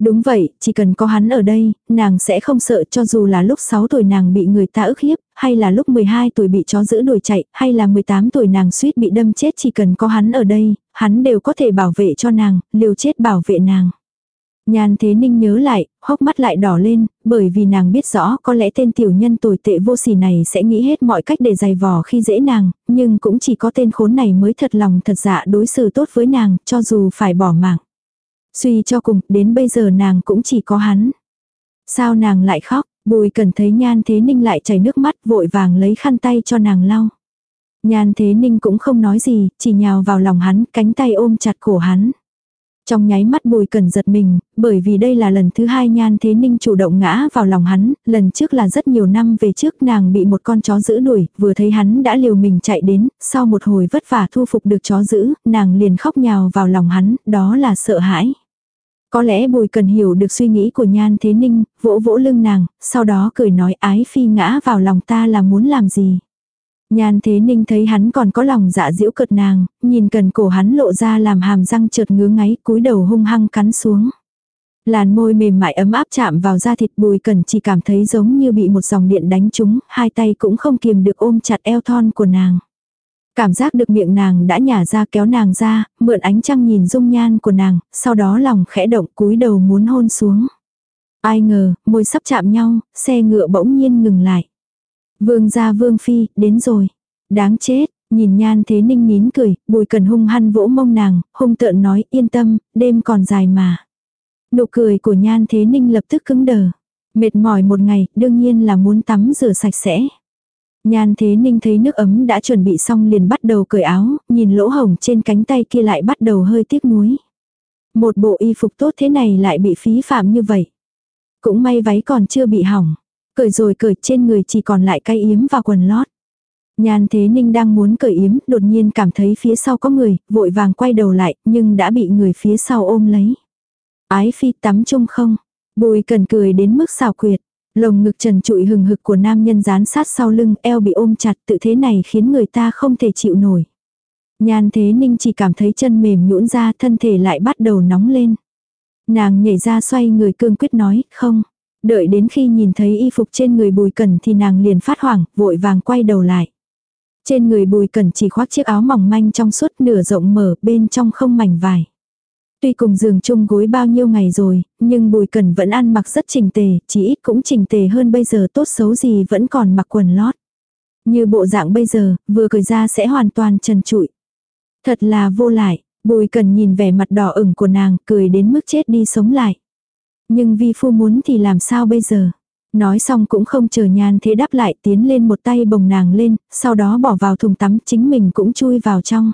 Đúng vậy, chỉ cần có hắn ở đây, nàng sẽ không sợ cho dù là lúc 6 tuổi nàng bị người ta ức hiếp, hay là lúc 12 tuổi bị chó giữ đuổi chạy, hay là 18 tuổi nàng suýt bị đâm chết chỉ cần có hắn ở đây, hắn đều có thể bảo vệ cho nàng, liều chết bảo vệ nàng. Nhan Thế Ninh nhớ lại, hốc mắt lại đỏ lên, bởi vì nàng biết rõ có lẽ tên tiểu nhân tồi tệ vô sỉ này sẽ nghĩ hết mọi cách để giày vò khi dễ nàng, nhưng cũng chỉ có tên khốn này mới thật lòng thật dạ đối xử tốt với nàng, cho dù phải bỏ mạng. Suy cho cùng, đến bây giờ nàng cũng chỉ có hắn. Sao nàng lại khóc, bùi cần thấy Nhan Thế Ninh lại chảy nước mắt vội vàng lấy khăn tay cho nàng lau. Nhan Thế Ninh cũng không nói gì, chỉ nhào vào lòng hắn, cánh tay ôm chặt cổ hắn. Trong nháy mắt bùi cần giật mình, bởi vì đây là lần thứ hai nhan thế ninh chủ động ngã vào lòng hắn, lần trước là rất nhiều năm về trước nàng bị một con chó giữ đuổi, vừa thấy hắn đã liều mình chạy đến, sau một hồi vất vả thu phục được chó giữ, nàng liền khóc nhào vào lòng hắn, đó là sợ hãi. Có lẽ bùi cần hiểu được suy nghĩ của nhan thế ninh, vỗ vỗ lưng nàng, sau đó cười nói ái phi ngã vào lòng ta là muốn làm gì. Nhan thế ninh thấy hắn còn có lòng dạ diễu cợt nàng, nhìn cần cổ hắn lộ ra làm hàm răng chợt ngứa ngáy cúi đầu hung hăng cắn xuống. Làn môi mềm mại ấm áp chạm vào da thịt bùi cần chỉ cảm thấy giống như bị một dòng điện đánh trúng, hai tay cũng không kiềm được ôm chặt eo thon của nàng. Cảm giác được miệng nàng đã nhả ra kéo nàng ra, mượn ánh trăng nhìn dung nhan của nàng, sau đó lòng khẽ động cúi đầu muốn hôn xuống. Ai ngờ, môi sắp chạm nhau, xe ngựa bỗng nhiên ngừng lại. Vương gia vương phi, đến rồi. Đáng chết, nhìn nhan thế ninh nín cười, bùi cần hung hăng vỗ mông nàng, hung tợn nói yên tâm, đêm còn dài mà. Nụ cười của nhan thế ninh lập tức cứng đờ. Mệt mỏi một ngày, đương nhiên là muốn tắm rửa sạch sẽ. Nhan thế ninh thấy nước ấm đã chuẩn bị xong liền bắt đầu cởi áo, nhìn lỗ hồng trên cánh tay kia lại bắt đầu hơi tiếc nuối. Một bộ y phục tốt thế này lại bị phí phạm như vậy. Cũng may váy còn chưa bị hỏng. Cởi rồi cởi trên người chỉ còn lại cái yếm và quần lót. Nhan Thế Ninh đang muốn cởi yếm, đột nhiên cảm thấy phía sau có người, vội vàng quay đầu lại, nhưng đã bị người phía sau ôm lấy. Ái phi tắm chung không? Bùi cần cười đến mức xào quyệt. Lồng ngực trần trụi hừng hực của nam nhân dán sát sau lưng eo bị ôm chặt tự thế này khiến người ta không thể chịu nổi. Nhan thế ninh chỉ cảm thấy chân mềm nhũn ra thân thể lại bắt đầu nóng lên. Nàng nhảy ra xoay người cương quyết nói không. Đợi đến khi nhìn thấy y phục trên người bùi cẩn thì nàng liền phát hoảng, vội vàng quay đầu lại. Trên người bùi cẩn chỉ khoác chiếc áo mỏng manh trong suốt nửa rộng mở bên trong không mảnh vải. Tuy cùng giường chung gối bao nhiêu ngày rồi, nhưng Bùi Cẩn vẫn ăn mặc rất chỉnh tề, chỉ ít cũng chỉnh tề hơn bây giờ tốt xấu gì vẫn còn mặc quần lót. Như bộ dạng bây giờ, vừa cười ra sẽ hoàn toàn trần trụi. Thật là vô lại, Bùi Cẩn nhìn vẻ mặt đỏ ửng của nàng, cười đến mức chết đi sống lại. Nhưng vi phu muốn thì làm sao bây giờ? Nói xong cũng không chờ nhan thế đáp lại tiến lên một tay bồng nàng lên, sau đó bỏ vào thùng tắm chính mình cũng chui vào trong.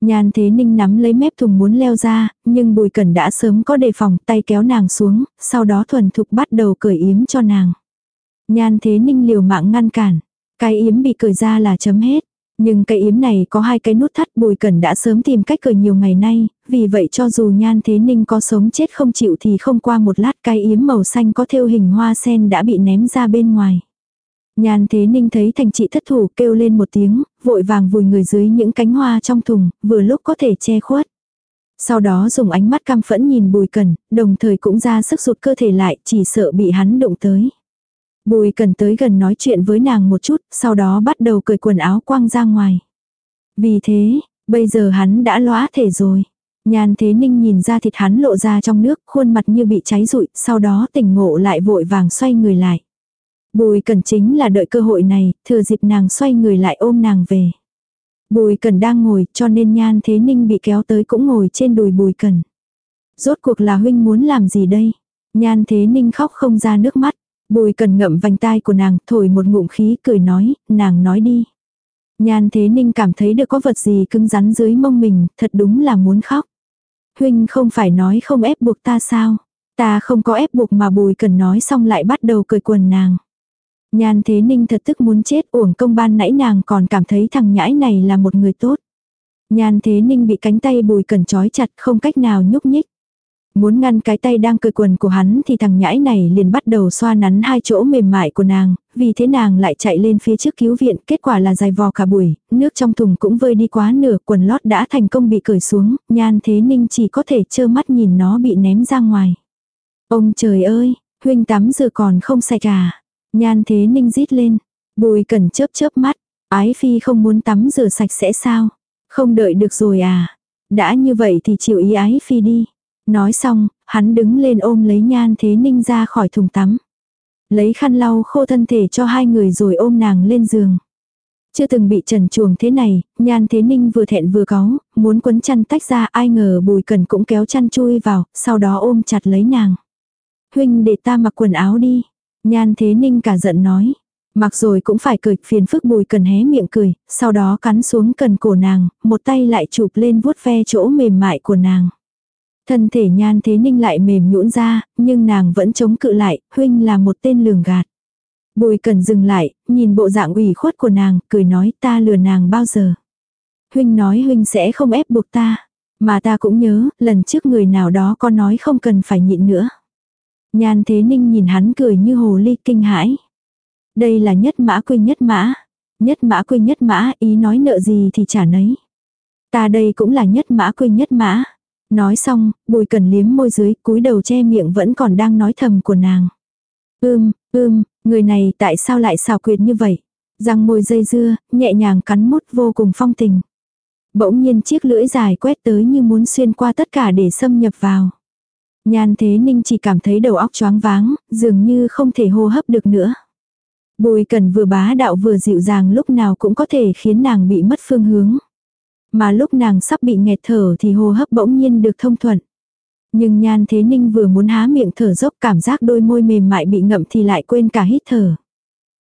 Nhan thế ninh nắm lấy mép thùng muốn leo ra, nhưng bùi cẩn đã sớm có đề phòng tay kéo nàng xuống, sau đó thuần thục bắt đầu cởi yếm cho nàng. Nhan thế ninh liều mạng ngăn cản, cái yếm bị cởi ra là chấm hết. Nhưng cây yếm này có hai cái nút thắt bùi cẩn đã sớm tìm cách cởi nhiều ngày nay, vì vậy cho dù nhan thế ninh có sống chết không chịu thì không qua một lát cái yếm màu xanh có thêu hình hoa sen đã bị ném ra bên ngoài. Nhan thế ninh thấy thành chị thất thủ kêu lên một tiếng, vội vàng vùi người dưới những cánh hoa trong thùng, vừa lúc có thể che khuất. Sau đó dùng ánh mắt cam phẫn nhìn bùi cần, đồng thời cũng ra sức rụt cơ thể lại, chỉ sợ bị hắn đụng tới. Bùi cần tới gần nói chuyện với nàng một chút, sau đó bắt đầu cởi quần áo quăng ra ngoài. Vì thế, bây giờ hắn đã lõa thể rồi. Nhan thế ninh nhìn ra thịt hắn lộ ra trong nước, khuôn mặt như bị cháy rụi, sau đó tỉnh ngộ lại vội vàng xoay người lại. Bùi cần chính là đợi cơ hội này, thừa dịp nàng xoay người lại ôm nàng về. Bùi cần đang ngồi cho nên nhan thế ninh bị kéo tới cũng ngồi trên đùi bùi cần. Rốt cuộc là huynh muốn làm gì đây? Nhan thế ninh khóc không ra nước mắt. Bùi cần ngậm vành tai của nàng, thổi một ngụm khí, cười nói, nàng nói đi. Nhan thế ninh cảm thấy được có vật gì cứng rắn dưới mông mình, thật đúng là muốn khóc. Huynh không phải nói không ép buộc ta sao? Ta không có ép buộc mà bùi cần nói xong lại bắt đầu cười quần nàng. Nhan thế ninh thật tức muốn chết uổng công ban nãy nàng còn cảm thấy thằng nhãi này là một người tốt. Nhan thế ninh bị cánh tay bùi cần trói chặt không cách nào nhúc nhích. Muốn ngăn cái tay đang cười quần của hắn thì thằng nhãi này liền bắt đầu xoa nắn hai chỗ mềm mại của nàng, vì thế nàng lại chạy lên phía trước cứu viện, kết quả là dài vò cả buổi, nước trong thùng cũng vơi đi quá nửa, quần lót đã thành công bị cởi xuống, nhan thế ninh chỉ có thể trơ mắt nhìn nó bị ném ra ngoài. Ông trời ơi, huynh tắm giờ còn không sạch à. Nhan thế ninh rít lên. Bùi cần chớp chớp mắt. Ái phi không muốn tắm rửa sạch sẽ sao? Không đợi được rồi à? Đã như vậy thì chịu ý ái phi đi. Nói xong, hắn đứng lên ôm lấy nhan thế ninh ra khỏi thùng tắm. Lấy khăn lau khô thân thể cho hai người rồi ôm nàng lên giường. Chưa từng bị trần chuồng thế này, nhan thế ninh vừa thẹn vừa cáu, muốn quấn chăn tách ra ai ngờ bùi cần cũng kéo chăn chui vào, sau đó ôm chặt lấy nàng. Huynh để ta mặc quần áo đi. Nhan thế ninh cả giận nói. Mặc rồi cũng phải cười phiền phức bùi cần hé miệng cười, sau đó cắn xuống cần cổ nàng, một tay lại chụp lên vuốt ve chỗ mềm mại của nàng. Thân thể nhan thế ninh lại mềm nhũn ra, nhưng nàng vẫn chống cự lại, huynh là một tên lường gạt. Bùi cần dừng lại, nhìn bộ dạng ủy khuất của nàng, cười nói ta lừa nàng bao giờ. Huynh nói huynh sẽ không ép buộc ta. Mà ta cũng nhớ, lần trước người nào đó có nói không cần phải nhịn nữa. Nhan thế ninh nhìn hắn cười như hồ ly kinh hãi. Đây là nhất mã quy nhất mã. Nhất mã quy nhất mã ý nói nợ gì thì trả nấy. Ta đây cũng là nhất mã quy nhất mã. Nói xong, bùi cần liếm môi dưới cúi đầu che miệng vẫn còn đang nói thầm của nàng. Ưm, ưm, người này tại sao lại xào quyệt như vậy? Răng môi dây dưa, nhẹ nhàng cắn mút vô cùng phong tình. Bỗng nhiên chiếc lưỡi dài quét tới như muốn xuyên qua tất cả để xâm nhập vào. Nhan thế ninh chỉ cảm thấy đầu óc choáng váng, dường như không thể hô hấp được nữa. Bùi cần vừa bá đạo vừa dịu dàng lúc nào cũng có thể khiến nàng bị mất phương hướng. Mà lúc nàng sắp bị nghẹt thở thì hô hấp bỗng nhiên được thông thuận. Nhưng nhan thế ninh vừa muốn há miệng thở dốc cảm giác đôi môi mềm mại bị ngậm thì lại quên cả hít thở.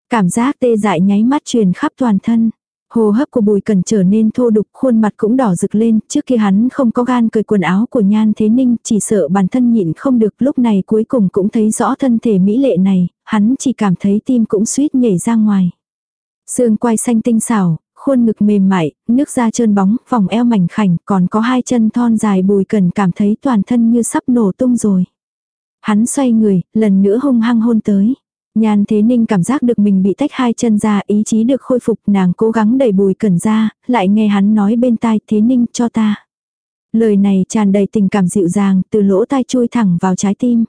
Cảm giác tê dại nháy mắt truyền khắp toàn thân. hô hấp của bùi cần trở nên thô đục, khuôn mặt cũng đỏ rực lên, trước kia hắn không có gan cởi quần áo của nhan thế ninh, chỉ sợ bản thân nhịn không được, lúc này cuối cùng cũng thấy rõ thân thể mỹ lệ này, hắn chỉ cảm thấy tim cũng suýt nhảy ra ngoài. Xương quai xanh tinh xảo, khuôn ngực mềm mại, nước da trơn bóng, vòng eo mảnh khảnh, còn có hai chân thon dài bùi cần cảm thấy toàn thân như sắp nổ tung rồi. Hắn xoay người, lần nữa hung hăng hôn tới. Nhan Thế Ninh cảm giác được mình bị tách hai chân ra, ý chí được khôi phục, nàng cố gắng đẩy bùi cẩn ra, lại nghe hắn nói bên tai Thế Ninh cho ta. Lời này tràn đầy tình cảm dịu dàng, từ lỗ tai chui thẳng vào trái tim.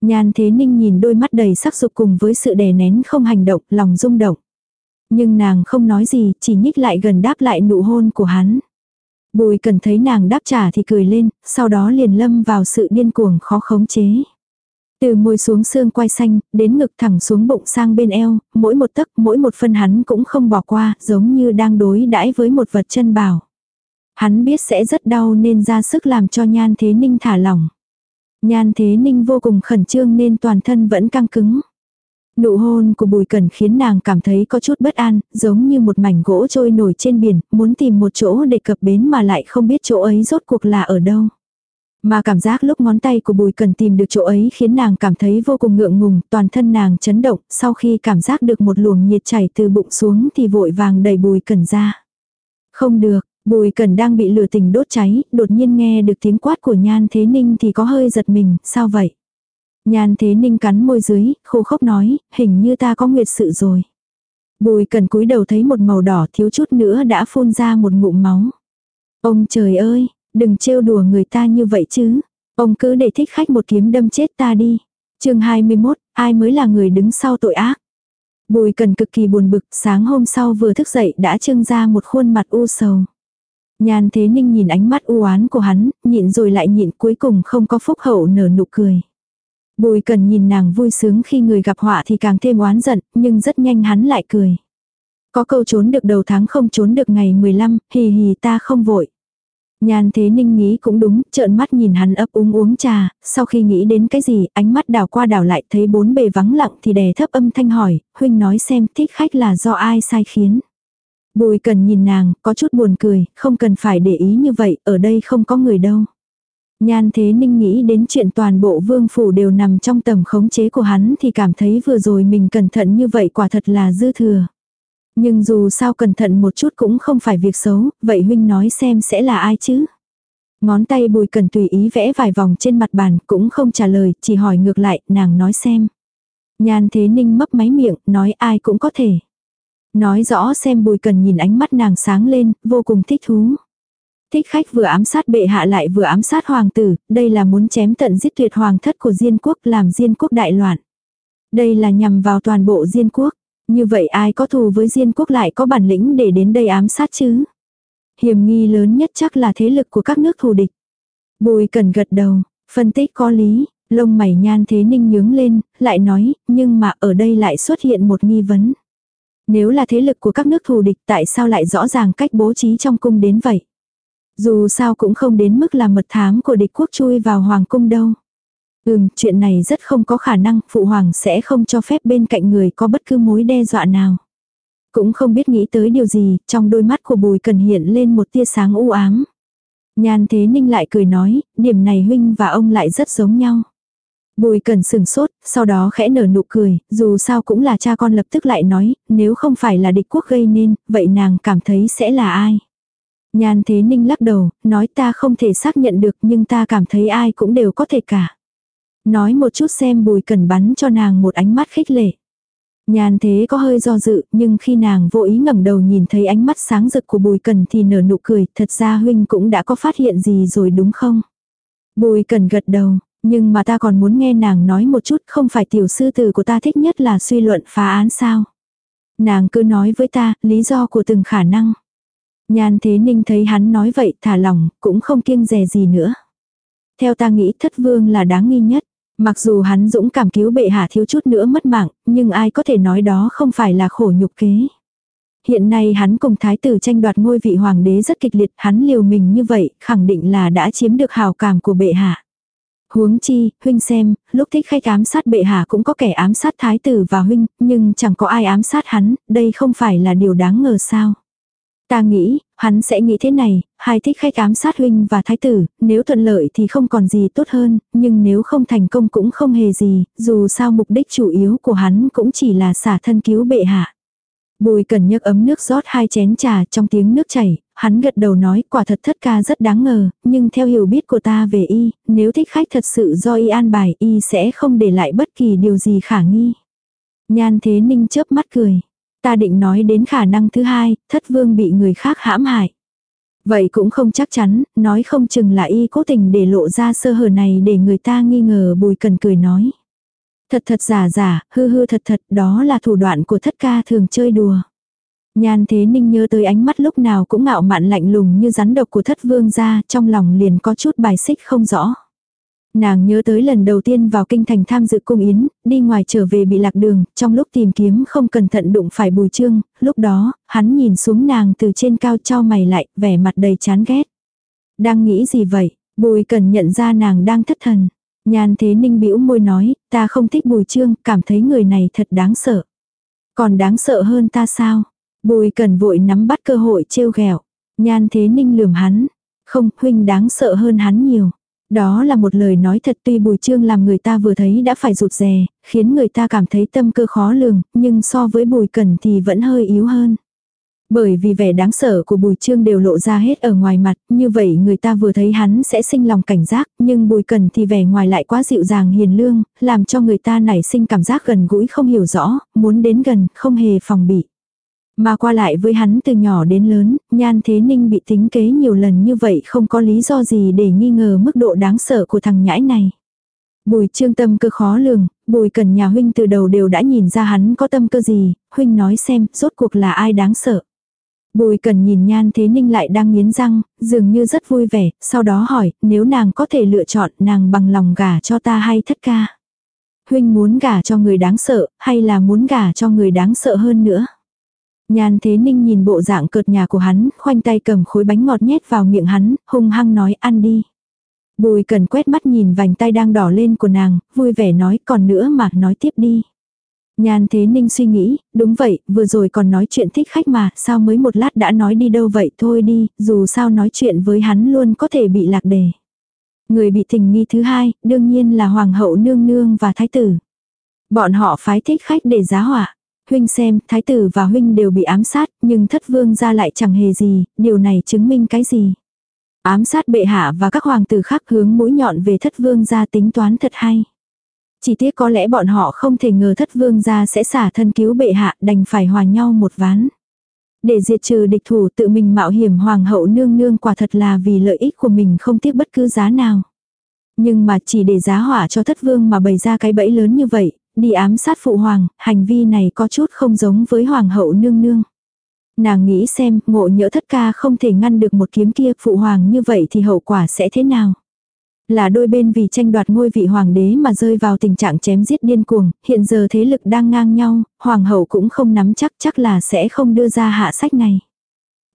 Nhan Thế Ninh nhìn đôi mắt đầy sắc dục cùng với sự đè nén không hành động, lòng rung động. Nhưng nàng không nói gì, chỉ nhích lại gần đáp lại nụ hôn của hắn. Bùi cần thấy nàng đáp trả thì cười lên, sau đó liền lâm vào sự điên cuồng khó khống chế. Từ môi xuống xương quai xanh, đến ngực thẳng xuống bụng sang bên eo, mỗi một tấc, mỗi một phân hắn cũng không bỏ qua, giống như đang đối đãi với một vật chân bảo. Hắn biết sẽ rất đau nên ra sức làm cho nhan thế ninh thả lỏng. Nhan thế ninh vô cùng khẩn trương nên toàn thân vẫn căng cứng. Nụ hôn của bùi cẩn khiến nàng cảm thấy có chút bất an, giống như một mảnh gỗ trôi nổi trên biển, muốn tìm một chỗ để cập bến mà lại không biết chỗ ấy rốt cuộc là ở đâu. Mà cảm giác lúc ngón tay của bùi cần tìm được chỗ ấy khiến nàng cảm thấy vô cùng ngượng ngùng, toàn thân nàng chấn động, sau khi cảm giác được một luồng nhiệt chảy từ bụng xuống thì vội vàng đẩy bùi cần ra. Không được, bùi cần đang bị lửa tình đốt cháy, đột nhiên nghe được tiếng quát của nhan thế ninh thì có hơi giật mình, sao vậy? Nhan thế ninh cắn môi dưới, khô khốc nói, hình như ta có nguyệt sự rồi. Bùi cần cúi đầu thấy một màu đỏ thiếu chút nữa đã phun ra một ngụm máu. Ông trời ơi, đừng trêu đùa người ta như vậy chứ. Ông cứ để thích khách một kiếm đâm chết ta đi. chương 21, ai mới là người đứng sau tội ác. Bùi cần cực kỳ buồn bực, sáng hôm sau vừa thức dậy đã trưng ra một khuôn mặt u sầu. Nhan thế ninh nhìn ánh mắt u oán của hắn, nhịn rồi lại nhịn cuối cùng không có phúc hậu nở nụ cười. Bùi cần nhìn nàng vui sướng khi người gặp họa thì càng thêm oán giận, nhưng rất nhanh hắn lại cười. Có câu trốn được đầu tháng không trốn được ngày 15, hì hì ta không vội. Nhan thế ninh nghĩ cũng đúng, trợn mắt nhìn hắn ấp úng uống trà, sau khi nghĩ đến cái gì, ánh mắt đảo qua đảo lại thấy bốn bề vắng lặng thì đè thấp âm thanh hỏi, huynh nói xem thích khách là do ai sai khiến. Bùi cần nhìn nàng, có chút buồn cười, không cần phải để ý như vậy, ở đây không có người đâu. Nhan thế ninh nghĩ đến chuyện toàn bộ vương phủ đều nằm trong tầm khống chế của hắn thì cảm thấy vừa rồi mình cẩn thận như vậy quả thật là dư thừa. Nhưng dù sao cẩn thận một chút cũng không phải việc xấu, vậy huynh nói xem sẽ là ai chứ? Ngón tay bùi cần tùy ý vẽ vài vòng trên mặt bàn cũng không trả lời, chỉ hỏi ngược lại, nàng nói xem. Nhan thế ninh mấp máy miệng, nói ai cũng có thể. Nói rõ xem bùi cần nhìn ánh mắt nàng sáng lên, vô cùng thích thú. Thích khách vừa ám sát bệ hạ lại vừa ám sát hoàng tử, đây là muốn chém tận giết tuyệt hoàng thất của Diên quốc làm Diên quốc đại loạn. Đây là nhằm vào toàn bộ Diên quốc. Như vậy ai có thù với Diên quốc lại có bản lĩnh để đến đây ám sát chứ? Hiểm nghi lớn nhất chắc là thế lực của các nước thù địch. Bùi cần gật đầu, phân tích có lý, lông mày nhan thế ninh nhướng lên, lại nói, nhưng mà ở đây lại xuất hiện một nghi vấn. Nếu là thế lực của các nước thù địch tại sao lại rõ ràng cách bố trí trong cung đến vậy? Dù sao cũng không đến mức là mật thám của địch quốc chui vào hoàng cung đâu. Ừm, chuyện này rất không có khả năng, phụ hoàng sẽ không cho phép bên cạnh người có bất cứ mối đe dọa nào. Cũng không biết nghĩ tới điều gì, trong đôi mắt của bùi cần hiện lên một tia sáng u ám. Nhan thế ninh lại cười nói, điểm này huynh và ông lại rất giống nhau. Bùi cần sừng sốt, sau đó khẽ nở nụ cười, dù sao cũng là cha con lập tức lại nói, nếu không phải là địch quốc gây nên, vậy nàng cảm thấy sẽ là ai. Nhan thế ninh lắc đầu, nói ta không thể xác nhận được nhưng ta cảm thấy ai cũng đều có thể cả. Nói một chút xem bùi cần bắn cho nàng một ánh mắt khích lệ. Nhan thế có hơi do dự, nhưng khi nàng vô ý ngẩng đầu nhìn thấy ánh mắt sáng rực của bùi cần thì nở nụ cười, thật ra huynh cũng đã có phát hiện gì rồi đúng không? Bùi cần gật đầu, nhưng mà ta còn muốn nghe nàng nói một chút không phải tiểu sư tử của ta thích nhất là suy luận phá án sao? Nàng cứ nói với ta, lý do của từng khả năng. Nhan thế ninh thấy hắn nói vậy thả lòng, cũng không kiêng dè gì nữa. Theo ta nghĩ thất vương là đáng nghi nhất. Mặc dù hắn dũng cảm cứu bệ hạ thiếu chút nữa mất mạng, nhưng ai có thể nói đó không phải là khổ nhục kế. Hiện nay hắn cùng thái tử tranh đoạt ngôi vị hoàng đế rất kịch liệt, hắn liều mình như vậy, khẳng định là đã chiếm được hào cảm của bệ hạ. Huống chi, huynh xem, lúc thích khách ám sát bệ hạ cũng có kẻ ám sát thái tử và huynh, nhưng chẳng có ai ám sát hắn, đây không phải là điều đáng ngờ sao. Ta nghĩ, hắn sẽ nghĩ thế này, hai thích khách ám sát huynh và thái tử, nếu thuận lợi thì không còn gì tốt hơn, nhưng nếu không thành công cũng không hề gì, dù sao mục đích chủ yếu của hắn cũng chỉ là xả thân cứu bệ hạ. Bùi cần nhấc ấm nước rót hai chén trà trong tiếng nước chảy, hắn gật đầu nói quả thật thất ca rất đáng ngờ, nhưng theo hiểu biết của ta về y, nếu thích khách thật sự do y an bài y sẽ không để lại bất kỳ điều gì khả nghi. Nhan thế ninh chớp mắt cười. Ta định nói đến khả năng thứ hai, thất vương bị người khác hãm hại. Vậy cũng không chắc chắn, nói không chừng là y cố tình để lộ ra sơ hở này để người ta nghi ngờ bùi cần cười nói. Thật thật giả giả, hư hư thật thật, đó là thủ đoạn của thất ca thường chơi đùa. Nhan thế ninh nhớ tới ánh mắt lúc nào cũng ngạo mạn lạnh lùng như rắn độc của thất vương ra, trong lòng liền có chút bài xích không rõ. Nàng nhớ tới lần đầu tiên vào kinh thành tham dự cung yến, đi ngoài trở về bị lạc đường, trong lúc tìm kiếm không cẩn thận đụng phải bùi trương, lúc đó, hắn nhìn xuống nàng từ trên cao cho mày lại, vẻ mặt đầy chán ghét. Đang nghĩ gì vậy? Bùi cần nhận ra nàng đang thất thần. Nhan thế ninh bĩu môi nói, ta không thích bùi trương, cảm thấy người này thật đáng sợ. Còn đáng sợ hơn ta sao? Bùi cần vội nắm bắt cơ hội trêu ghẹo. Nhan thế ninh lườm hắn. Không, huynh đáng sợ hơn hắn nhiều. Đó là một lời nói thật tuy bùi trương làm người ta vừa thấy đã phải rụt rè, khiến người ta cảm thấy tâm cơ khó lường, nhưng so với bùi cẩn thì vẫn hơi yếu hơn. Bởi vì vẻ đáng sợ của bùi trương đều lộ ra hết ở ngoài mặt, như vậy người ta vừa thấy hắn sẽ sinh lòng cảnh giác, nhưng bùi cần thì vẻ ngoài lại quá dịu dàng hiền lương, làm cho người ta nảy sinh cảm giác gần gũi không hiểu rõ, muốn đến gần, không hề phòng bị. Mà qua lại với hắn từ nhỏ đến lớn, nhan thế ninh bị tính kế nhiều lần như vậy không có lý do gì để nghi ngờ mức độ đáng sợ của thằng nhãi này. Bùi trương tâm cơ khó lường, bùi cần nhà huynh từ đầu đều đã nhìn ra hắn có tâm cơ gì, huynh nói xem, rốt cuộc là ai đáng sợ. Bùi cần nhìn nhan thế ninh lại đang nghiến răng, dường như rất vui vẻ, sau đó hỏi, nếu nàng có thể lựa chọn nàng bằng lòng gả cho ta hay thất ca. Huynh muốn gả cho người đáng sợ, hay là muốn gả cho người đáng sợ hơn nữa. Nhan thế ninh nhìn bộ dạng cợt nhà của hắn, khoanh tay cầm khối bánh ngọt nhét vào miệng hắn, hung hăng nói ăn đi. Bùi cần quét mắt nhìn vành tay đang đỏ lên của nàng, vui vẻ nói còn nữa mà nói tiếp đi. Nhan thế ninh suy nghĩ, đúng vậy, vừa rồi còn nói chuyện thích khách mà, sao mới một lát đã nói đi đâu vậy thôi đi, dù sao nói chuyện với hắn luôn có thể bị lạc đề. Người bị tình nghi thứ hai, đương nhiên là hoàng hậu nương nương và thái tử. Bọn họ phái thích khách để giá họa. Huynh xem, thái tử và huynh đều bị ám sát, nhưng thất vương ra lại chẳng hề gì, điều này chứng minh cái gì. Ám sát bệ hạ và các hoàng tử khác hướng mũi nhọn về thất vương ra tính toán thật hay. Chỉ tiếc có lẽ bọn họ không thể ngờ thất vương ra sẽ xả thân cứu bệ hạ đành phải hòa nhau một ván. Để diệt trừ địch thủ tự mình mạo hiểm hoàng hậu nương nương quả thật là vì lợi ích của mình không tiếc bất cứ giá nào. Nhưng mà chỉ để giá hỏa cho thất vương mà bày ra cái bẫy lớn như vậy, đi ám sát phụ hoàng, hành vi này có chút không giống với hoàng hậu nương nương. Nàng nghĩ xem, ngộ nhỡ thất ca không thể ngăn được một kiếm kia phụ hoàng như vậy thì hậu quả sẽ thế nào. Là đôi bên vì tranh đoạt ngôi vị hoàng đế mà rơi vào tình trạng chém giết điên cuồng, hiện giờ thế lực đang ngang nhau, hoàng hậu cũng không nắm chắc chắc là sẽ không đưa ra hạ sách này.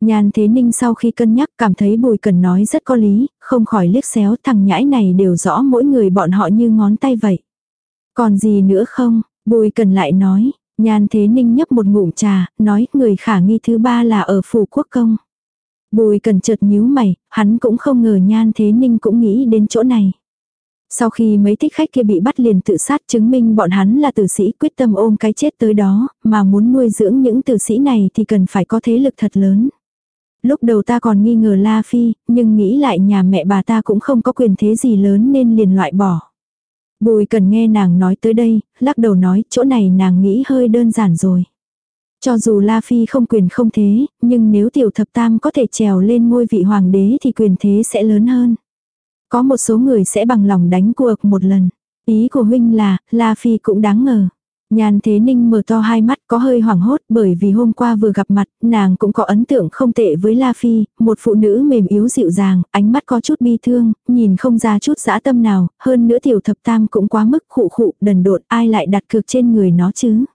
Nhan Thế Ninh sau khi cân nhắc cảm thấy Bùi Cần nói rất có lý, không khỏi liếc xéo thằng nhãi này đều rõ mỗi người bọn họ như ngón tay vậy. Còn gì nữa không? Bùi Cần lại nói, Nhan Thế Ninh nhấp một ngụm trà, nói người khả nghi thứ ba là ở phủ quốc công. Bùi cần chợt nhíu mày, hắn cũng không ngờ nhan thế ninh cũng nghĩ đến chỗ này. Sau khi mấy thích khách kia bị bắt liền tự sát chứng minh bọn hắn là tử sĩ quyết tâm ôm cái chết tới đó, mà muốn nuôi dưỡng những tử sĩ này thì cần phải có thế lực thật lớn. Lúc đầu ta còn nghi ngờ La Phi, nhưng nghĩ lại nhà mẹ bà ta cũng không có quyền thế gì lớn nên liền loại bỏ. Bùi cần nghe nàng nói tới đây, lắc đầu nói chỗ này nàng nghĩ hơi đơn giản rồi. Cho dù La Phi không quyền không thế, nhưng nếu tiểu thập tam có thể trèo lên ngôi vị hoàng đế thì quyền thế sẽ lớn hơn. Có một số người sẽ bằng lòng đánh cuộc một lần. Ý của huynh là, La Phi cũng đáng ngờ. Nhan Thế Ninh mở to hai mắt có hơi hoảng hốt bởi vì hôm qua vừa gặp mặt, nàng cũng có ấn tượng không tệ với La Phi, một phụ nữ mềm yếu dịu dàng, ánh mắt có chút bi thương, nhìn không ra chút dã tâm nào, hơn nữa tiểu thập tam cũng quá mức khụ khụ, đần độn ai lại đặt cược trên người nó chứ.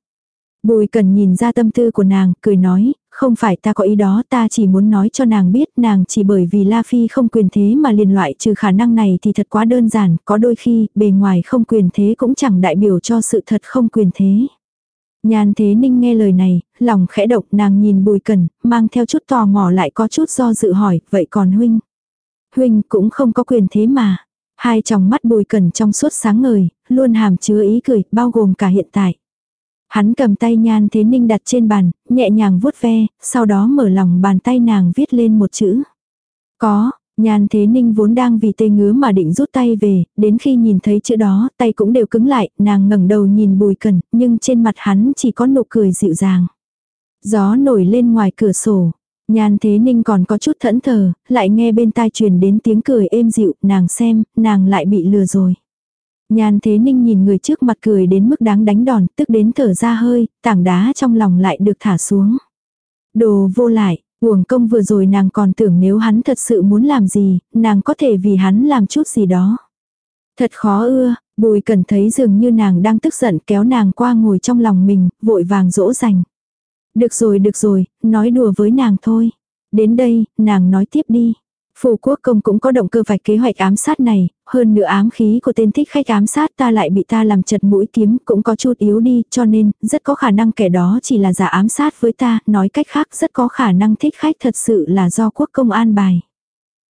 Bùi cần nhìn ra tâm tư của nàng, cười nói, không phải ta có ý đó ta chỉ muốn nói cho nàng biết nàng chỉ bởi vì La Phi không quyền thế mà liền loại trừ khả năng này thì thật quá đơn giản, có đôi khi bề ngoài không quyền thế cũng chẳng đại biểu cho sự thật không quyền thế. Nhan thế ninh nghe lời này, lòng khẽ động nàng nhìn bùi cần, mang theo chút tò mò lại có chút do dự hỏi, vậy còn huynh? Huynh cũng không có quyền thế mà. Hai tròng mắt bùi cần trong suốt sáng ngời, luôn hàm chứa ý cười, bao gồm cả hiện tại. Hắn cầm tay nhan thế ninh đặt trên bàn, nhẹ nhàng vuốt ve, sau đó mở lòng bàn tay nàng viết lên một chữ. Có, Nhan Thế Ninh vốn đang vì tê ngứa mà định rút tay về, đến khi nhìn thấy chữ đó, tay cũng đều cứng lại, nàng ngẩng đầu nhìn Bùi Cần, nhưng trên mặt hắn chỉ có nụ cười dịu dàng. Gió nổi lên ngoài cửa sổ. Nhan Thế Ninh còn có chút thẫn thờ, lại nghe bên tai truyền đến tiếng cười êm dịu, nàng xem, nàng lại bị lừa rồi. Nhan Thế Ninh nhìn người trước mặt cười đến mức đáng đánh đòn, tức đến thở ra hơi, tảng đá trong lòng lại được thả xuống. Đồ vô lại, Uổng công vừa rồi nàng còn tưởng nếu hắn thật sự muốn làm gì, nàng có thể vì hắn làm chút gì đó. Thật khó ưa, bùi cần thấy dường như nàng đang tức giận kéo nàng qua ngồi trong lòng mình, vội vàng dỗ dành. Được rồi được rồi, nói đùa với nàng thôi. Đến đây, nàng nói tiếp đi. Phù quốc công cũng có động cơ vạch kế hoạch ám sát này, hơn nữa ám khí của tên thích khách ám sát ta lại bị ta làm chật mũi kiếm cũng có chút yếu đi, cho nên, rất có khả năng kẻ đó chỉ là giả ám sát với ta, nói cách khác rất có khả năng thích khách thật sự là do quốc công an bài.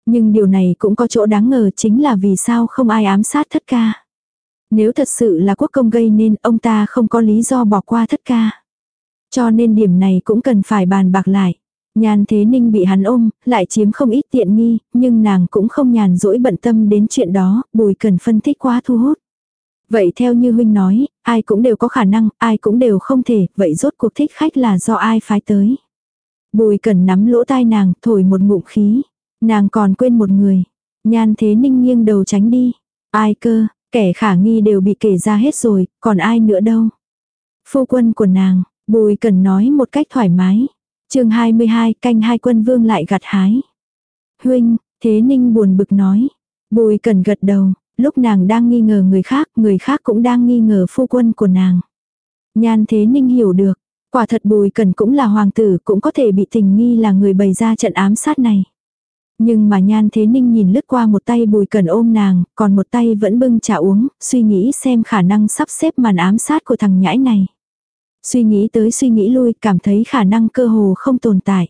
Nhưng điều này cũng có chỗ đáng ngờ chính là vì sao không ai ám sát thất ca. Nếu thật sự là quốc công gây nên ông ta không có lý do bỏ qua thất ca. Cho nên điểm này cũng cần phải bàn bạc lại. Nhan Thế Ninh bị hắn ôm, lại chiếm không ít tiện nghi, nhưng nàng cũng không nhàn rỗi bận tâm đến chuyện đó, bùi cần phân tích quá thu hút. Vậy theo như huynh nói, ai cũng đều có khả năng, ai cũng đều không thể, vậy rốt cuộc thích khách là do ai phái tới. Bùi cần nắm lỗ tai nàng, thổi một ngụm khí. Nàng còn quên một người. Nhan Thế Ninh nghiêng đầu tránh đi. Ai cơ, kẻ khả nghi đều bị kể ra hết rồi, còn ai nữa đâu. Phu quân của nàng, bùi cần nói một cách thoải mái chương 22 canh hai quân vương lại gặt hái. Huynh, thế ninh buồn bực nói. Bùi cần gật đầu, lúc nàng đang nghi ngờ người khác, người khác cũng đang nghi ngờ phu quân của nàng. Nhan thế ninh hiểu được, quả thật bùi cần cũng là hoàng tử cũng có thể bị tình nghi là người bày ra trận ám sát này. Nhưng mà nhan thế ninh nhìn lướt qua một tay bùi cần ôm nàng, còn một tay vẫn bưng trà uống, suy nghĩ xem khả năng sắp xếp màn ám sát của thằng nhãi này. Suy nghĩ tới suy nghĩ lui cảm thấy khả năng cơ hồ không tồn tại.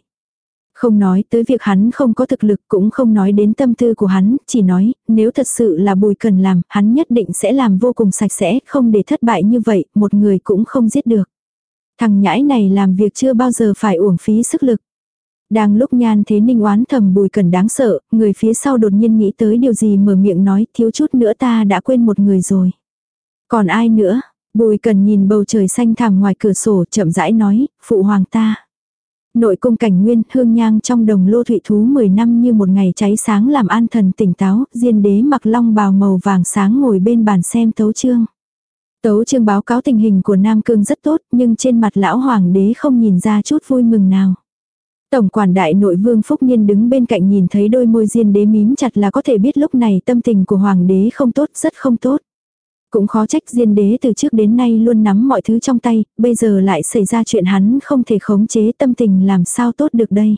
Không nói tới việc hắn không có thực lực cũng không nói đến tâm tư của hắn, chỉ nói, nếu thật sự là bùi cần làm, hắn nhất định sẽ làm vô cùng sạch sẽ, không để thất bại như vậy, một người cũng không giết được. Thằng nhãi này làm việc chưa bao giờ phải uổng phí sức lực. Đang lúc nhan thế ninh oán thầm bùi cần đáng sợ, người phía sau đột nhiên nghĩ tới điều gì mở miệng nói thiếu chút nữa ta đã quên một người rồi. Còn ai nữa, Bùi cần nhìn bầu trời xanh thẳm ngoài cửa sổ chậm rãi nói, phụ hoàng ta. Nội cung cảnh nguyên hương nhang trong đồng lô thụy thú 10 năm như một ngày cháy sáng làm an thần tỉnh táo, diên đế mặc long bào màu vàng sáng ngồi bên bàn xem tấu chương. Tấu chương báo cáo tình hình của Nam Cương rất tốt nhưng trên mặt lão hoàng đế không nhìn ra chút vui mừng nào. Tổng quản đại nội vương Phúc Niên đứng bên cạnh nhìn thấy đôi môi diên đế mím chặt là có thể biết lúc này tâm tình của hoàng đế không tốt rất không tốt. Cũng khó trách diên đế từ trước đến nay luôn nắm mọi thứ trong tay, bây giờ lại xảy ra chuyện hắn không thể khống chế tâm tình làm sao tốt được đây.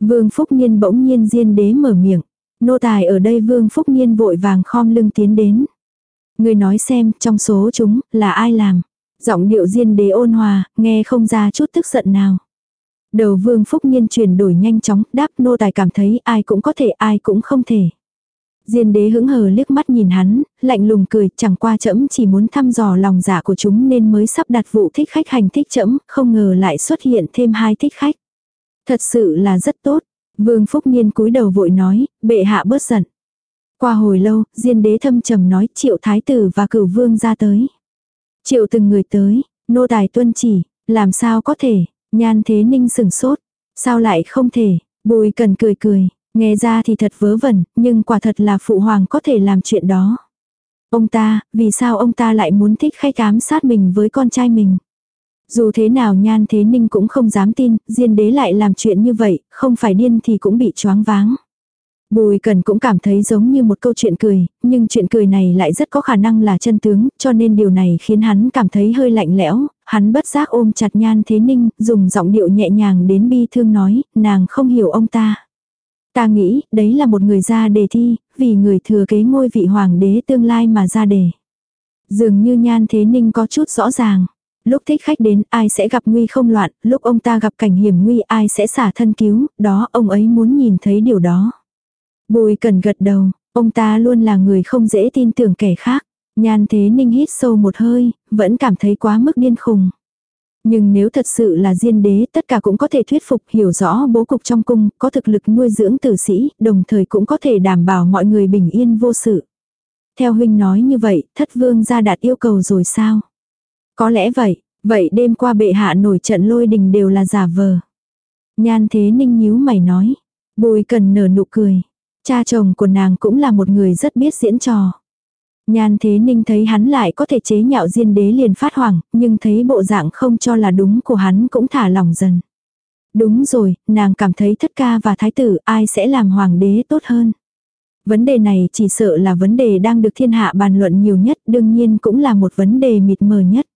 Vương Phúc Nhiên bỗng nhiên diên đế mở miệng. Nô tài ở đây Vương Phúc Nhiên vội vàng khom lưng tiến đến. Người nói xem trong số chúng là ai làm. Giọng điệu diên đế ôn hòa, nghe không ra chút tức giận nào. Đầu Vương Phúc Nhiên chuyển đổi nhanh chóng, đáp nô tài cảm thấy ai cũng có thể ai cũng không thể. Diên đế hững hờ liếc mắt nhìn hắn, lạnh lùng cười, chẳng qua trẫm chỉ muốn thăm dò lòng giả của chúng nên mới sắp đặt vụ thích khách hành thích trẫm, không ngờ lại xuất hiện thêm hai thích khách. Thật sự là rất tốt. Vương Phúc Niên cúi đầu vội nói, bệ hạ bớt giận. Qua hồi lâu, diên đế thâm trầm nói triệu thái tử và cửu vương ra tới. Triệu từng người tới, nô tài tuân chỉ, làm sao có thể, nhan thế ninh sừng sốt. Sao lại không thể, bùi cần cười cười, Nghe ra thì thật vớ vẩn, nhưng quả thật là phụ hoàng có thể làm chuyện đó. Ông ta, vì sao ông ta lại muốn thích khách ám sát mình với con trai mình? Dù thế nào nhan thế ninh cũng không dám tin, diên đế lại làm chuyện như vậy, không phải điên thì cũng bị choáng váng. Bùi cần cũng cảm thấy giống như một câu chuyện cười, nhưng chuyện cười này lại rất có khả năng là chân tướng, cho nên điều này khiến hắn cảm thấy hơi lạnh lẽo, hắn bất giác ôm chặt nhan thế ninh, dùng giọng điệu nhẹ nhàng đến bi thương nói, nàng không hiểu ông ta. Ta nghĩ, đấy là một người ra đề thi, vì người thừa kế ngôi vị hoàng đế tương lai mà ra đề. Dường như nhan thế ninh có chút rõ ràng. Lúc thích khách đến ai sẽ gặp nguy không loạn, lúc ông ta gặp cảnh hiểm nguy ai sẽ xả thân cứu, đó ông ấy muốn nhìn thấy điều đó. Bùi cần gật đầu, ông ta luôn là người không dễ tin tưởng kẻ khác. Nhan thế ninh hít sâu một hơi, vẫn cảm thấy quá mức điên khùng. Nhưng nếu thật sự là diên đế, tất cả cũng có thể thuyết phục hiểu rõ bố cục trong cung, có thực lực nuôi dưỡng tử sĩ, đồng thời cũng có thể đảm bảo mọi người bình yên vô sự. Theo huynh nói như vậy, thất vương ra đạt yêu cầu rồi sao? Có lẽ vậy, vậy đêm qua bệ hạ nổi trận lôi đình đều là giả vờ. Nhan thế ninh nhíu mày nói. Bùi cần nở nụ cười. Cha chồng của nàng cũng là một người rất biết diễn trò. Nhan thế ninh thấy hắn lại có thể chế nhạo diên đế liền phát hoảng, nhưng thấy bộ dạng không cho là đúng của hắn cũng thả lòng dần. Đúng rồi, nàng cảm thấy thất ca và thái tử ai sẽ làm hoàng đế tốt hơn. Vấn đề này chỉ sợ là vấn đề đang được thiên hạ bàn luận nhiều nhất, đương nhiên cũng là một vấn đề mịt mờ nhất.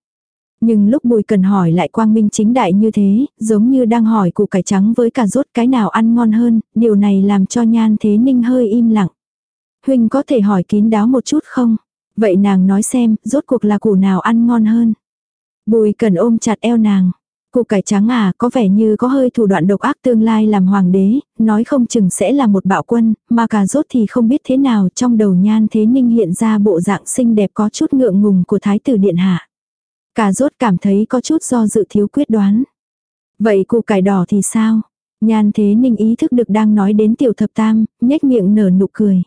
Nhưng lúc bùi cần hỏi lại quang minh chính đại như thế, giống như đang hỏi củ cải trắng với cà rốt cái nào ăn ngon hơn, điều này làm cho nhan thế ninh hơi im lặng. Huynh có thể hỏi kín đáo một chút không? Vậy nàng nói xem, rốt cuộc là củ nào ăn ngon hơn? Bùi cần ôm chặt eo nàng. Củ cải trắng à, có vẻ như có hơi thủ đoạn độc ác tương lai làm hoàng đế, nói không chừng sẽ là một bạo quân, mà cà rốt thì không biết thế nào trong đầu nhan thế ninh hiện ra bộ dạng xinh đẹp có chút ngượng ngùng của thái tử điện hạ. Cà rốt cảm thấy có chút do dự thiếu quyết đoán. Vậy củ cải đỏ thì sao? Nhan thế ninh ý thức được đang nói đến tiểu thập tam, nhếch miệng nở nụ cười.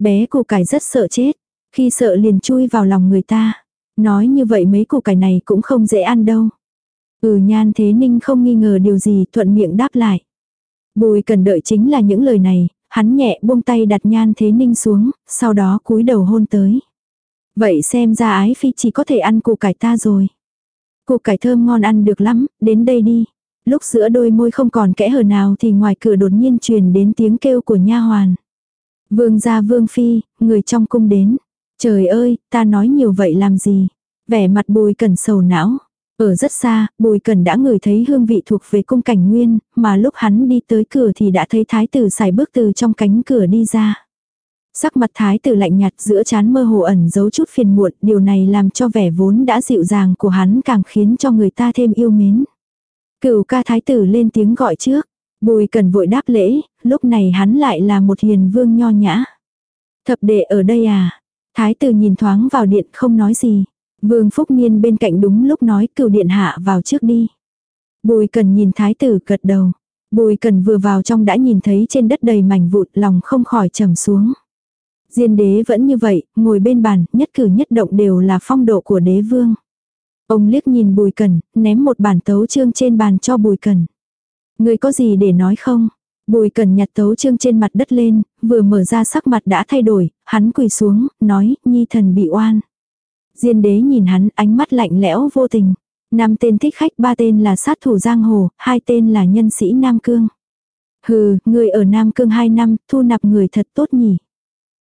Bé củ cải rất sợ chết, khi sợ liền chui vào lòng người ta. Nói như vậy mấy củ cải này cũng không dễ ăn đâu. Ừ nhan thế ninh không nghi ngờ điều gì thuận miệng đáp lại. Bùi cần đợi chính là những lời này, hắn nhẹ buông tay đặt nhan thế ninh xuống, sau đó cúi đầu hôn tới. Vậy xem ra ái phi chỉ có thể ăn củ cải ta rồi. Củ cải thơm ngon ăn được lắm, đến đây đi. Lúc giữa đôi môi không còn kẽ hở nào thì ngoài cửa đột nhiên truyền đến tiếng kêu của nha hoàn. Vương gia vương phi, người trong cung đến. Trời ơi, ta nói nhiều vậy làm gì? Vẻ mặt bùi cần sầu não. Ở rất xa, bùi cần đã ngửi thấy hương vị thuộc về cung cảnh nguyên, mà lúc hắn đi tới cửa thì đã thấy thái tử xài bước từ trong cánh cửa đi ra. Sắc mặt thái tử lạnh nhạt giữa chán mơ hồ ẩn giấu chút phiền muộn, điều này làm cho vẻ vốn đã dịu dàng của hắn càng khiến cho người ta thêm yêu mến. Cửu ca thái tử lên tiếng gọi trước, bùi cần vội đáp lễ, lúc này hắn lại là một hiền vương nho nhã. Thập đệ ở đây à? Thái tử nhìn thoáng vào điện không nói gì. Vương Phúc Niên bên cạnh đúng lúc nói cửu điện hạ vào trước đi. Bùi cần nhìn thái tử gật đầu. Bùi cần vừa vào trong đã nhìn thấy trên đất đầy mảnh vụn lòng không khỏi trầm xuống. Diên đế vẫn như vậy, ngồi bên bàn, nhất cử nhất động đều là phong độ của đế vương. Ông liếc nhìn bùi cần, ném một bản tấu chương trên bàn cho bùi cần. Người có gì để nói không? Bùi cần nhặt tấu chương trên mặt đất lên, vừa mở ra sắc mặt đã thay đổi, hắn quỳ xuống, nói, nhi thần bị oan. Diên đế nhìn hắn, ánh mắt lạnh lẽo vô tình. Năm tên thích khách, ba tên là sát thủ giang hồ, hai tên là nhân sĩ Nam Cương. Hừ, người ở Nam Cương hai năm, thu nạp người thật tốt nhỉ.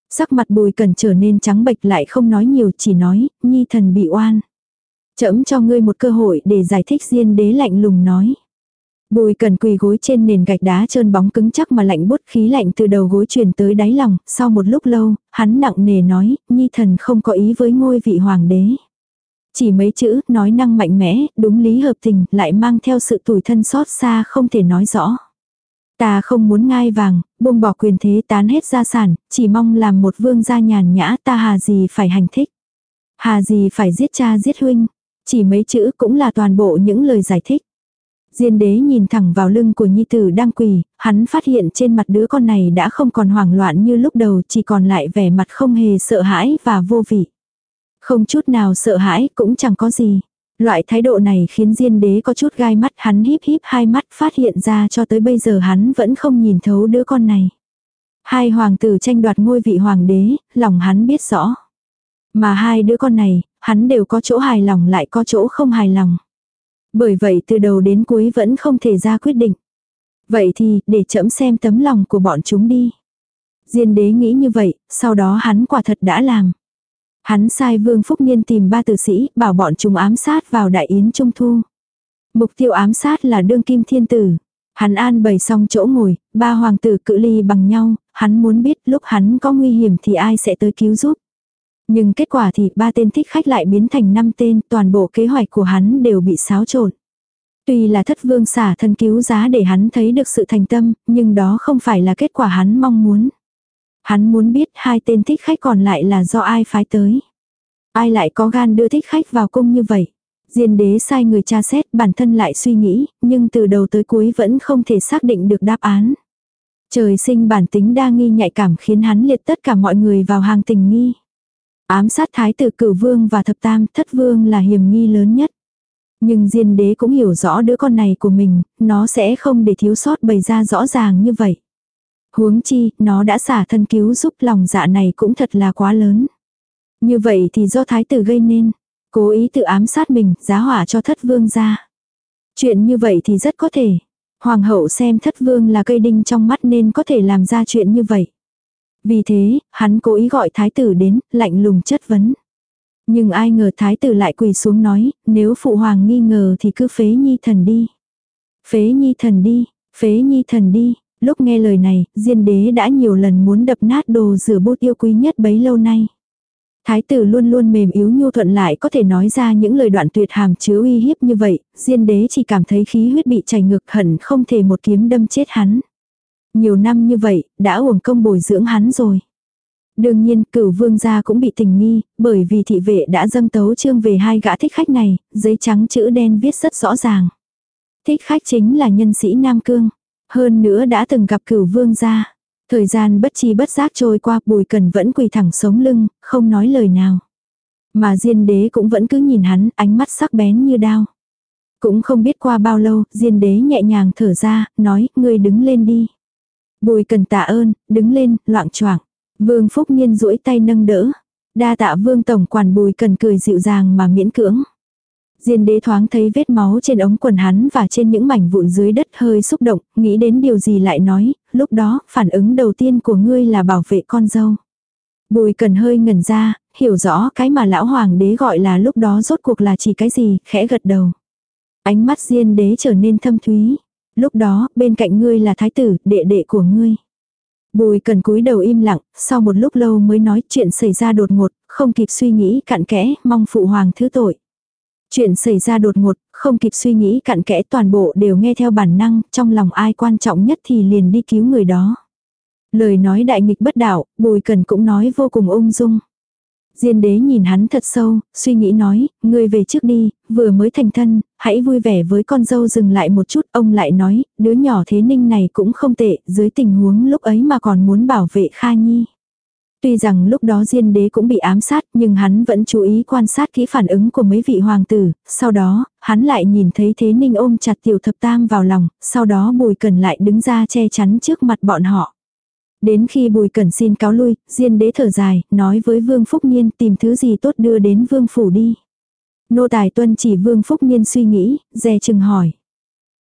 Sắc mặt bùi cần trở nên trắng bệch lại không nói nhiều, chỉ nói, nhi thần bị oan. Chấm cho ngươi một cơ hội để giải thích diên đế lạnh lùng nói. Bùi cần quỳ gối trên nền gạch đá trơn bóng cứng chắc mà lạnh bút khí lạnh từ đầu gối truyền tới đáy lòng, sau một lúc lâu, hắn nặng nề nói, nhi thần không có ý với ngôi vị hoàng đế. Chỉ mấy chữ, nói năng mạnh mẽ, đúng lý hợp tình, lại mang theo sự tủi thân xót xa không thể nói rõ. Ta không muốn ngai vàng, buông bỏ quyền thế tán hết gia sản, chỉ mong làm một vương gia nhàn nhã ta hà gì phải hành thích. Hà gì phải giết cha giết huynh. Chỉ mấy chữ cũng là toàn bộ những lời giải thích. Diên đế nhìn thẳng vào lưng của nhi tử đang quỳ, hắn phát hiện trên mặt đứa con này đã không còn hoảng loạn như lúc đầu chỉ còn lại vẻ mặt không hề sợ hãi và vô vị. Không chút nào sợ hãi cũng chẳng có gì. Loại thái độ này khiến Diên đế có chút gai mắt hắn híp híp hai mắt phát hiện ra cho tới bây giờ hắn vẫn không nhìn thấu đứa con này. Hai hoàng tử tranh đoạt ngôi vị hoàng đế, lòng hắn biết rõ. Mà hai đứa con này, hắn đều có chỗ hài lòng lại có chỗ không hài lòng. Bởi vậy từ đầu đến cuối vẫn không thể ra quyết định. Vậy thì, để chậm xem tấm lòng của bọn chúng đi. Diên đế nghĩ như vậy, sau đó hắn quả thật đã làm. Hắn sai Vương Phúc Niên tìm ba tử sĩ, bảo bọn chúng ám sát vào đại yến trung thu. Mục tiêu ám sát là đương kim thiên tử. Hắn an bày xong chỗ ngồi, ba hoàng tử cự ly bằng nhau, hắn muốn biết lúc hắn có nguy hiểm thì ai sẽ tới cứu giúp. Nhưng kết quả thì ba tên thích khách lại biến thành năm tên, toàn bộ kế hoạch của hắn đều bị xáo trộn. Tuy là thất vương xả thân cứu giá để hắn thấy được sự thành tâm, nhưng đó không phải là kết quả hắn mong muốn. Hắn muốn biết hai tên thích khách còn lại là do ai phái tới. Ai lại có gan đưa thích khách vào cung như vậy. Diên đế sai người tra xét bản thân lại suy nghĩ, nhưng từ đầu tới cuối vẫn không thể xác định được đáp án. Trời sinh bản tính đa nghi nhạy cảm khiến hắn liệt tất cả mọi người vào hàng tình nghi. Ám sát thái tử cửu vương và thập tam thất vương là hiểm nghi lớn nhất. Nhưng diên đế cũng hiểu rõ đứa con này của mình, nó sẽ không để thiếu sót bày ra rõ ràng như vậy. Huống chi, nó đã xả thân cứu giúp lòng dạ này cũng thật là quá lớn. Như vậy thì do thái tử gây nên, cố ý tự ám sát mình, giá hỏa cho thất vương ra. Chuyện như vậy thì rất có thể. Hoàng hậu xem thất vương là cây đinh trong mắt nên có thể làm ra chuyện như vậy. Vì thế, hắn cố ý gọi thái tử đến, lạnh lùng chất vấn. Nhưng ai ngờ thái tử lại quỳ xuống nói, nếu phụ hoàng nghi ngờ thì cứ phế nhi thần đi. Phế nhi thần đi, phế nhi thần đi. Lúc nghe lời này, diên đế đã nhiều lần muốn đập nát đồ rửa bút yêu quý nhất bấy lâu nay. Thái tử luôn luôn mềm yếu nhu thuận lại có thể nói ra những lời đoạn tuyệt hàm chứa uy hiếp như vậy, diên đế chỉ cảm thấy khí huyết bị chảy ngược hận không thể một kiếm đâm chết hắn. Nhiều năm như vậy, đã uổng công bồi dưỡng hắn rồi. Đương nhiên, cửu vương gia cũng bị tình nghi, bởi vì thị vệ đã dâng tấu chương về hai gã thích khách này, giấy trắng chữ đen viết rất rõ ràng. Thích khách chính là nhân sĩ Nam Cương. Hơn nữa đã từng gặp cửu vương gia. Thời gian bất chi bất giác trôi qua bùi cần vẫn quỳ thẳng sống lưng, không nói lời nào. Mà diên đế cũng vẫn cứ nhìn hắn, ánh mắt sắc bén như đao. Cũng không biết qua bao lâu, diên đế nhẹ nhàng thở ra, nói, ngươi đứng lên đi. Bùi cần tạ ơn, đứng lên, loạn choạng Vương Phúc Niên duỗi tay nâng đỡ. Đa tạ vương tổng quản bùi cần cười dịu dàng mà miễn cưỡng. Diên đế thoáng thấy vết máu trên ống quần hắn và trên những mảnh vụn dưới đất hơi xúc động, nghĩ đến điều gì lại nói, lúc đó, phản ứng đầu tiên của ngươi là bảo vệ con dâu. Bùi cần hơi ngẩn ra, hiểu rõ cái mà lão hoàng đế gọi là lúc đó rốt cuộc là chỉ cái gì, khẽ gật đầu. Ánh mắt diên đế trở nên thâm thúy. Lúc đó, bên cạnh ngươi là thái tử, đệ đệ của ngươi. Bùi cần cúi đầu im lặng, sau một lúc lâu mới nói chuyện xảy ra đột ngột, không kịp suy nghĩ cặn kẽ, mong phụ hoàng thứ tội. Chuyện xảy ra đột ngột, không kịp suy nghĩ cặn kẽ toàn bộ đều nghe theo bản năng, trong lòng ai quan trọng nhất thì liền đi cứu người đó. Lời nói đại nghịch bất đạo, bùi cần cũng nói vô cùng ung dung. Diên đế nhìn hắn thật sâu, suy nghĩ nói, ngươi về trước đi, vừa mới thành thân, hãy vui vẻ với con dâu dừng lại một chút. Ông lại nói, đứa nhỏ thế ninh này cũng không tệ, dưới tình huống lúc ấy mà còn muốn bảo vệ Kha Nhi. Tuy rằng lúc đó Diên đế cũng bị ám sát nhưng hắn vẫn chú ý quan sát kỹ phản ứng của mấy vị hoàng tử, sau đó, hắn lại nhìn thấy Thế Ninh ôm chặt tiểu thập tam vào lòng, sau đó Bùi Cần lại đứng ra che chắn trước mặt bọn họ. Đến khi Bùi Cẩn xin cáo lui, Diên đế thở dài, nói với Vương Phúc Niên tìm thứ gì tốt đưa đến Vương Phủ đi. Nô tài tuân chỉ Vương Phúc Niên suy nghĩ, dè chừng hỏi.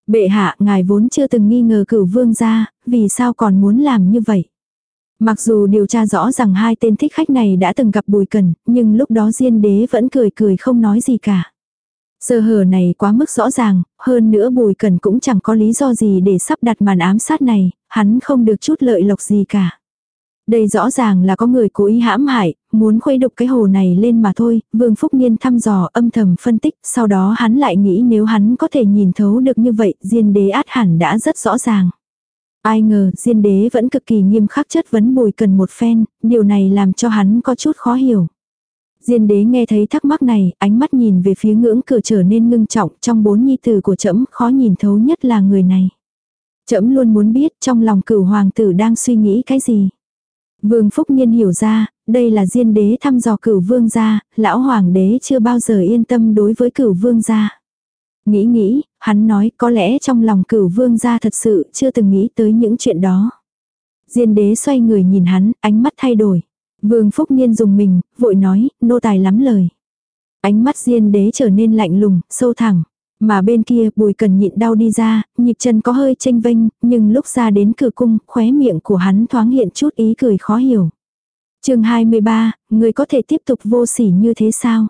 Bệ hạ, ngài vốn chưa từng nghi ngờ cửu vương gia, vì sao còn muốn làm như vậy? Mặc dù điều tra rõ rằng hai tên thích khách này đã từng gặp Bùi Cần, nhưng lúc đó Diên đế vẫn cười cười không nói gì cả. Sơ hở này quá mức rõ ràng, hơn nữa Bùi Cần cũng chẳng có lý do gì để sắp đặt màn ám sát này, hắn không được chút lợi lộc gì cả. Đây rõ ràng là có người cố ý hãm hại, muốn khuấy đục cái hồ này lên mà thôi, Vương Phúc Niên thăm dò âm thầm phân tích, sau đó hắn lại nghĩ nếu hắn có thể nhìn thấu được như vậy, diên đế át hẳn đã rất rõ ràng. Ai ngờ, diên đế vẫn cực kỳ nghiêm khắc chất vấn bùi cần một phen, điều này làm cho hắn có chút khó hiểu. Diên đế nghe thấy thắc mắc này, ánh mắt nhìn về phía ngưỡng cửa trở nên ngưng trọng, trong bốn nhi tử của trẫm khó nhìn thấu nhất là người này. Trẫm luôn muốn biết trong lòng cửu hoàng tử đang suy nghĩ cái gì. Vương Phúc Nhiên hiểu ra, đây là diên đế thăm dò cửu vương gia, lão hoàng đế chưa bao giờ yên tâm đối với cửu vương gia. Nghĩ nghĩ, hắn nói có lẽ trong lòng cửu vương gia thật sự chưa từng nghĩ tới những chuyện đó. Diên đế xoay người nhìn hắn, ánh mắt thay đổi. Vương Phúc Niên dùng mình, vội nói, nô tài lắm lời. Ánh mắt diên đế trở nên lạnh lùng, sâu thẳng. Mà bên kia bùi cần nhịn đau đi ra, nhịp chân có hơi tranh vênh, nhưng lúc ra đến cửa cung, khóe miệng của hắn thoáng hiện chút ý cười khó hiểu. chương 23, người có thể tiếp tục vô sỉ như thế sao?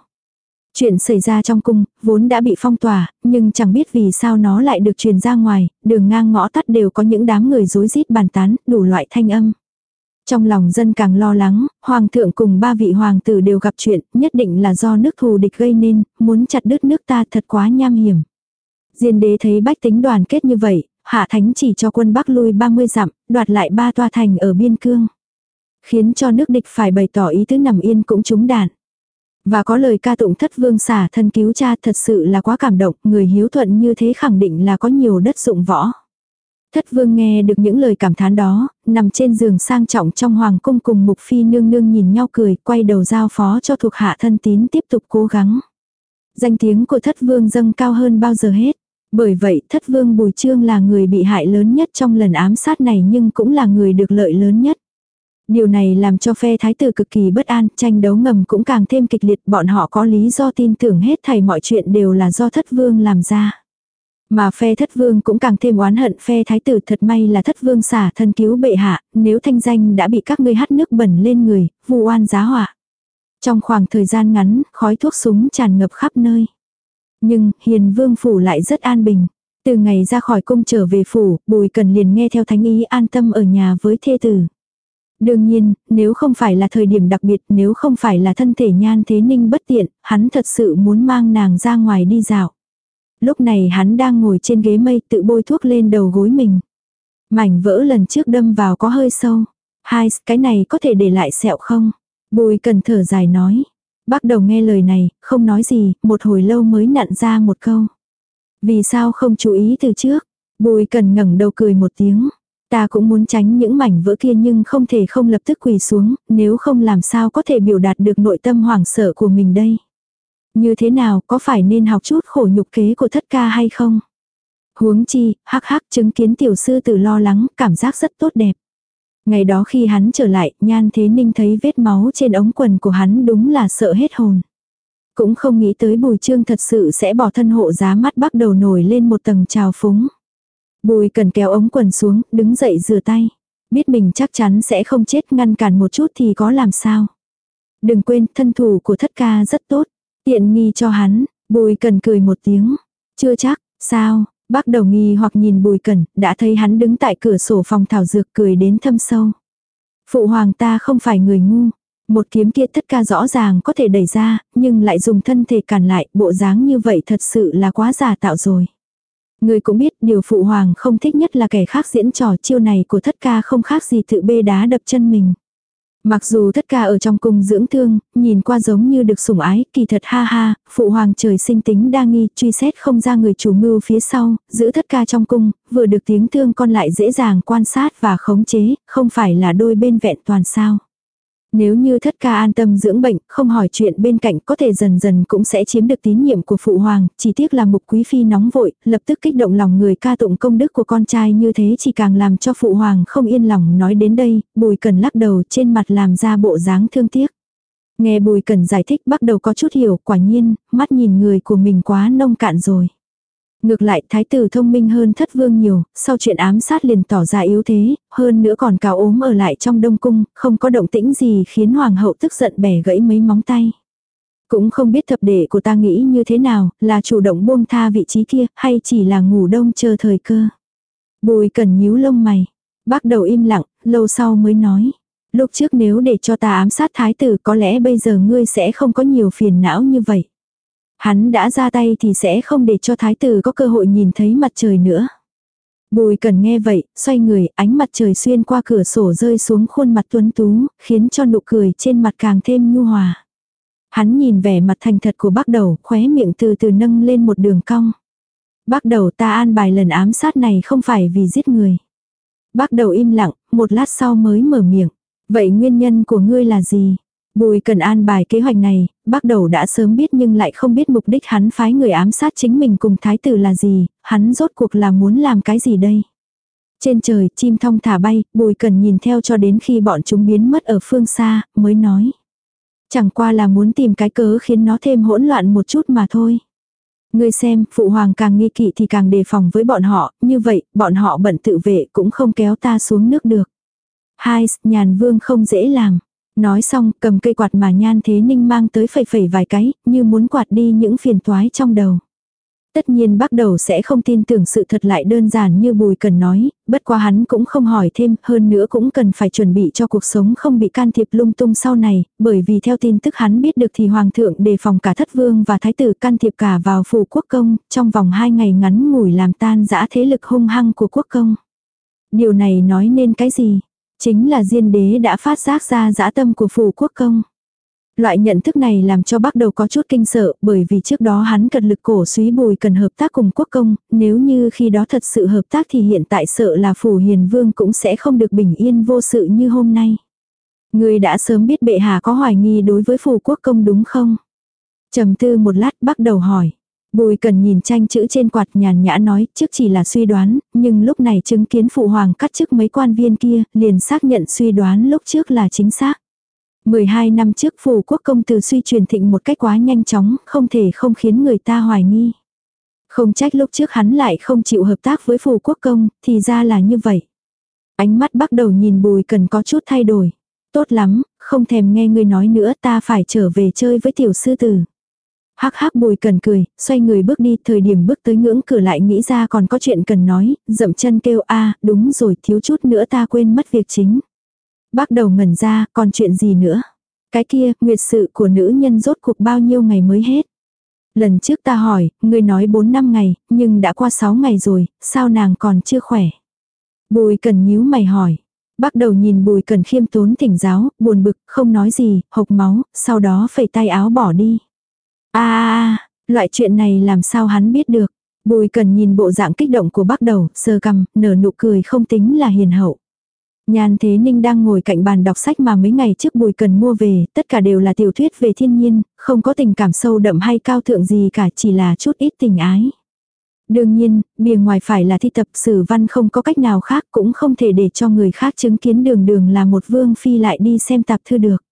Chuyện xảy ra trong cung, vốn đã bị phong tỏa, nhưng chẳng biết vì sao nó lại được truyền ra ngoài, đường ngang ngõ tắt đều có những đám người rối rít bàn tán, đủ loại thanh âm. Trong lòng dân càng lo lắng, hoàng thượng cùng ba vị hoàng tử đều gặp chuyện, nhất định là do nước thù địch gây nên, muốn chặt đứt nước ta thật quá nham hiểm. Diên đế thấy bách tính đoàn kết như vậy, hạ thánh chỉ cho quân bắc lui 30 dặm, đoạt lại ba toa thành ở biên cương. Khiến cho nước địch phải bày tỏ ý tứ nằm yên cũng trúng đạn. Và có lời ca tụng thất vương xả thân cứu cha thật sự là quá cảm động, người hiếu thuận như thế khẳng định là có nhiều đất dụng võ. Thất vương nghe được những lời cảm thán đó, nằm trên giường sang trọng trong hoàng cung cùng mục phi nương nương nhìn nhau cười, quay đầu giao phó cho thuộc hạ thân tín tiếp tục cố gắng. Danh tiếng của thất vương dâng cao hơn bao giờ hết. Bởi vậy thất vương Bùi Trương là người bị hại lớn nhất trong lần ám sát này nhưng cũng là người được lợi lớn nhất. Điều này làm cho phe thái tử cực kỳ bất an, tranh đấu ngầm cũng càng thêm kịch liệt, bọn họ có lý do tin tưởng hết thảy mọi chuyện đều là do thất vương làm ra. Mà phe thất vương cũng càng thêm oán hận phe thái tử thật may là thất vương xả thân cứu bệ hạ, nếu thanh danh đã bị các ngươi hắt nước bẩn lên người, vu oan giá họa. Trong khoảng thời gian ngắn, khói thuốc súng tràn ngập khắp nơi. Nhưng, hiền vương phủ lại rất an bình. Từ ngày ra khỏi cung trở về phủ, bùi cần liền nghe theo thánh ý an tâm ở nhà với thê tử. Đương nhiên, nếu không phải là thời điểm đặc biệt, nếu không phải là thân thể nhan thế ninh bất tiện, hắn thật sự muốn mang nàng ra ngoài đi dạo. Lúc này hắn đang ngồi trên ghế mây tự bôi thuốc lên đầu gối mình. Mảnh vỡ lần trước đâm vào có hơi sâu. Hai, cái này có thể để lại sẹo không? Bùi cần thở dài nói. Bác đầu nghe lời này, không nói gì, một hồi lâu mới nặn ra một câu. Vì sao không chú ý từ trước? Bùi cần ngẩng đầu cười một tiếng. Ta cũng muốn tránh những mảnh vỡ kia nhưng không thể không lập tức quỳ xuống, nếu không làm sao có thể biểu đạt được nội tâm hoảng sợ của mình đây. Như thế nào, có phải nên học chút khổ nhục kế của thất ca hay không? Huống chi, hắc hắc chứng kiến tiểu sư tử lo lắng, cảm giác rất tốt đẹp. Ngày đó khi hắn trở lại, nhan thế ninh thấy vết máu trên ống quần của hắn đúng là sợ hết hồn. Cũng không nghĩ tới bùi trương thật sự sẽ bỏ thân hộ giá mắt bắt đầu nổi lên một tầng trào phúng. Bùi cần kéo ống quần xuống, đứng dậy rửa tay. Biết mình chắc chắn sẽ không chết ngăn cản một chút thì có làm sao. Đừng quên, thân thủ của thất ca rất tốt. Tiện nghi cho hắn, bùi cần cười một tiếng. Chưa chắc, sao, bác đầu nghi hoặc nhìn bùi cần, đã thấy hắn đứng tại cửa sổ phòng thảo dược cười đến thâm sâu. Phụ hoàng ta không phải người ngu. Một kiếm kia tất ca rõ ràng có thể đẩy ra, nhưng lại dùng thân thể cản lại, bộ dáng như vậy thật sự là quá giả tạo rồi. Người cũng biết điều phụ hoàng không thích nhất là kẻ khác diễn trò chiêu này của thất ca không khác gì tự bê đá đập chân mình. Mặc dù tất cả ở trong cung dưỡng thương, nhìn qua giống như được sủng ái, kỳ thật ha ha, phụ hoàng trời sinh tính đa nghi, truy xét không ra người chủ mưu phía sau, giữ tất cả trong cung, vừa được tiếng thương con lại dễ dàng quan sát và khống chế, không phải là đôi bên vẹn toàn sao. Nếu như thất ca an tâm dưỡng bệnh, không hỏi chuyện bên cạnh có thể dần dần cũng sẽ chiếm được tín nhiệm của phụ hoàng, chỉ tiếc là mục quý phi nóng vội, lập tức kích động lòng người ca tụng công đức của con trai như thế chỉ càng làm cho phụ hoàng không yên lòng nói đến đây, bùi cần lắc đầu trên mặt làm ra bộ dáng thương tiếc. Nghe bùi cần giải thích bắt đầu có chút hiểu, quả nhiên, mắt nhìn người của mình quá nông cạn rồi. Ngược lại thái tử thông minh hơn thất vương nhiều, sau chuyện ám sát liền tỏ ra yếu thế, hơn nữa còn cào ốm ở lại trong đông cung, không có động tĩnh gì khiến hoàng hậu tức giận bẻ gãy mấy móng tay. Cũng không biết thập đệ của ta nghĩ như thế nào, là chủ động buông tha vị trí kia, hay chỉ là ngủ đông chờ thời cơ. Bùi cần nhíu lông mày. Bác đầu im lặng, lâu sau mới nói. Lúc trước nếu để cho ta ám sát thái tử có lẽ bây giờ ngươi sẽ không có nhiều phiền não như vậy. Hắn đã ra tay thì sẽ không để cho thái tử có cơ hội nhìn thấy mặt trời nữa. Bùi cần nghe vậy, xoay người, ánh mặt trời xuyên qua cửa sổ rơi xuống khuôn mặt tuấn tú, khiến cho nụ cười trên mặt càng thêm nhu hòa. Hắn nhìn vẻ mặt thành thật của bác đầu, khóe miệng từ từ nâng lên một đường cong. Bác đầu ta an bài lần ám sát này không phải vì giết người. Bác đầu im lặng, một lát sau mới mở miệng. Vậy nguyên nhân của ngươi là gì? Bùi cần an bài kế hoạch này, bác đầu đã sớm biết nhưng lại không biết mục đích hắn phái người ám sát chính mình cùng thái tử là gì, hắn rốt cuộc là muốn làm cái gì đây. Trên trời, chim thong thả bay, bùi cần nhìn theo cho đến khi bọn chúng biến mất ở phương xa, mới nói. Chẳng qua là muốn tìm cái cớ khiến nó thêm hỗn loạn một chút mà thôi. Ngươi xem, phụ hoàng càng nghi kỵ thì càng đề phòng với bọn họ, như vậy, bọn họ bận tự vệ cũng không kéo ta xuống nước được. Hai, nhàn vương không dễ làm. Nói xong, cầm cây quạt mà nhan thế ninh mang tới phẩy phẩy vài cái, như muốn quạt đi những phiền toái trong đầu. Tất nhiên bắt đầu sẽ không tin tưởng sự thật lại đơn giản như Bùi Cần nói, bất quá hắn cũng không hỏi thêm, hơn nữa cũng cần phải chuẩn bị cho cuộc sống không bị can thiệp lung tung sau này, bởi vì theo tin tức hắn biết được thì Hoàng thượng đề phòng cả thất vương và thái tử can thiệp cả vào phủ quốc công, trong vòng hai ngày ngắn ngủi làm tan dã thế lực hung hăng của quốc công. Điều này nói nên cái gì? Chính là diên đế đã phát giác ra dã tâm của phủ quốc công. Loại nhận thức này làm cho bắt đầu có chút kinh sợ bởi vì trước đó hắn cật lực cổ suý bùi cần hợp tác cùng quốc công, nếu như khi đó thật sự hợp tác thì hiện tại sợ là phủ hiền vương cũng sẽ không được bình yên vô sự như hôm nay. Người đã sớm biết bệ hạ có hoài nghi đối với phủ quốc công đúng không? trầm tư một lát bắt đầu hỏi. Bùi cần nhìn tranh chữ trên quạt nhàn nhã nói trước chỉ là suy đoán, nhưng lúc này chứng kiến phụ hoàng cắt chức mấy quan viên kia, liền xác nhận suy đoán lúc trước là chính xác. 12 năm trước phủ quốc công từ suy truyền thịnh một cách quá nhanh chóng, không thể không khiến người ta hoài nghi. Không trách lúc trước hắn lại không chịu hợp tác với phủ quốc công, thì ra là như vậy. Ánh mắt bắt đầu nhìn bùi cần có chút thay đổi. Tốt lắm, không thèm nghe ngươi nói nữa ta phải trở về chơi với tiểu sư tử. Hắc hắc bùi cần cười, xoay người bước đi, thời điểm bước tới ngưỡng cửa lại nghĩ ra còn có chuyện cần nói, dậm chân kêu a đúng rồi thiếu chút nữa ta quên mất việc chính. Bác đầu ngẩn ra, còn chuyện gì nữa? Cái kia, nguyệt sự của nữ nhân rốt cuộc bao nhiêu ngày mới hết? Lần trước ta hỏi, người nói 4 năm ngày, nhưng đã qua 6 ngày rồi, sao nàng còn chưa khỏe? Bùi cần nhíu mày hỏi. Bác đầu nhìn bùi cần khiêm tốn thỉnh giáo, buồn bực, không nói gì, hộc máu, sau đó phẩy tay áo bỏ đi a loại chuyện này làm sao hắn biết được? Bùi cần nhìn bộ dạng kích động của bác đầu, sơ cằm, nở nụ cười không tính là hiền hậu. Nhan Thế Ninh đang ngồi cạnh bàn đọc sách mà mấy ngày trước Bùi Cần mua về, tất cả đều là tiểu thuyết về thiên nhiên, không có tình cảm sâu đậm hay cao thượng gì cả, chỉ là chút ít tình ái. Đương nhiên, bìa ngoài phải là thi tập sử văn không có cách nào khác cũng không thể để cho người khác chứng kiến đường đường là một vương phi lại đi xem tạp thư được.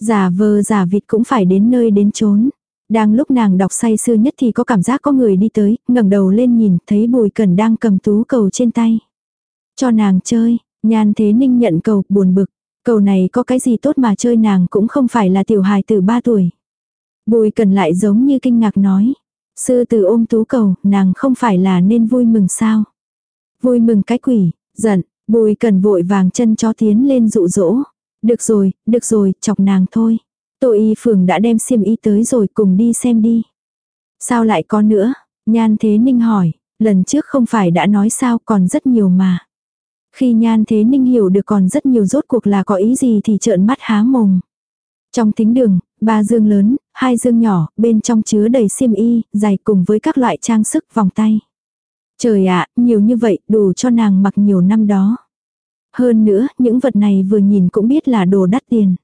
Giả vờ giả vịt cũng phải đến nơi đến chốn. Đang lúc nàng đọc say sưa nhất thì có cảm giác có người đi tới, ngẩng đầu lên nhìn, thấy bùi cần đang cầm tú cầu trên tay. Cho nàng chơi, Nhan thế ninh nhận cầu, buồn bực. Cầu này có cái gì tốt mà chơi nàng cũng không phải là tiểu hài từ 3 tuổi. Bùi cần lại giống như kinh ngạc nói. Sư từ ôm tú cầu, nàng không phải là nên vui mừng sao? Vui mừng cái quỷ, giận, bùi cần vội vàng chân cho tiến lên dụ dỗ. Được rồi, được rồi, chọc nàng thôi. Tô y phường đã đem xiêm y tới rồi cùng đi xem đi. Sao lại có nữa? Nhan thế ninh hỏi, lần trước không phải đã nói sao còn rất nhiều mà. Khi nhan thế ninh hiểu được còn rất nhiều rốt cuộc là có ý gì thì trợn mắt há mồm. Trong thính đường, ba dương lớn, hai dương nhỏ, bên trong chứa đầy xiêm y, giày cùng với các loại trang sức vòng tay. Trời ạ, nhiều như vậy, đủ cho nàng mặc nhiều năm đó. Hơn nữa, những vật này vừa nhìn cũng biết là đồ đắt tiền.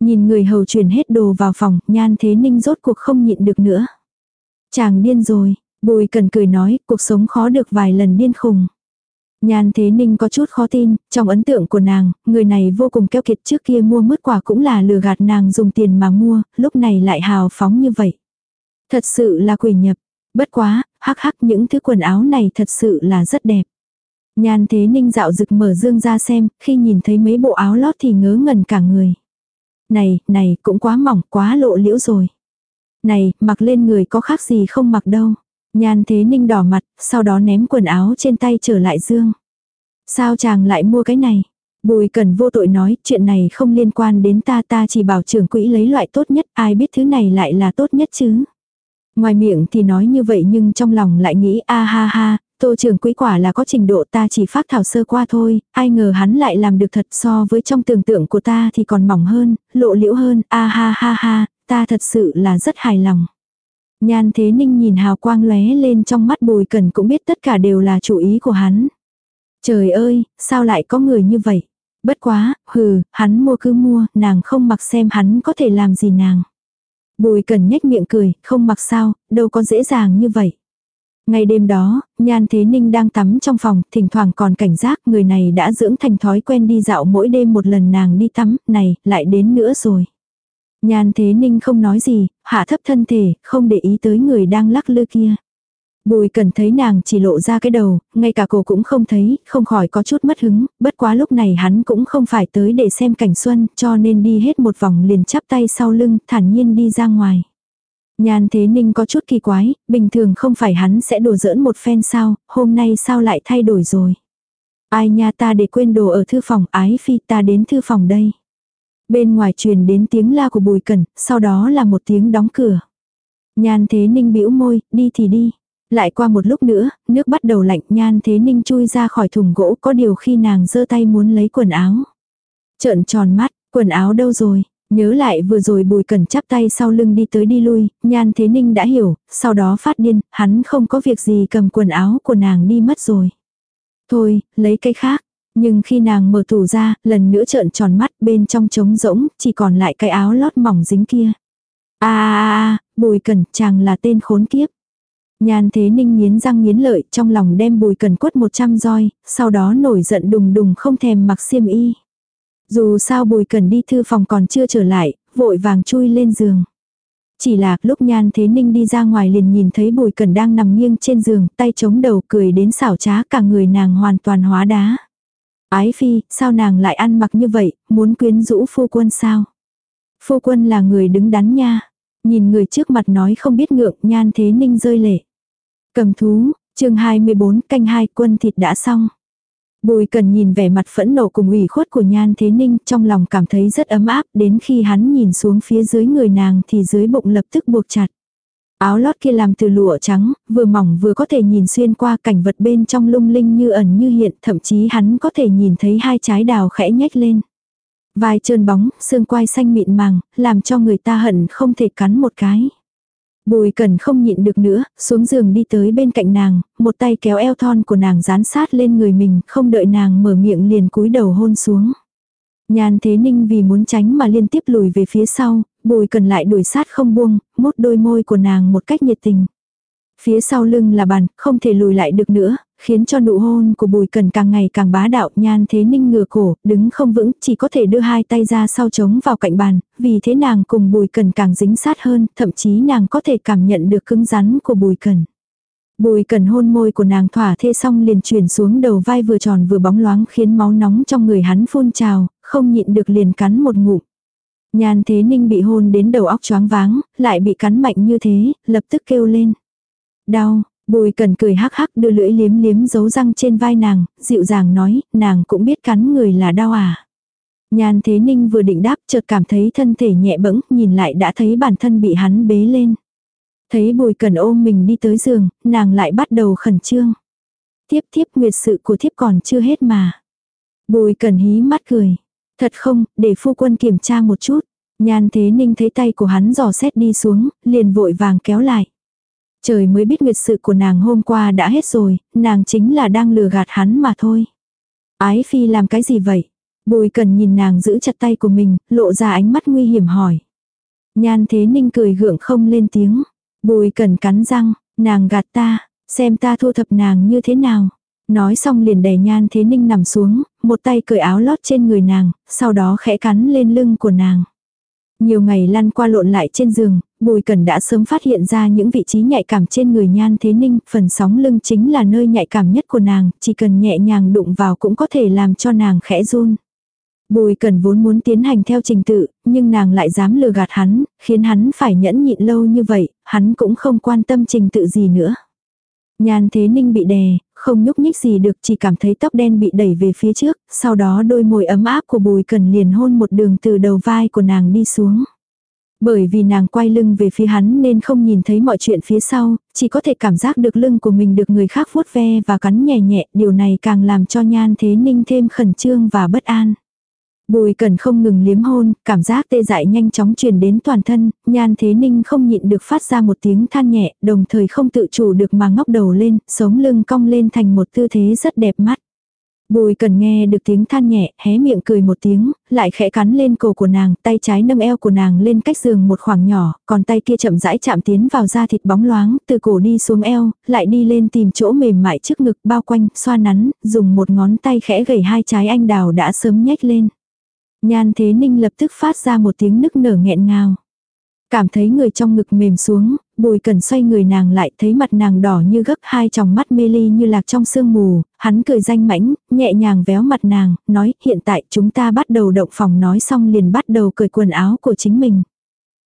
Nhìn người hầu chuyển hết đồ vào phòng, nhan thế ninh rốt cuộc không nhịn được nữa. Chàng điên rồi, bùi cần cười nói, cuộc sống khó được vài lần điên khùng. Nhan Thế Ninh có chút khó tin, trong ấn tượng của nàng, người này vô cùng keo kiệt trước kia mua mứt quả cũng là lừa gạt nàng dùng tiền mà mua, lúc này lại hào phóng như vậy. Thật sự là quỷ nhập. Bất quá, hắc hắc những thứ quần áo này thật sự là rất đẹp. Nhan Thế Ninh dạo rực mở dương ra xem, khi nhìn thấy mấy bộ áo lót thì ngớ ngẩn cả người. Này, này, cũng quá mỏng, quá lộ liễu rồi. Này, mặc lên người có khác gì không mặc đâu. Nhan thế ninh đỏ mặt, sau đó ném quần áo trên tay trở lại dương. Sao chàng lại mua cái này? Bùi cần vô tội nói, chuyện này không liên quan đến ta ta chỉ bảo trưởng quỹ lấy loại tốt nhất, ai biết thứ này lại là tốt nhất chứ. Ngoài miệng thì nói như vậy nhưng trong lòng lại nghĩ a ha ha, tô trưởng quỹ quả là có trình độ ta chỉ phát thảo sơ qua thôi, ai ngờ hắn lại làm được thật so với trong tưởng tượng của ta thì còn mỏng hơn, lộ liễu hơn, a ha ha ha, ta thật sự là rất hài lòng. Nhan thế ninh nhìn hào quang lóe lên trong mắt bùi cần cũng biết tất cả đều là chủ ý của hắn. Trời ơi, sao lại có người như vậy? Bất quá, hừ, hắn mua cứ mua, nàng không mặc xem hắn có thể làm gì nàng. Bùi cần nhếch miệng cười, không mặc sao, đâu có dễ dàng như vậy ngay đêm đó, Nhan Thế Ninh đang tắm trong phòng, thỉnh thoảng còn cảnh giác người này đã dưỡng thành thói quen đi dạo mỗi đêm một lần nàng đi tắm, này, lại đến nữa rồi. Nhan thế ninh không nói gì, hạ thấp thân thể, không để ý tới người đang lắc lư kia. Bùi cần thấy nàng chỉ lộ ra cái đầu, ngay cả cổ cũng không thấy, không khỏi có chút mất hứng, bất quá lúc này hắn cũng không phải tới để xem cảnh xuân, cho nên đi hết một vòng liền chắp tay sau lưng, thản nhiên đi ra ngoài. Nhan thế ninh có chút kỳ quái, bình thường không phải hắn sẽ đùa giỡn một phen sao, hôm nay sao lại thay đổi rồi. Ai nha ta để quên đồ ở thư phòng ái phi ta đến thư phòng đây. Bên ngoài truyền đến tiếng la của bùi cẩn, sau đó là một tiếng đóng cửa. Nhan thế ninh bĩu môi, đi thì đi. Lại qua một lúc nữa, nước bắt đầu lạnh nhan thế ninh chui ra khỏi thùng gỗ có điều khi nàng giơ tay muốn lấy quần áo. Trợn tròn mắt, quần áo đâu rồi? Nhớ lại vừa rồi bùi cẩn chắp tay sau lưng đi tới đi lui, nhan thế ninh đã hiểu, sau đó phát điên, hắn không có việc gì cầm quần áo của nàng đi mất rồi. Thôi, lấy cái khác. Nhưng khi nàng mở tủ ra, lần nữa trợn tròn mắt bên trong trống rỗng, chỉ còn lại cái áo lót mỏng dính kia. a a a bùi cẩn chàng là tên khốn kiếp. Nhan thế ninh nghiến răng nghiến lợi trong lòng đem bùi cần quất 100 roi, sau đó nổi giận đùng đùng không thèm mặc xiêm y. Dù sao bùi cần đi thư phòng còn chưa trở lại, vội vàng chui lên giường. Chỉ là lúc nhan thế ninh đi ra ngoài liền nhìn thấy bùi cần đang nằm nghiêng trên giường, tay chống đầu cười đến xảo trá cả người nàng hoàn toàn hóa đá. Ái phi, sao nàng lại ăn mặc như vậy, muốn quyến rũ phu quân sao? Phu quân là người đứng đắn nha. Nhìn người trước mặt nói không biết ngượng, nhan thế ninh rơi lệ. Cầm thú, chương 24 canh hai quân thịt đã xong. Bùi cần nhìn vẻ mặt phẫn nộ cùng ủy khuất của nhan thế ninh trong lòng cảm thấy rất ấm áp đến khi hắn nhìn xuống phía dưới người nàng thì dưới bụng lập tức buộc chặt. Áo lót kia làm từ lụa trắng, vừa mỏng vừa có thể nhìn xuyên qua cảnh vật bên trong lung linh như ẩn như hiện, thậm chí hắn có thể nhìn thấy hai trái đào khẽ nhếch lên. Vai trơn bóng, xương quai xanh mịn màng, làm cho người ta hận không thể cắn một cái. Bùi cần không nhịn được nữa, xuống giường đi tới bên cạnh nàng, một tay kéo eo thon của nàng dán sát lên người mình, không đợi nàng mở miệng liền cúi đầu hôn xuống. Nhàn thế ninh vì muốn tránh mà liên tiếp lùi về phía sau, bùi cần lại đuổi sát không buông, mút đôi môi của nàng một cách nhiệt tình. Phía sau lưng là bàn, không thể lùi lại được nữa, khiến cho nụ hôn của bùi cần càng ngày càng bá đạo nhan thế ninh ngửa cổ, đứng không vững, chỉ có thể đưa hai tay ra sau trống vào cạnh bàn, vì thế nàng cùng bùi cần càng dính sát hơn, thậm chí nàng có thể cảm nhận được cứng rắn của bùi cần. Bùi cần hôn môi của nàng thỏa thê xong liền chuyển xuống đầu vai vừa tròn vừa bóng loáng khiến máu nóng trong người hắn phun trào, không nhịn được liền cắn một ngụm. Nhan thế ninh bị hôn đến đầu óc choáng váng, lại bị cắn mạnh như thế, lập tức kêu lên. Đau, bùi cần cười hắc hắc đưa lưỡi liếm liếm dấu răng trên vai nàng, dịu dàng nói, nàng cũng biết cắn người là đau à. Nhan thế ninh vừa định đáp chợt cảm thấy thân thể nhẹ bẫng, nhìn lại đã thấy bản thân bị hắn bế lên. Thấy bùi cần ôm mình đi tới giường, nàng lại bắt đầu khẩn trương. Tiếp tiếp nguyệt sự của thiếp còn chưa hết mà. Bùi cần hí mắt cười. Thật không, để phu quân kiểm tra một chút. Nhan thế ninh thấy tay của hắn dò xét đi xuống, liền vội vàng kéo lại. Trời mới biết nguyệt sự của nàng hôm qua đã hết rồi, nàng chính là đang lừa gạt hắn mà thôi. Ái phi làm cái gì vậy? Bùi cần nhìn nàng giữ chặt tay của mình, lộ ra ánh mắt nguy hiểm hỏi. Nhan thế ninh cười gượng không lên tiếng. Bùi cần cắn răng, nàng gạt ta, xem ta thu thập nàng như thế nào. Nói xong liền đè nhan thế ninh nằm xuống, một tay cởi áo lót trên người nàng, sau đó khẽ cắn lên lưng của nàng. Nhiều ngày lăn qua lộn lại trên giường, Bùi Cẩn đã sớm phát hiện ra những vị trí nhạy cảm trên người Nhan Thế Ninh, phần sóng lưng chính là nơi nhạy cảm nhất của nàng, chỉ cần nhẹ nhàng đụng vào cũng có thể làm cho nàng khẽ run. Bùi Cẩn vốn muốn tiến hành theo trình tự, nhưng nàng lại dám lừa gạt hắn, khiến hắn phải nhẫn nhịn lâu như vậy, hắn cũng không quan tâm trình tự gì nữa. Nhan Thế Ninh bị đè, không nhúc nhích gì được chỉ cảm thấy tóc đen bị đẩy về phía trước, sau đó đôi môi ấm áp của Bùi cần liền hôn một đường từ đầu vai của nàng đi xuống. Bởi vì nàng quay lưng về phía hắn nên không nhìn thấy mọi chuyện phía sau, chỉ có thể cảm giác được lưng của mình được người khác vuốt ve và cắn nhẹ nhẹ, điều này càng làm cho nhan thế ninh thêm khẩn trương và bất an. Bùi cần không ngừng liếm hôn, cảm giác tê dại nhanh chóng truyền đến toàn thân, nhan thế ninh không nhịn được phát ra một tiếng than nhẹ, đồng thời không tự chủ được mà ngóc đầu lên, sống lưng cong lên thành một tư thế rất đẹp mắt. Bùi cần nghe được tiếng than nhẹ, hé miệng cười một tiếng, lại khẽ cắn lên cổ của nàng, tay trái nâng eo của nàng lên cách giường một khoảng nhỏ, còn tay kia chậm rãi chạm tiến vào da thịt bóng loáng, từ cổ đi xuống eo, lại đi lên tìm chỗ mềm mại trước ngực bao quanh, xoa nắn, dùng một ngón tay khẽ gẩy hai trái anh đào đã sớm nhếch lên. Nhan thế ninh lập tức phát ra một tiếng nức nở nghẹn ngào. Cảm thấy người trong ngực mềm xuống, bùi cần xoay người nàng lại thấy mặt nàng đỏ như gấp hai tròng mắt mê ly như lạc trong sương mù, hắn cười danh mãnh, nhẹ nhàng véo mặt nàng, nói hiện tại chúng ta bắt đầu động phòng nói xong liền bắt đầu cởi quần áo của chính mình.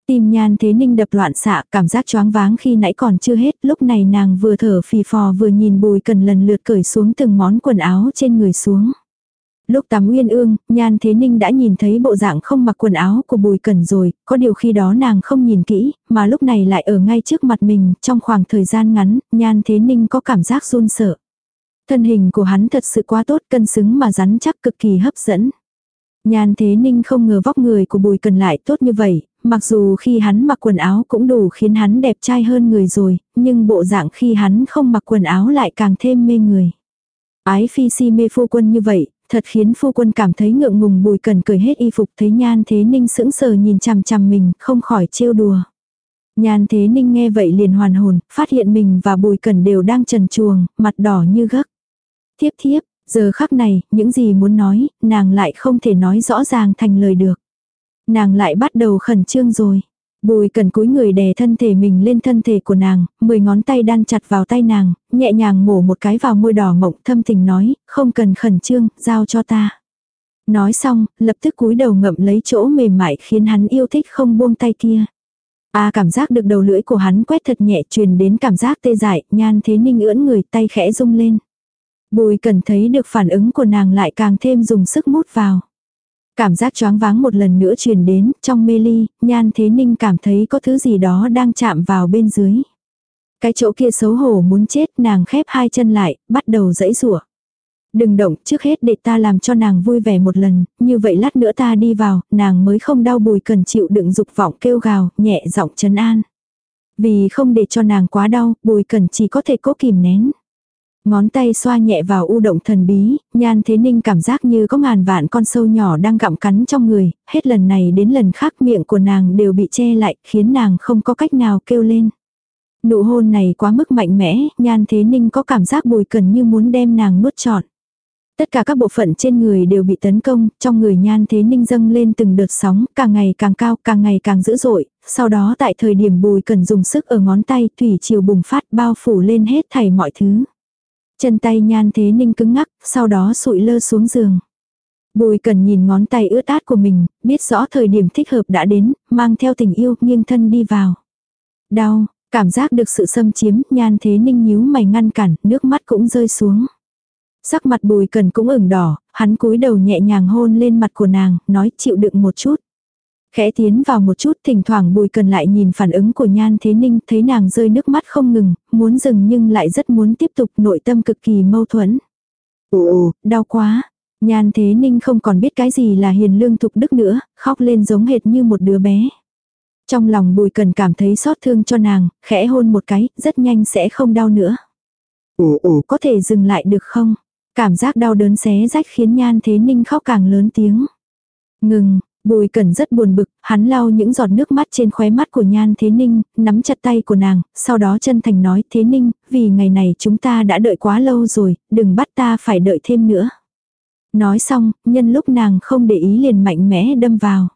tìm nhan thế ninh đập loạn xạ, cảm giác choáng váng khi nãy còn chưa hết, lúc này nàng vừa thở phì phò vừa nhìn bùi cần lần lượt cởi xuống từng món quần áo trên người xuống. Lúc tắm nguyên ương, Nhan Thế Ninh đã nhìn thấy bộ dạng không mặc quần áo của Bùi Cẩn rồi, có điều khi đó nàng không nhìn kỹ, mà lúc này lại ở ngay trước mặt mình, trong khoảng thời gian ngắn, Nhan Thế Ninh có cảm giác run sợ. Thân hình của hắn thật sự quá tốt, cân xứng mà rắn chắc cực kỳ hấp dẫn. Nhan Thế Ninh không ngờ vóc người của Bùi Cần lại tốt như vậy, mặc dù khi hắn mặc quần áo cũng đủ khiến hắn đẹp trai hơn người rồi, nhưng bộ dạng khi hắn không mặc quần áo lại càng thêm mê người. Ái phi si mê phu quân như vậy, thật khiến phu quân cảm thấy ngượng ngùng Bùi Cần cười hết y phục thấy Nhan Thế Ninh sững sờ nhìn chằm chằm mình, không khỏi trêu đùa. Nhan Thế Ninh nghe vậy liền hoàn hồn, phát hiện mình và Bùi Cần đều đang trần chuồng, mặt đỏ như gấc. Thiếp thiếp, giờ khắc này, những gì muốn nói, nàng lại không thể nói rõ ràng thành lời được. Nàng lại bắt đầu khẩn trương rồi. Bùi cần cúi người đè thân thể mình lên thân thể của nàng, mười ngón tay đan chặt vào tay nàng, nhẹ nhàng mổ một cái vào môi đỏ mộng thâm tình nói, không cần khẩn trương, giao cho ta. Nói xong, lập tức cúi đầu ngậm lấy chỗ mềm mại khiến hắn yêu thích không buông tay kia. A cảm giác được đầu lưỡi của hắn quét thật nhẹ truyền đến cảm giác tê dại, nhan thế ninh ưỡn người tay khẽ rung lên. Bùi cần thấy được phản ứng của nàng lại càng thêm dùng sức mút vào. Cảm giác choáng váng một lần nữa truyền đến, trong mê ly, nhan thế ninh cảm thấy có thứ gì đó đang chạm vào bên dưới. Cái chỗ kia xấu hổ muốn chết, nàng khép hai chân lại, bắt đầu dẫy rủa Đừng động, trước hết để ta làm cho nàng vui vẻ một lần, như vậy lát nữa ta đi vào, nàng mới không đau bùi cần chịu đựng dục vọng kêu gào, nhẹ giọng trấn an. Vì không để cho nàng quá đau, bùi cần chỉ có thể cố kìm nén. Ngón tay xoa nhẹ vào u động thần bí, nhan thế ninh cảm giác như có ngàn vạn con sâu nhỏ đang gặm cắn trong người, hết lần này đến lần khác miệng của nàng đều bị che lại, khiến nàng không có cách nào kêu lên. Nụ hôn này quá mức mạnh mẽ, nhan thế ninh có cảm giác bùi cần như muốn đem nàng nuốt trọn. Tất cả các bộ phận trên người đều bị tấn công, trong người nhan thế ninh dâng lên từng đợt sóng, càng ngày càng cao, càng ngày càng dữ dội, sau đó tại thời điểm bùi cần dùng sức ở ngón tay, thủy chiều bùng phát bao phủ lên hết thảy mọi thứ. Chân tay nhan thế ninh cứng ngắc, sau đó sụi lơ xuống giường. Bùi cần nhìn ngón tay ướt át của mình, biết rõ thời điểm thích hợp đã đến, mang theo tình yêu, nghiêng thân đi vào. Đau, cảm giác được sự xâm chiếm, nhan thế ninh nhíu mày ngăn cản, nước mắt cũng rơi xuống. Sắc mặt bùi cần cũng ửng đỏ, hắn cúi đầu nhẹ nhàng hôn lên mặt của nàng, nói chịu đựng một chút. Khẽ tiến vào một chút thỉnh thoảng bùi cần lại nhìn phản ứng của nhan thế ninh thấy nàng rơi nước mắt không ngừng, muốn dừng nhưng lại rất muốn tiếp tục nội tâm cực kỳ mâu thuẫn. Ồ, đau quá. Nhan thế ninh không còn biết cái gì là hiền lương thục đức nữa, khóc lên giống hệt như một đứa bé. Trong lòng bùi cần cảm thấy xót thương cho nàng, khẽ hôn một cái, rất nhanh sẽ không đau nữa. Ồ ồ, có thể dừng lại được không? Cảm giác đau đớn xé rách khiến nhan thế ninh khóc càng lớn tiếng. Ngừng, Bùi Cẩn rất buồn bực, hắn lau những giọt nước mắt trên khóe mắt của Nhan Thế Ninh, nắm chặt tay của nàng, sau đó chân thành nói Thế Ninh, vì ngày này chúng ta đã đợi quá lâu rồi, đừng bắt ta phải đợi thêm nữa. Nói xong, nhân lúc nàng không để ý liền mạnh mẽ đâm vào.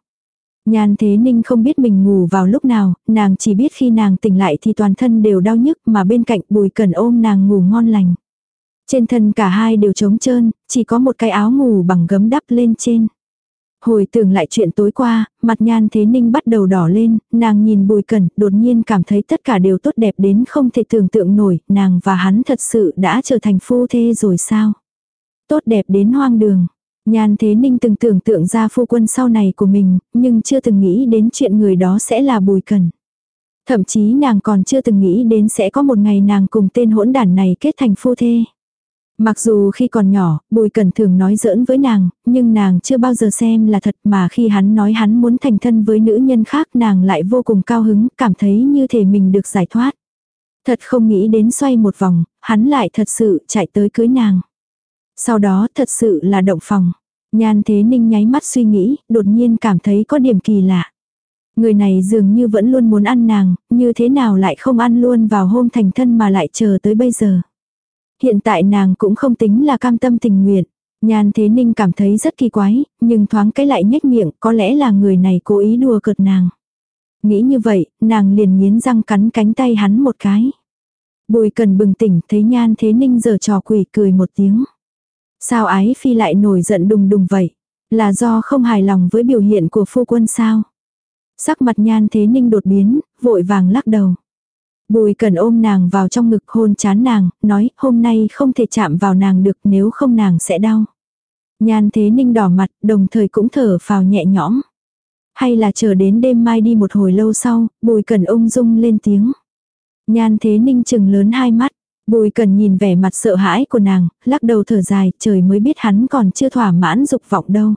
Nhan Thế Ninh không biết mình ngủ vào lúc nào, nàng chỉ biết khi nàng tỉnh lại thì toàn thân đều đau nhức mà bên cạnh Bùi Cẩn ôm nàng ngủ ngon lành. Trên thân cả hai đều trống trơn, chỉ có một cái áo ngủ bằng gấm đắp lên trên. Hồi tưởng lại chuyện tối qua, mặt nhan thế ninh bắt đầu đỏ lên, nàng nhìn bùi cẩn, đột nhiên cảm thấy tất cả đều tốt đẹp đến không thể tưởng tượng nổi, nàng và hắn thật sự đã trở thành phu thê rồi sao? Tốt đẹp đến hoang đường. Nhan thế ninh từng tưởng tượng ra phu quân sau này của mình, nhưng chưa từng nghĩ đến chuyện người đó sẽ là bùi cẩn. Thậm chí nàng còn chưa từng nghĩ đến sẽ có một ngày nàng cùng tên hỗn đản này kết thành phu thê. Mặc dù khi còn nhỏ, Bùi Cẩn thường nói giỡn với nàng, nhưng nàng chưa bao giờ xem là thật mà khi hắn nói hắn muốn thành thân với nữ nhân khác nàng lại vô cùng cao hứng, cảm thấy như thể mình được giải thoát. Thật không nghĩ đến xoay một vòng, hắn lại thật sự chạy tới cưới nàng. Sau đó thật sự là động phòng. Nhan Thế Ninh nháy mắt suy nghĩ, đột nhiên cảm thấy có điểm kỳ lạ. Người này dường như vẫn luôn muốn ăn nàng, như thế nào lại không ăn luôn vào hôm thành thân mà lại chờ tới bây giờ. Hiện tại nàng cũng không tính là cam tâm tình nguyện. Nhan Thế Ninh cảm thấy rất kỳ quái, nhưng thoáng cái lại nhếch miệng, có lẽ là người này cố ý đùa cợt nàng. Nghĩ như vậy, nàng liền nghiến răng cắn cánh tay hắn một cái. Bùi cần bừng tỉnh thấy Nhan Thế Ninh giờ trò quỷ cười một tiếng. Sao ái phi lại nổi giận đùng đùng vậy? Là do không hài lòng với biểu hiện của phu quân sao? Sắc mặt Nhan Thế Ninh đột biến, vội vàng lắc đầu. Bùi cần ôm nàng vào trong ngực hôn chán nàng, nói hôm nay không thể chạm vào nàng được nếu không nàng sẽ đau. Nhan thế ninh đỏ mặt, đồng thời cũng thở phào nhẹ nhõm. Hay là chờ đến đêm mai đi một hồi lâu sau, bùi cần ung dung lên tiếng. Nhan thế ninh chừng lớn hai mắt, bùi cần nhìn vẻ mặt sợ hãi của nàng, lắc đầu thở dài, trời mới biết hắn còn chưa thỏa mãn dục vọng đâu.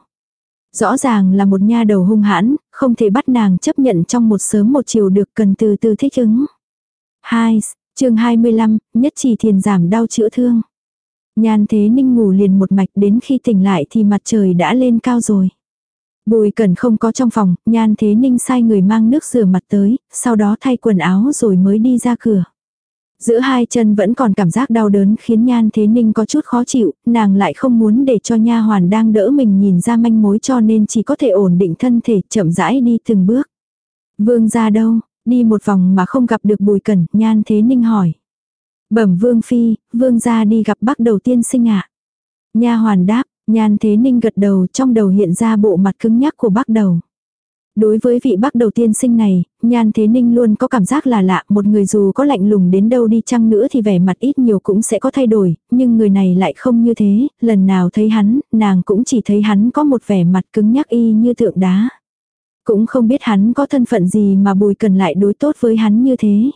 Rõ ràng là một nha đầu hung hãn, không thể bắt nàng chấp nhận trong một sớm một chiều được cần từ từ thích ứng. 2. chương 25, nhất chỉ thiền giảm đau chữa thương. Nhan thế ninh ngủ liền một mạch đến khi tỉnh lại thì mặt trời đã lên cao rồi. Bùi cần không có trong phòng, nhan thế ninh sai người mang nước rửa mặt tới, sau đó thay quần áo rồi mới đi ra cửa. Giữa hai chân vẫn còn cảm giác đau đớn khiến Nhan Thế Ninh có chút khó chịu, nàng lại không muốn để cho nha hoàn đang đỡ mình nhìn ra manh mối cho nên chỉ có thể ổn định thân thể chậm rãi đi từng bước. Vương ra đâu, đi một vòng mà không gặp được bùi cẩn, Nhan Thế Ninh hỏi. Bẩm Vương Phi, Vương gia đi gặp bác đầu tiên sinh ạ. Nha hoàn đáp, Nhan Thế Ninh gật đầu trong đầu hiện ra bộ mặt cứng nhắc của bác đầu. Đối với vị bác đầu tiên sinh này, Nhan Thế Ninh luôn có cảm giác là lạ, một người dù có lạnh lùng đến đâu đi chăng nữa thì vẻ mặt ít nhiều cũng sẽ có thay đổi, nhưng người này lại không như thế, lần nào thấy hắn, nàng cũng chỉ thấy hắn có một vẻ mặt cứng nhắc y như tượng đá. Cũng không biết hắn có thân phận gì mà bùi cần lại đối tốt với hắn như thế.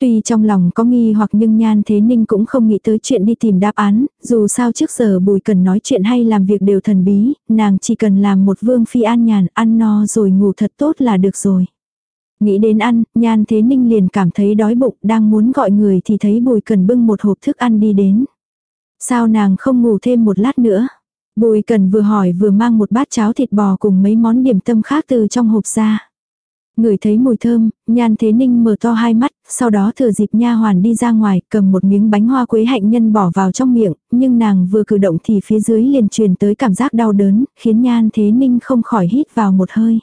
Tuy trong lòng có nghi hoặc nhưng Nhan Thế Ninh cũng không nghĩ tới chuyện đi tìm đáp án, dù sao trước giờ Bùi cần nói chuyện hay làm việc đều thần bí, nàng chỉ cần làm một vương phi an nhàn, ăn no rồi ngủ thật tốt là được rồi. Nghĩ đến ăn, Nhan Thế Ninh liền cảm thấy đói bụng, đang muốn gọi người thì thấy Bùi cần bưng một hộp thức ăn đi đến. Sao nàng không ngủ thêm một lát nữa? Bùi cần vừa hỏi vừa mang một bát cháo thịt bò cùng mấy món điểm tâm khác từ trong hộp ra. Người thấy mùi thơm, nhan thế ninh mở to hai mắt, sau đó thừa dịp nha hoàn đi ra ngoài, cầm một miếng bánh hoa quế hạnh nhân bỏ vào trong miệng, nhưng nàng vừa cử động thì phía dưới liền truyền tới cảm giác đau đớn, khiến nhan thế ninh không khỏi hít vào một hơi.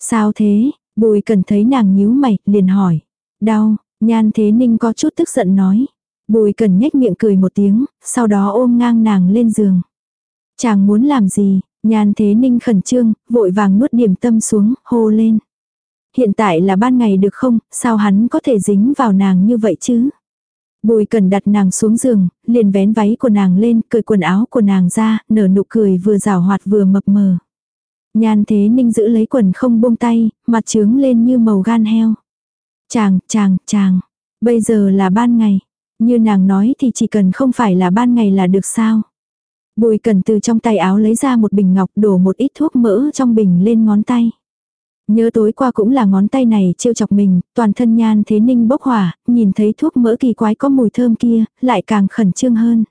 Sao thế? Bùi cần thấy nàng nhíu mày, liền hỏi. Đau, nhan thế ninh có chút tức giận nói. Bùi cần nhếch miệng cười một tiếng, sau đó ôm ngang nàng lên giường. Chàng muốn làm gì? Nhan thế ninh khẩn trương, vội vàng nuốt điểm tâm xuống, hô lên hiện tại là ban ngày được không, sao hắn có thể dính vào nàng như vậy chứ? Bùi cần đặt nàng xuống giường, liền vén váy của nàng lên, cởi quần áo của nàng ra, nở nụ cười vừa rào hoạt vừa mập mờ. Nhan thế ninh giữ lấy quần không buông tay, mặt trướng lên như màu gan heo. Chàng, chàng, chàng, bây giờ là ban ngày. Như nàng nói thì chỉ cần không phải là ban ngày là được sao. Bùi cần từ trong tay áo lấy ra một bình ngọc đổ một ít thuốc mỡ trong bình lên ngón tay. Nhớ tối qua cũng là ngón tay này trêu chọc mình, toàn thân nhan thế ninh bốc hỏa, nhìn thấy thuốc mỡ kỳ quái có mùi thơm kia, lại càng khẩn trương hơn.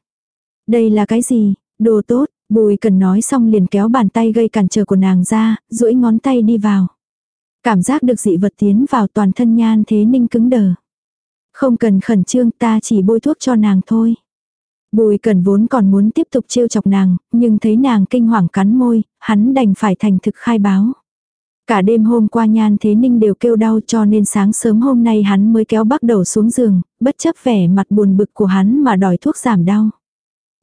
Đây là cái gì? Đồ tốt, bùi cần nói xong liền kéo bàn tay gây cản trở của nàng ra, duỗi ngón tay đi vào. Cảm giác được dị vật tiến vào toàn thân nhan thế ninh cứng đờ. Không cần khẩn trương ta chỉ bôi thuốc cho nàng thôi. Bùi cần vốn còn muốn tiếp tục trêu chọc nàng, nhưng thấy nàng kinh hoàng cắn môi, hắn đành phải thành thực khai báo. Cả đêm hôm qua Nhan Thế Ninh đều kêu đau cho nên sáng sớm hôm nay hắn mới kéo bắt đầu xuống giường, bất chấp vẻ mặt buồn bực của hắn mà đòi thuốc giảm đau.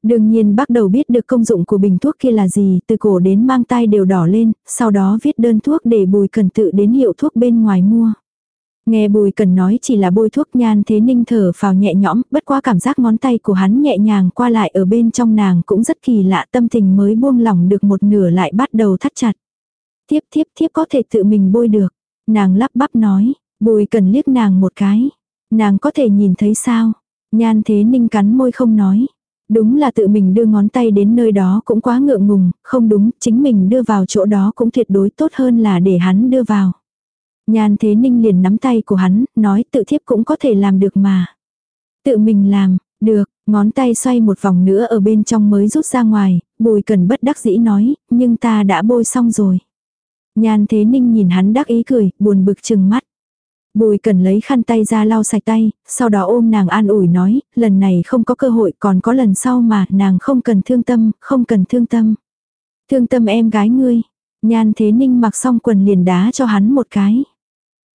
Đương nhiên bắt đầu biết được công dụng của bình thuốc kia là gì, từ cổ đến mang tay đều đỏ lên, sau đó viết đơn thuốc để bùi cần tự đến hiệu thuốc bên ngoài mua. Nghe bùi cần nói chỉ là bôi thuốc nhan thế ninh thở vào nhẹ nhõm, bất quá cảm giác ngón tay của hắn nhẹ nhàng qua lại ở bên trong nàng cũng rất kỳ lạ tâm tình mới buông lỏng được một nửa lại bắt đầu thắt chặt. Thiếp thiếp thiếp có thể tự mình bôi được. Nàng lắp bắp nói, bùi cần liếc nàng một cái. Nàng có thể nhìn thấy sao? Nhan thế ninh cắn môi không nói. Đúng là tự mình đưa ngón tay đến nơi đó cũng quá ngượng ngùng, không đúng, chính mình đưa vào chỗ đó cũng tuyệt đối tốt hơn là để hắn đưa vào. Nhan thế ninh liền nắm tay của hắn, nói tự thiếp cũng có thể làm được mà. Tự mình làm, được, ngón tay xoay một vòng nữa ở bên trong mới rút ra ngoài, bùi cần bất đắc dĩ nói, nhưng ta đã bôi xong rồi. Nhan thế ninh nhìn hắn đắc ý cười, buồn bực chừng mắt. Bùi cần lấy khăn tay ra lau sạch tay, sau đó ôm nàng an ủi nói, lần này không có cơ hội còn có lần sau mà, nàng không cần thương tâm, không cần thương tâm. Thương tâm em gái ngươi. Nhan thế ninh mặc xong quần liền đá cho hắn một cái.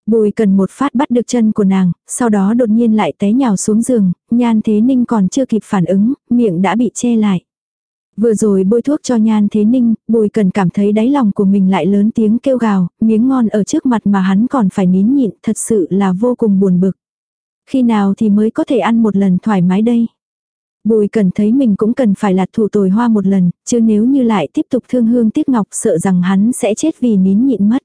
Bùi cần một phát bắt được chân của nàng, sau đó đột nhiên lại té nhào xuống giường, nhan thế ninh còn chưa kịp phản ứng, miệng đã bị che lại. Vừa rồi bôi thuốc cho nhan thế ninh, bùi cần cảm thấy đáy lòng của mình lại lớn tiếng kêu gào, miếng ngon ở trước mặt mà hắn còn phải nín nhịn, thật sự là vô cùng buồn bực. Khi nào thì mới có thể ăn một lần thoải mái đây? Bùi cần thấy mình cũng cần phải lạt thủ tồi hoa một lần, chứ nếu như lại tiếp tục thương hương tiếc ngọc sợ rằng hắn sẽ chết vì nín nhịn mất.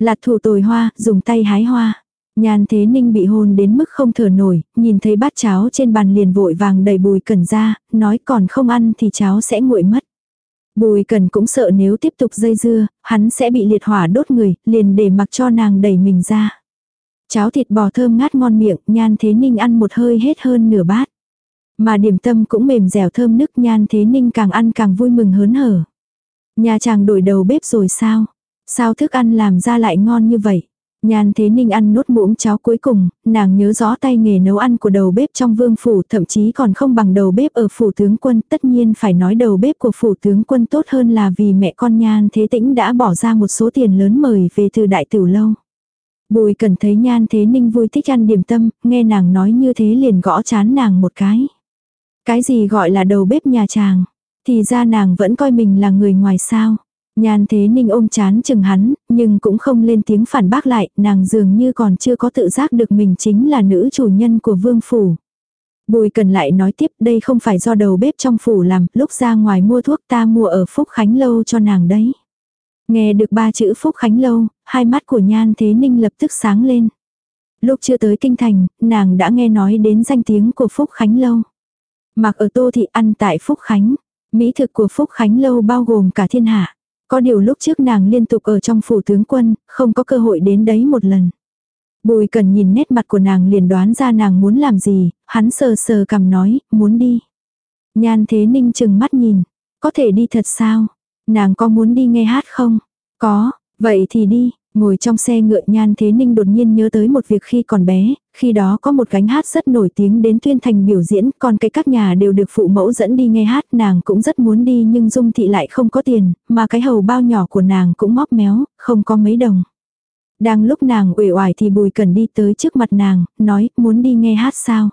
Lạt thủ tồi hoa, dùng tay hái hoa. Nhan thế ninh bị hôn đến mức không thở nổi, nhìn thấy bát cháo trên bàn liền vội vàng đầy bùi cần ra, nói còn không ăn thì cháo sẽ nguội mất. Bùi cần cũng sợ nếu tiếp tục dây dưa, hắn sẽ bị liệt hỏa đốt người, liền để mặc cho nàng đẩy mình ra. Cháo thịt bò thơm ngát ngon miệng, nhan thế ninh ăn một hơi hết hơn nửa bát. Mà điểm tâm cũng mềm dẻo thơm nức nhan thế ninh càng ăn càng vui mừng hớn hở. Nhà chàng đổi đầu bếp rồi sao? Sao thức ăn làm ra lại ngon như vậy? Nhan Thế Ninh ăn nốt muỗng cháo cuối cùng, nàng nhớ rõ tay nghề nấu ăn của đầu bếp trong vương phủ thậm chí còn không bằng đầu bếp ở phủ tướng quân. Tất nhiên phải nói đầu bếp của phủ tướng quân tốt hơn là vì mẹ con Nhan Thế Tĩnh đã bỏ ra một số tiền lớn mời về từ đại tử lâu. Bùi cần thấy Nhan Thế Ninh vui thích ăn điểm tâm, nghe nàng nói như thế liền gõ chán nàng một cái. Cái gì gọi là đầu bếp nhà chàng? Thì ra nàng vẫn coi mình là người ngoài sao. Nhan thế ninh ôm chán chừng hắn, nhưng cũng không lên tiếng phản bác lại, nàng dường như còn chưa có tự giác được mình chính là nữ chủ nhân của vương phủ. Bùi cần lại nói tiếp đây không phải do đầu bếp trong phủ làm, lúc ra ngoài mua thuốc ta mua ở Phúc Khánh Lâu cho nàng đấy. Nghe được ba chữ Phúc Khánh Lâu, hai mắt của Nhan Thế Ninh lập tức sáng lên. Lúc chưa tới kinh thành, nàng đã nghe nói đến danh tiếng của Phúc Khánh Lâu. Mặc ở Tô Thị ăn tại Phúc Khánh. Mỹ thực của Phúc Khánh Lâu bao gồm cả thiên hạ. Có điều lúc trước nàng liên tục ở trong phủ tướng quân, không có cơ hội đến đấy một lần. Bùi cần nhìn nét mặt của nàng liền đoán ra nàng muốn làm gì, hắn sờ sờ cầm nói, muốn đi. Nhan thế ninh chừng mắt nhìn, có thể đi thật sao? Nàng có muốn đi nghe hát không? Có, vậy thì đi, Ngồi trong xe ngựa nhan thế ninh đột nhiên nhớ tới một việc khi còn bé, khi đó có một gánh hát rất nổi tiếng đến tuyên thành biểu diễn, còn cái các nhà đều được phụ mẫu dẫn đi nghe hát, nàng cũng rất muốn đi nhưng dung thị lại không có tiền, mà cái hầu bao nhỏ của nàng cũng móc méo, không có mấy đồng. Đang lúc nàng uể oải thì bùi cần đi tới trước mặt nàng, nói muốn đi nghe hát sao.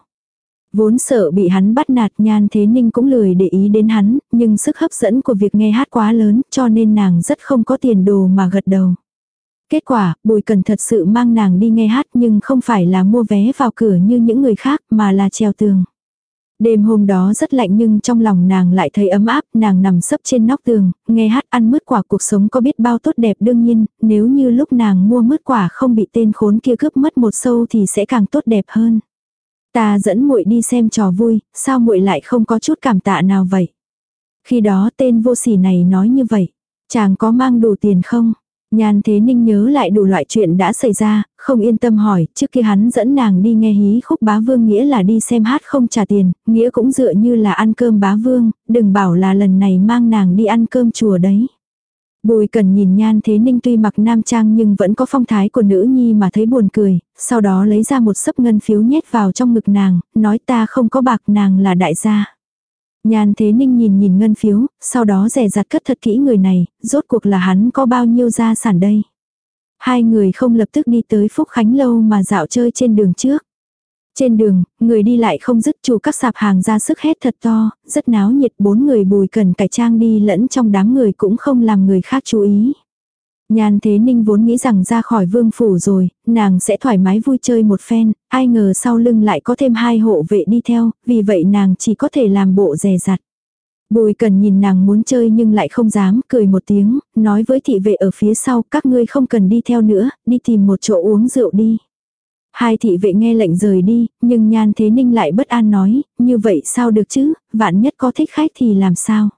Vốn sợ bị hắn bắt nạt nhan thế ninh cũng lười để ý đến hắn, nhưng sức hấp dẫn của việc nghe hát quá lớn cho nên nàng rất không có tiền đồ mà gật đầu. Kết quả, Bùi Cần thật sự mang nàng đi nghe hát nhưng không phải là mua vé vào cửa như những người khác mà là treo tường. Đêm hôm đó rất lạnh nhưng trong lòng nàng lại thấy ấm áp, nàng nằm sấp trên nóc tường, nghe hát ăn mứt quả cuộc sống có biết bao tốt đẹp đương nhiên, nếu như lúc nàng mua mứt quả không bị tên khốn kia cướp mất một sâu thì sẽ càng tốt đẹp hơn. Ta dẫn muội đi xem trò vui, sao muội lại không có chút cảm tạ nào vậy? Khi đó tên vô sỉ này nói như vậy, chàng có mang đủ tiền không? Nhan Thế Ninh nhớ lại đủ loại chuyện đã xảy ra, không yên tâm hỏi, trước khi hắn dẫn nàng đi nghe hí khúc bá vương nghĩa là đi xem hát không trả tiền, nghĩa cũng dựa như là ăn cơm bá vương, đừng bảo là lần này mang nàng đi ăn cơm chùa đấy. Bùi cần nhìn nhan thế ninh tuy mặc nam trang nhưng vẫn có phong thái của nữ nhi mà thấy buồn cười, sau đó lấy ra một sấp ngân phiếu nhét vào trong ngực nàng, nói ta không có bạc nàng là đại gia. Nhan Thế Ninh nhìn nhìn ngân phiếu, sau đó rẻ rặt cất thật kỹ người này, rốt cuộc là hắn có bao nhiêu gia sản đây. Hai người không lập tức đi tới Phúc Khánh Lâu mà dạo chơi trên đường trước. Trên đường, người đi lại không dứt chủ các sạp hàng ra sức hét thật to, rất náo nhiệt bốn người bùi cần cải trang đi lẫn trong đám người cũng không làm người khác chú ý. Nhan Thế Ninh vốn nghĩ rằng ra khỏi vương phủ rồi, nàng sẽ thoải mái vui chơi một phen, ai ngờ sau lưng lại có thêm hai hộ vệ đi theo, vì vậy nàng chỉ có thể làm bộ dè dặt. Bùi cần nhìn nàng muốn chơi nhưng lại không dám, cười một tiếng, nói với thị vệ ở phía sau, các ngươi không cần đi theo nữa, đi tìm một chỗ uống rượu đi. Hai thị vệ nghe lệnh rời đi, nhưng nhan thế ninh lại bất an nói, như vậy sao được chứ, vạn nhất có thích khách thì làm sao.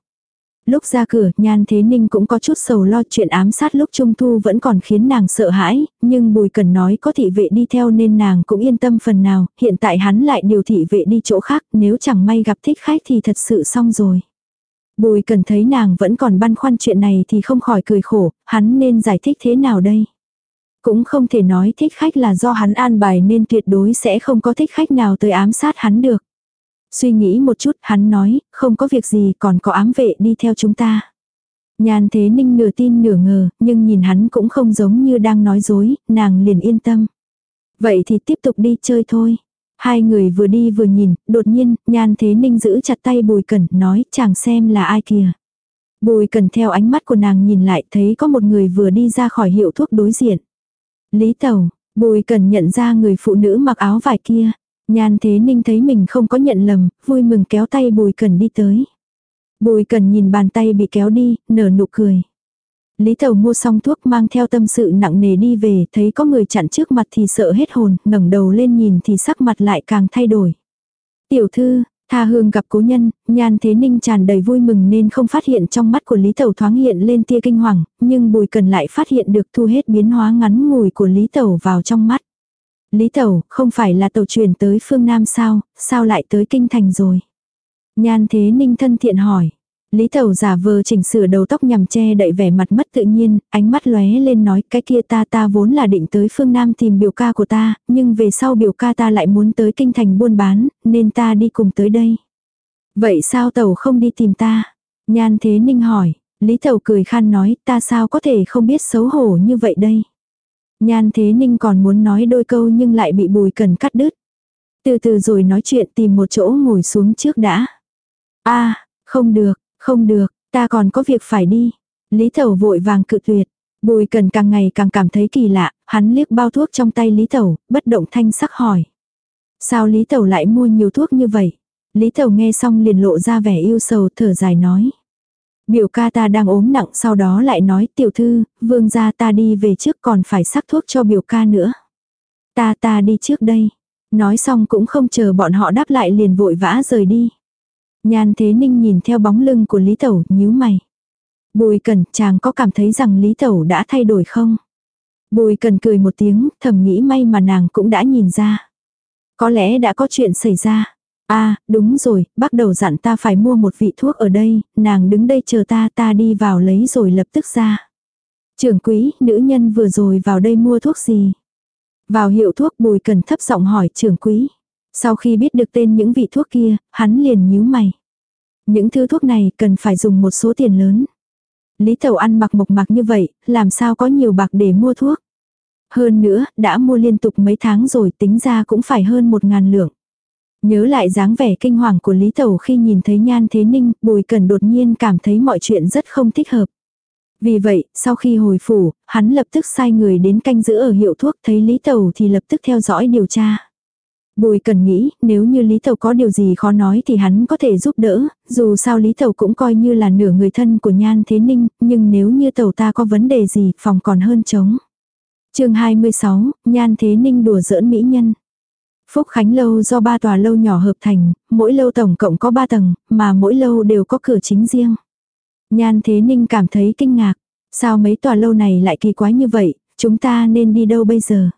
Lúc ra cửa, Nhan Thế Ninh cũng có chút sầu lo chuyện ám sát lúc Trung Thu vẫn còn khiến nàng sợ hãi, nhưng Bùi Cần nói có thị vệ đi theo nên nàng cũng yên tâm phần nào, hiện tại hắn lại điều thị vệ đi chỗ khác, nếu chẳng may gặp thích khách thì thật sự xong rồi. Bùi Cần thấy nàng vẫn còn băn khoăn chuyện này thì không khỏi cười khổ, hắn nên giải thích thế nào đây? Cũng không thể nói thích khách là do hắn an bài nên tuyệt đối sẽ không có thích khách nào tới ám sát hắn được. Suy nghĩ một chút, hắn nói, không có việc gì còn có ám vệ đi theo chúng ta. nhàn thế ninh nửa tin nửa ngờ, nhưng nhìn hắn cũng không giống như đang nói dối, nàng liền yên tâm. Vậy thì tiếp tục đi chơi thôi. Hai người vừa đi vừa nhìn, đột nhiên, nhan thế ninh giữ chặt tay bùi cẩn, nói chàng xem là ai kìa. Bùi cẩn theo ánh mắt của nàng nhìn lại thấy có một người vừa đi ra khỏi hiệu thuốc đối diện. Lý tẩu bùi cẩn nhận ra người phụ nữ mặc áo vải kia. Nhan thế ninh thấy mình không có nhận lầm, vui mừng kéo tay bùi cần đi tới. Bùi cần nhìn bàn tay bị kéo đi, nở nụ cười. Lý Tẩu mua xong thuốc mang theo tâm sự nặng nề đi về, thấy có người chặn trước mặt thì sợ hết hồn, ngẩng đầu lên nhìn thì sắc mặt lại càng thay đổi. Tiểu thư, Tha hương gặp cố nhân, nhan thế ninh tràn đầy vui mừng nên không phát hiện trong mắt của Lý Tẩu thoáng hiện lên tia kinh hoàng, nhưng bùi cần lại phát hiện được thu hết biến hóa ngắn ngủi của Lý Tẩu vào trong mắt. Lý Tẩu, không phải là tàu chuyển tới phương Nam sao, sao lại tới kinh thành rồi? Nhan thế ninh thân thiện hỏi. Lý Tẩu giả vờ chỉnh sửa đầu tóc nhằm che đậy vẻ mặt mất tự nhiên, ánh mắt lóe lên nói cái kia ta ta vốn là định tới phương Nam tìm biểu ca của ta, nhưng về sau biểu ca ta lại muốn tới kinh thành buôn bán, nên ta đi cùng tới đây. Vậy sao Tẩu không đi tìm ta? Nhan Thế Ninh hỏi, Lý Tẩu cười khan nói ta sao có thể không biết xấu hổ như vậy đây? Nhan Thế Ninh còn muốn nói đôi câu nhưng lại bị bùi cần cắt đứt. Từ từ rồi nói chuyện tìm một chỗ ngồi xuống trước đã. a không được, không được, ta còn có việc phải đi. Lý Tẩu vội vàng cự tuyệt. Bùi cần càng ngày càng cảm thấy kỳ lạ, hắn liếc bao thuốc trong tay Lý Tẩu, bất động thanh sắc hỏi. Sao Lý Tẩu lại mua nhiều thuốc như vậy? Lý Tẩu nghe xong liền lộ ra vẻ yêu sầu thở dài nói. Biểu ca ta đang ốm nặng sau đó lại nói tiểu thư, vương gia ta đi về trước còn phải sắc thuốc cho biểu ca nữa. Ta ta đi trước đây. Nói xong cũng không chờ bọn họ đáp lại liền vội vã rời đi. Nhan Thế Ninh nhìn theo bóng lưng của Lý Tẩu, nhíu mày. Bùi Cần, chàng có cảm thấy rằng Lý Tẩu đã thay đổi không? Bùi Cần cười một tiếng, thầm nghĩ may mà nàng cũng đã nhìn ra. Có lẽ đã có chuyện xảy ra. À, đúng rồi, bắt đầu dặn ta phải mua một vị thuốc ở đây, nàng đứng đây chờ ta, ta đi vào lấy rồi lập tức ra. Trưởng quý, nữ nhân vừa rồi vào đây mua thuốc gì? Vào hiệu thuốc bùi cần thấp giọng hỏi trưởng quý. Sau khi biết được tên những vị thuốc kia, hắn liền nhíu mày. Những thứ thuốc này cần phải dùng một số tiền lớn. Lý Tẩu ăn mặc mộc mạc như vậy, làm sao có nhiều bạc để mua thuốc. Hơn nữa, đã mua liên tục mấy tháng rồi tính ra cũng phải hơn một ngàn lượng. Nhớ lại dáng vẻ kinh hoàng của Lý Tẩu khi nhìn thấy Nhan Thế Ninh, Bùi Cần đột nhiên cảm thấy mọi chuyện rất không thích hợp. Vì vậy, sau khi hồi phủ, hắn lập tức sai người đến canh giữ ở hiệu thuốc thấy Lý Tẩu thì lập tức theo dõi điều tra. Bùi cần nghĩ, nếu như Lý Tẩu có điều gì khó nói thì hắn có thể giúp đỡ, dù sao Lý Tẩu cũng coi như là nửa người thân của Nhan Thế Ninh, nhưng nếu như Tẩu ta có vấn đề gì, phòng còn hơn trống. chương 26, Nhan Thế Ninh đùa giỡn mỹ nhân. Phúc Khánh Lâu do ba tòa lâu nhỏ hợp thành, mỗi lâu tổng cộng có ba tầng, mà mỗi lâu đều có cửa chính riêng. Nhan Thế Ninh cảm thấy kinh ngạc. Sao mấy tòa lâu này lại kỳ quái như vậy, chúng ta nên đi đâu bây giờ?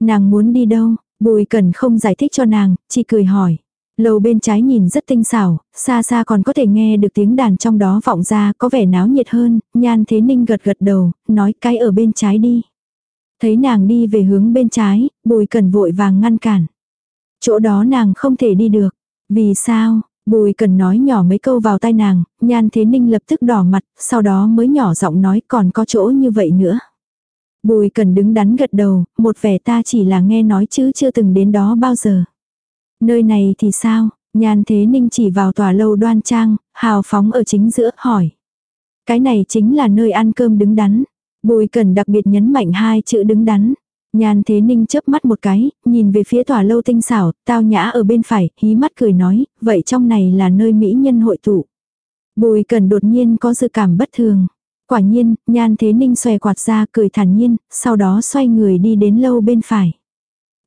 Nàng muốn đi đâu? Bùi cần không giải thích cho nàng, chỉ cười hỏi. Lầu bên trái nhìn rất tinh xảo, xa xa còn có thể nghe được tiếng đàn trong đó vọng ra có vẻ náo nhiệt hơn, nhan thế ninh gật gật đầu, nói cái ở bên trái đi. Thấy nàng đi về hướng bên trái, bùi cần vội vàng ngăn cản. Chỗ đó nàng không thể đi được. Vì sao? Bùi cần nói nhỏ mấy câu vào tai nàng, nhan thế ninh lập tức đỏ mặt, sau đó mới nhỏ giọng nói còn có chỗ như vậy nữa. Bùi cần đứng đắn gật đầu, một vẻ ta chỉ là nghe nói chứ chưa từng đến đó bao giờ. Nơi này thì sao? Nhan Thế Ninh chỉ vào tòa lâu đoan trang, hào phóng ở chính giữa, hỏi. Cái này chính là nơi ăn cơm đứng đắn. Bùi cần đặc biệt nhấn mạnh hai chữ đứng đắn. Nhan Thế Ninh chớp mắt một cái, nhìn về phía tòa lâu tinh xảo, tao nhã ở bên phải, hí mắt cười nói, vậy trong này là nơi mỹ nhân hội tụ. Bùi cần đột nhiên có dự cảm bất thường. Quả nhiên, nhan thế ninh xòe quạt ra cười thản nhiên, sau đó xoay người đi đến lâu bên phải.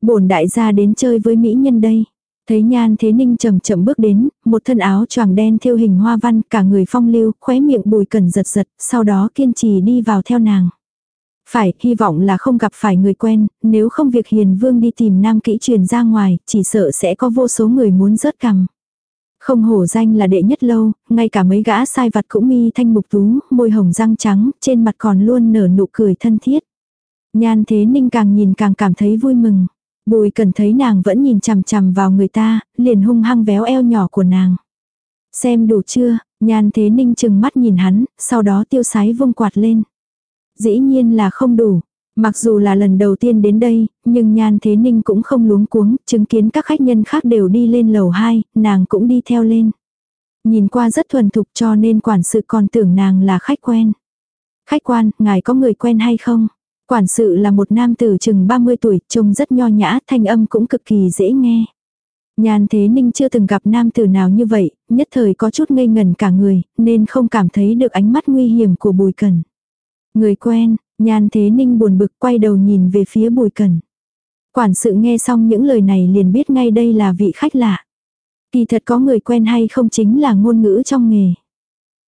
bổn đại gia đến chơi với mỹ nhân đây. Thấy nhan thế ninh chậm chậm bước đến, một thân áo choàng đen thêu hình hoa văn, cả người phong lưu, khóe miệng bùi cần giật giật, sau đó kiên trì đi vào theo nàng. Phải, hy vọng là không gặp phải người quen, nếu không việc hiền vương đi tìm nam kỹ truyền ra ngoài, chỉ sợ sẽ có vô số người muốn rớt cằm. Không hổ danh là đệ nhất lâu, ngay cả mấy gã sai vặt cũng mi thanh mục tú, môi hồng răng trắng, trên mặt còn luôn nở nụ cười thân thiết. Nhan thế ninh càng nhìn càng cảm thấy vui mừng. Bùi cần thấy nàng vẫn nhìn chằm chằm vào người ta, liền hung hăng véo eo nhỏ của nàng. Xem đủ chưa, nhan thế ninh chừng mắt nhìn hắn, sau đó tiêu sái vung quạt lên. Dĩ nhiên là không đủ, Mặc dù là lần đầu tiên đến đây, nhưng Nhan Thế Ninh cũng không luống cuống, chứng kiến các khách nhân khác đều đi lên lầu 2, nàng cũng đi theo lên. Nhìn qua rất thuần thục cho nên quản sự còn tưởng nàng là khách quen. Khách quan, ngài có người quen hay không? Quản sự là một nam tử chừng 30 tuổi, trông rất nho nhã, thanh âm cũng cực kỳ dễ nghe. Nhan Thế Ninh chưa từng gặp nam tử nào như vậy, nhất thời có chút ngây ngần cả người, nên không cảm thấy được ánh mắt nguy hiểm của Bùi Cần. Người quen, Nhan Thế Ninh buồn bực quay đầu nhìn về phía Bùi Cần. Quản sự nghe xong những lời này liền biết ngay đây là vị khách lạ. Kỳ thật có người quen hay không chính là ngôn ngữ trong nghề.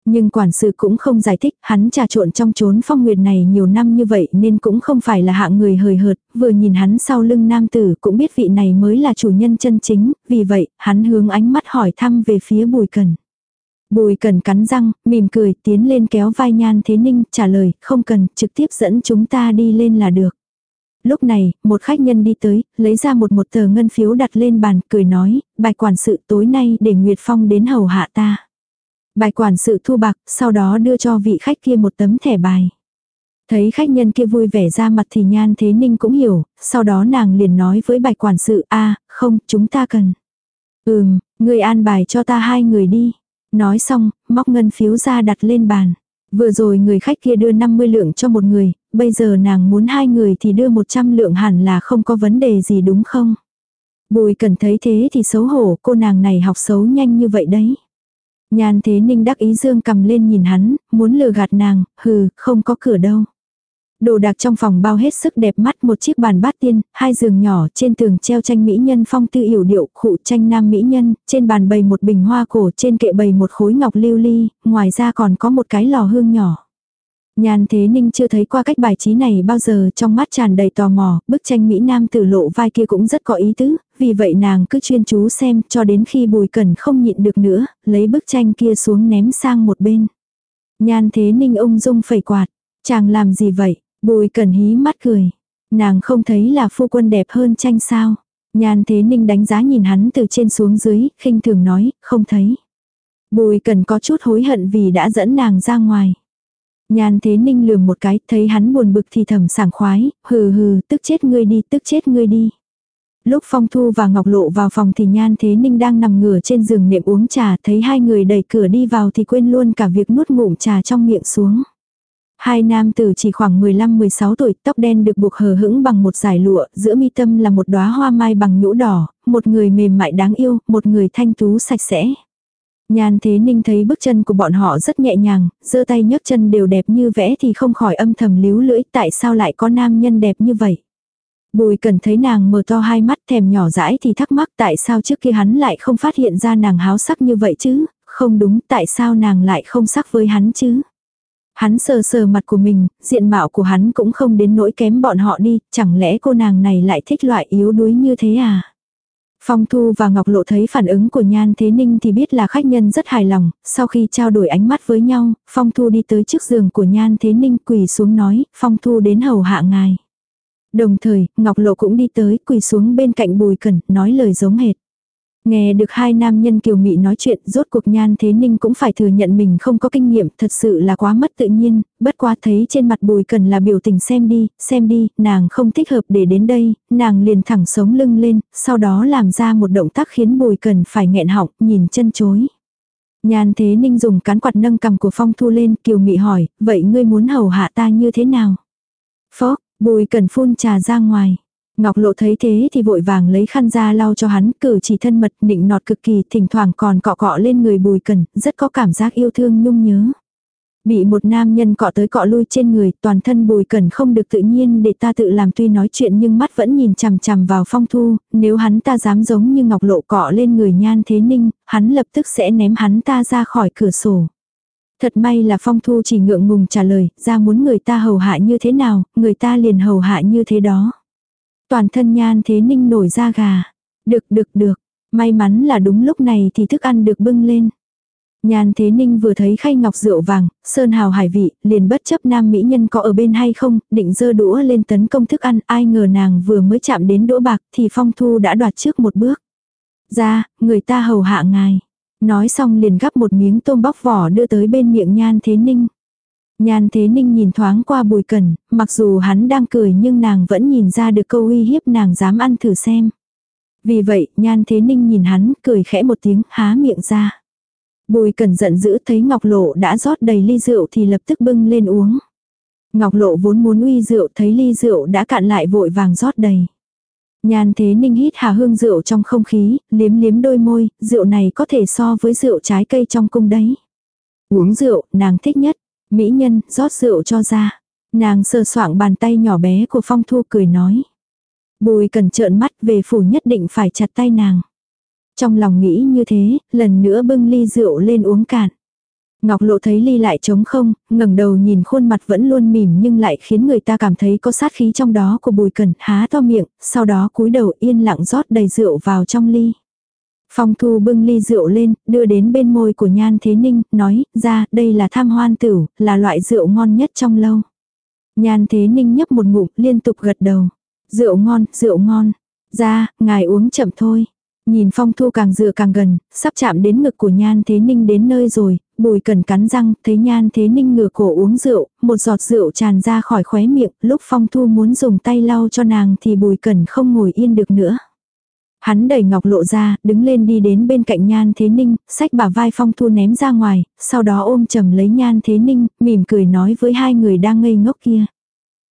Nhưng quản sự cũng không giải thích, hắn trà trộn trong chốn phong nguyệt này nhiều năm như vậy nên cũng không phải là hạng người hời hợt, vừa nhìn hắn sau lưng nam tử cũng biết vị này mới là chủ nhân chân chính, vì vậy, hắn hướng ánh mắt hỏi thăm về phía bùi cần. Bùi cần cắn răng, mỉm cười, tiến lên kéo vai nhan thế ninh, trả lời, không cần, trực tiếp dẫn chúng ta đi lên là được. Lúc này, một khách nhân đi tới, lấy ra một một tờ ngân phiếu đặt lên bàn, cười nói, bài quản sự tối nay để Nguyệt Phong đến hầu hạ ta. Bài quản sự thu bạc, sau đó đưa cho vị khách kia một tấm thẻ bài. Thấy khách nhân kia vui vẻ ra mặt thì nhan thế ninh cũng hiểu, sau đó nàng liền nói với bài quản sự, a không, chúng ta cần. Ừm, người an bài cho ta hai người đi. Nói xong, móc ngân phiếu ra đặt lên bàn. Vừa rồi người khách kia đưa 50 lượng cho một người, bây giờ nàng muốn hai người thì đưa 100 lượng hẳn là không có vấn đề gì đúng không? Bùi cần thấy thế thì xấu hổ, cô nàng này học xấu nhanh như vậy đấy. nhàn thế ninh đắc ý dương cầm lên nhìn hắn, muốn lừa gạt nàng, hừ, không có cửa đâu. Đồ đạc trong phòng bao hết sức đẹp mắt một chiếc bàn bát tiên, hai giường nhỏ trên tường treo tranh mỹ nhân phong tư yểu điệu, khụ tranh nam mỹ nhân, trên bàn bày một bình hoa cổ, trên kệ bày một khối ngọc lưu ly, ngoài ra còn có một cái lò hương nhỏ. nhàn Thế Ninh chưa thấy qua cách bài trí này bao giờ trong mắt tràn đầy tò mò, bức tranh Mỹ Nam tử lộ vai kia cũng rất có ý tứ, vì vậy nàng cứ chuyên chú xem cho đến khi bùi cẩn không nhịn được nữa, lấy bức tranh kia xuống ném sang một bên. nhàn Thế Ninh ung dung phẩy quạt, chàng làm gì vậy, bùi cẩn hí mắt cười. Nàng không thấy là phu quân đẹp hơn tranh sao. Nhan Thế Ninh đánh giá nhìn hắn từ trên xuống dưới, khinh thường nói, không thấy. Bùi cần có chút hối hận vì đã dẫn nàng ra ngoài. Nhan thế ninh lườm một cái, thấy hắn buồn bực thì thầm sảng khoái, hừ hừ, tức chết ngươi đi, tức chết ngươi đi. Lúc Phong Thu và Ngọc Lộ vào phòng thì Nhan Thế Ninh đang nằm ngửa trên giường niệm uống trà, thấy hai người đẩy cửa đi vào thì quên luôn cả việc nuốt ngụm trà trong miệng xuống. Hai nam tử chỉ khoảng 15-16 tuổi, tóc đen được buộc hờ hững bằng một giải lụa, giữa mi tâm là một đóa hoa mai bằng nhũ đỏ, một người mềm mại đáng yêu, một người thanh tú sạch sẽ. Nhan Thế Ninh thấy bước chân của bọn họ rất nhẹ nhàng, giơ tay nhấc chân đều đẹp như vẽ thì không khỏi âm thầm líu lưỡi tại sao lại có nam nhân đẹp như vậy. Bùi cần thấy nàng mở to hai mắt thèm nhỏ dãi thì thắc mắc tại sao trước kia hắn lại không phát hiện ra nàng háo sắc như vậy chứ, không đúng tại sao nàng lại không sắc với hắn chứ. Hắn sờ sờ mặt của mình, diện mạo của hắn cũng không đến nỗi kém bọn họ đi, chẳng lẽ cô nàng này lại thích loại yếu đuối như thế à? Phong Thu và Ngọc Lộ thấy phản ứng của Nhan Thế Ninh thì biết là khách nhân rất hài lòng, sau khi trao đổi ánh mắt với nhau, Phong Thu đi tới trước giường của Nhan Thế Ninh quỳ xuống nói, Phong Thu đến hầu hạ ngài. Đồng thời, Ngọc Lộ cũng đi tới quỳ xuống bên cạnh Bùi Cẩn, nói lời giống hệt. Nghe được hai nam nhân kiều mị nói chuyện, rốt cuộc nhan thế ninh cũng phải thừa nhận mình không có kinh nghiệm, thật sự là quá mất tự nhiên, bất quá thấy trên mặt bùi cần là biểu tình xem đi, xem đi, nàng không thích hợp để đến đây, nàng liền thẳng sống lưng lên, sau đó làm ra một động tác khiến bùi cần phải nghẹn họng, nhìn chân chối. Nhan thế ninh dùng cán quạt nâng cầm của phong thu lên, kiều mị hỏi, vậy ngươi muốn hầu hạ ta như thế nào? Phó, bùi cần phun trà ra ngoài. Ngọc Lộ thấy thế thì vội vàng lấy khăn ra lau cho hắn, cử chỉ thân mật, nịnh nọt cực kỳ, thỉnh thoảng còn cọ cọ lên người bùi cần, rất có cảm giác yêu thương nhung nhớ. Bị một nam nhân cọ tới cọ lui trên người, toàn thân bùi cần không được tự nhiên để ta tự làm tuy nói chuyện nhưng mắt vẫn nhìn chằm chằm vào phong thu, nếu hắn ta dám giống như ngọc lộ cọ lên người nhan thế ninh, hắn lập tức sẽ ném hắn ta ra khỏi cửa sổ. Thật may là phong thu chỉ ngượng ngùng trả lời, ra muốn người ta hầu hạ như thế nào, người ta liền hầu hạ như thế đó. Toàn thân nhan thế ninh nổi da gà. Được được được, may mắn là đúng lúc này thì thức ăn được bưng lên. Nhan Thế Ninh vừa thấy khay ngọc rượu vàng, sơn hào hải vị, liền bất chấp nam mỹ nhân có ở bên hay không, định dơ đũa lên tấn công thức ăn, ai ngờ nàng vừa mới chạm đến đũa bạc thì phong thu đã đoạt trước một bước. Ra, người ta hầu hạ ngài. Nói xong liền gắp một miếng tôm bóc vỏ đưa tới bên miệng Nhan Thế Ninh. Nhan Thế Ninh nhìn thoáng qua Bùi Cẩn, mặc dù hắn đang cười nhưng nàng vẫn nhìn ra được câu uy hiếp nàng dám ăn thử xem. Vì vậy, Nhan Thế Ninh nhìn hắn, cười khẽ một tiếng, há miệng ra. Bùi Cẩn giận dữ thấy Ngọc Lộ đã rót đầy ly rượu thì lập tức bưng lên uống. Ngọc Lộ vốn muốn uy rượu thấy ly rượu đã cạn lại vội vàng rót đầy. Nhan Thế Ninh hít hà hương rượu trong không khí, liếm liếm đôi môi, rượu này có thể so với rượu trái cây trong cung đấy. Uống rượu, nàng thích nhất. Mỹ nhân, rót rượu cho ra. Nàng sơ soạng bàn tay nhỏ bé của phong thu cười nói. Bùi cần trợn mắt về phủ nhất định phải chặt tay nàng. Trong lòng nghĩ như thế, lần nữa bưng ly rượu lên uống cạn. Ngọc Lộ thấy ly lại trống không, ngẩng đầu nhìn khuôn mặt vẫn luôn mỉm nhưng lại khiến người ta cảm thấy có sát khí trong đó của Bùi Cẩn, há to miệng, sau đó cúi đầu yên lặng rót đầy rượu vào trong ly. Phong Thu bưng ly rượu lên, đưa đến bên môi của Nhan Thế Ninh, nói, ra, đây là tham hoan tử, là loại rượu ngon nhất trong lâu. Nhan Thế Ninh nhấp một ngụm, liên tục gật đầu. Rượu ngon, rượu ngon. Ra, ngài uống chậm thôi. Nhìn phong thu càng dựa càng gần, sắp chạm đến ngực của nhan thế ninh đến nơi rồi, bùi cần cắn răng, thấy nhan thế ninh ngửa cổ uống rượu, một giọt rượu tràn ra khỏi khóe miệng, lúc phong thu muốn dùng tay lau cho nàng thì bùi cần không ngồi yên được nữa. Hắn đẩy ngọc lộ ra, đứng lên đi đến bên cạnh nhan thế ninh, xách bả vai phong thu ném ra ngoài, sau đó ôm chầm lấy nhan thế ninh, mỉm cười nói với hai người đang ngây ngốc kia.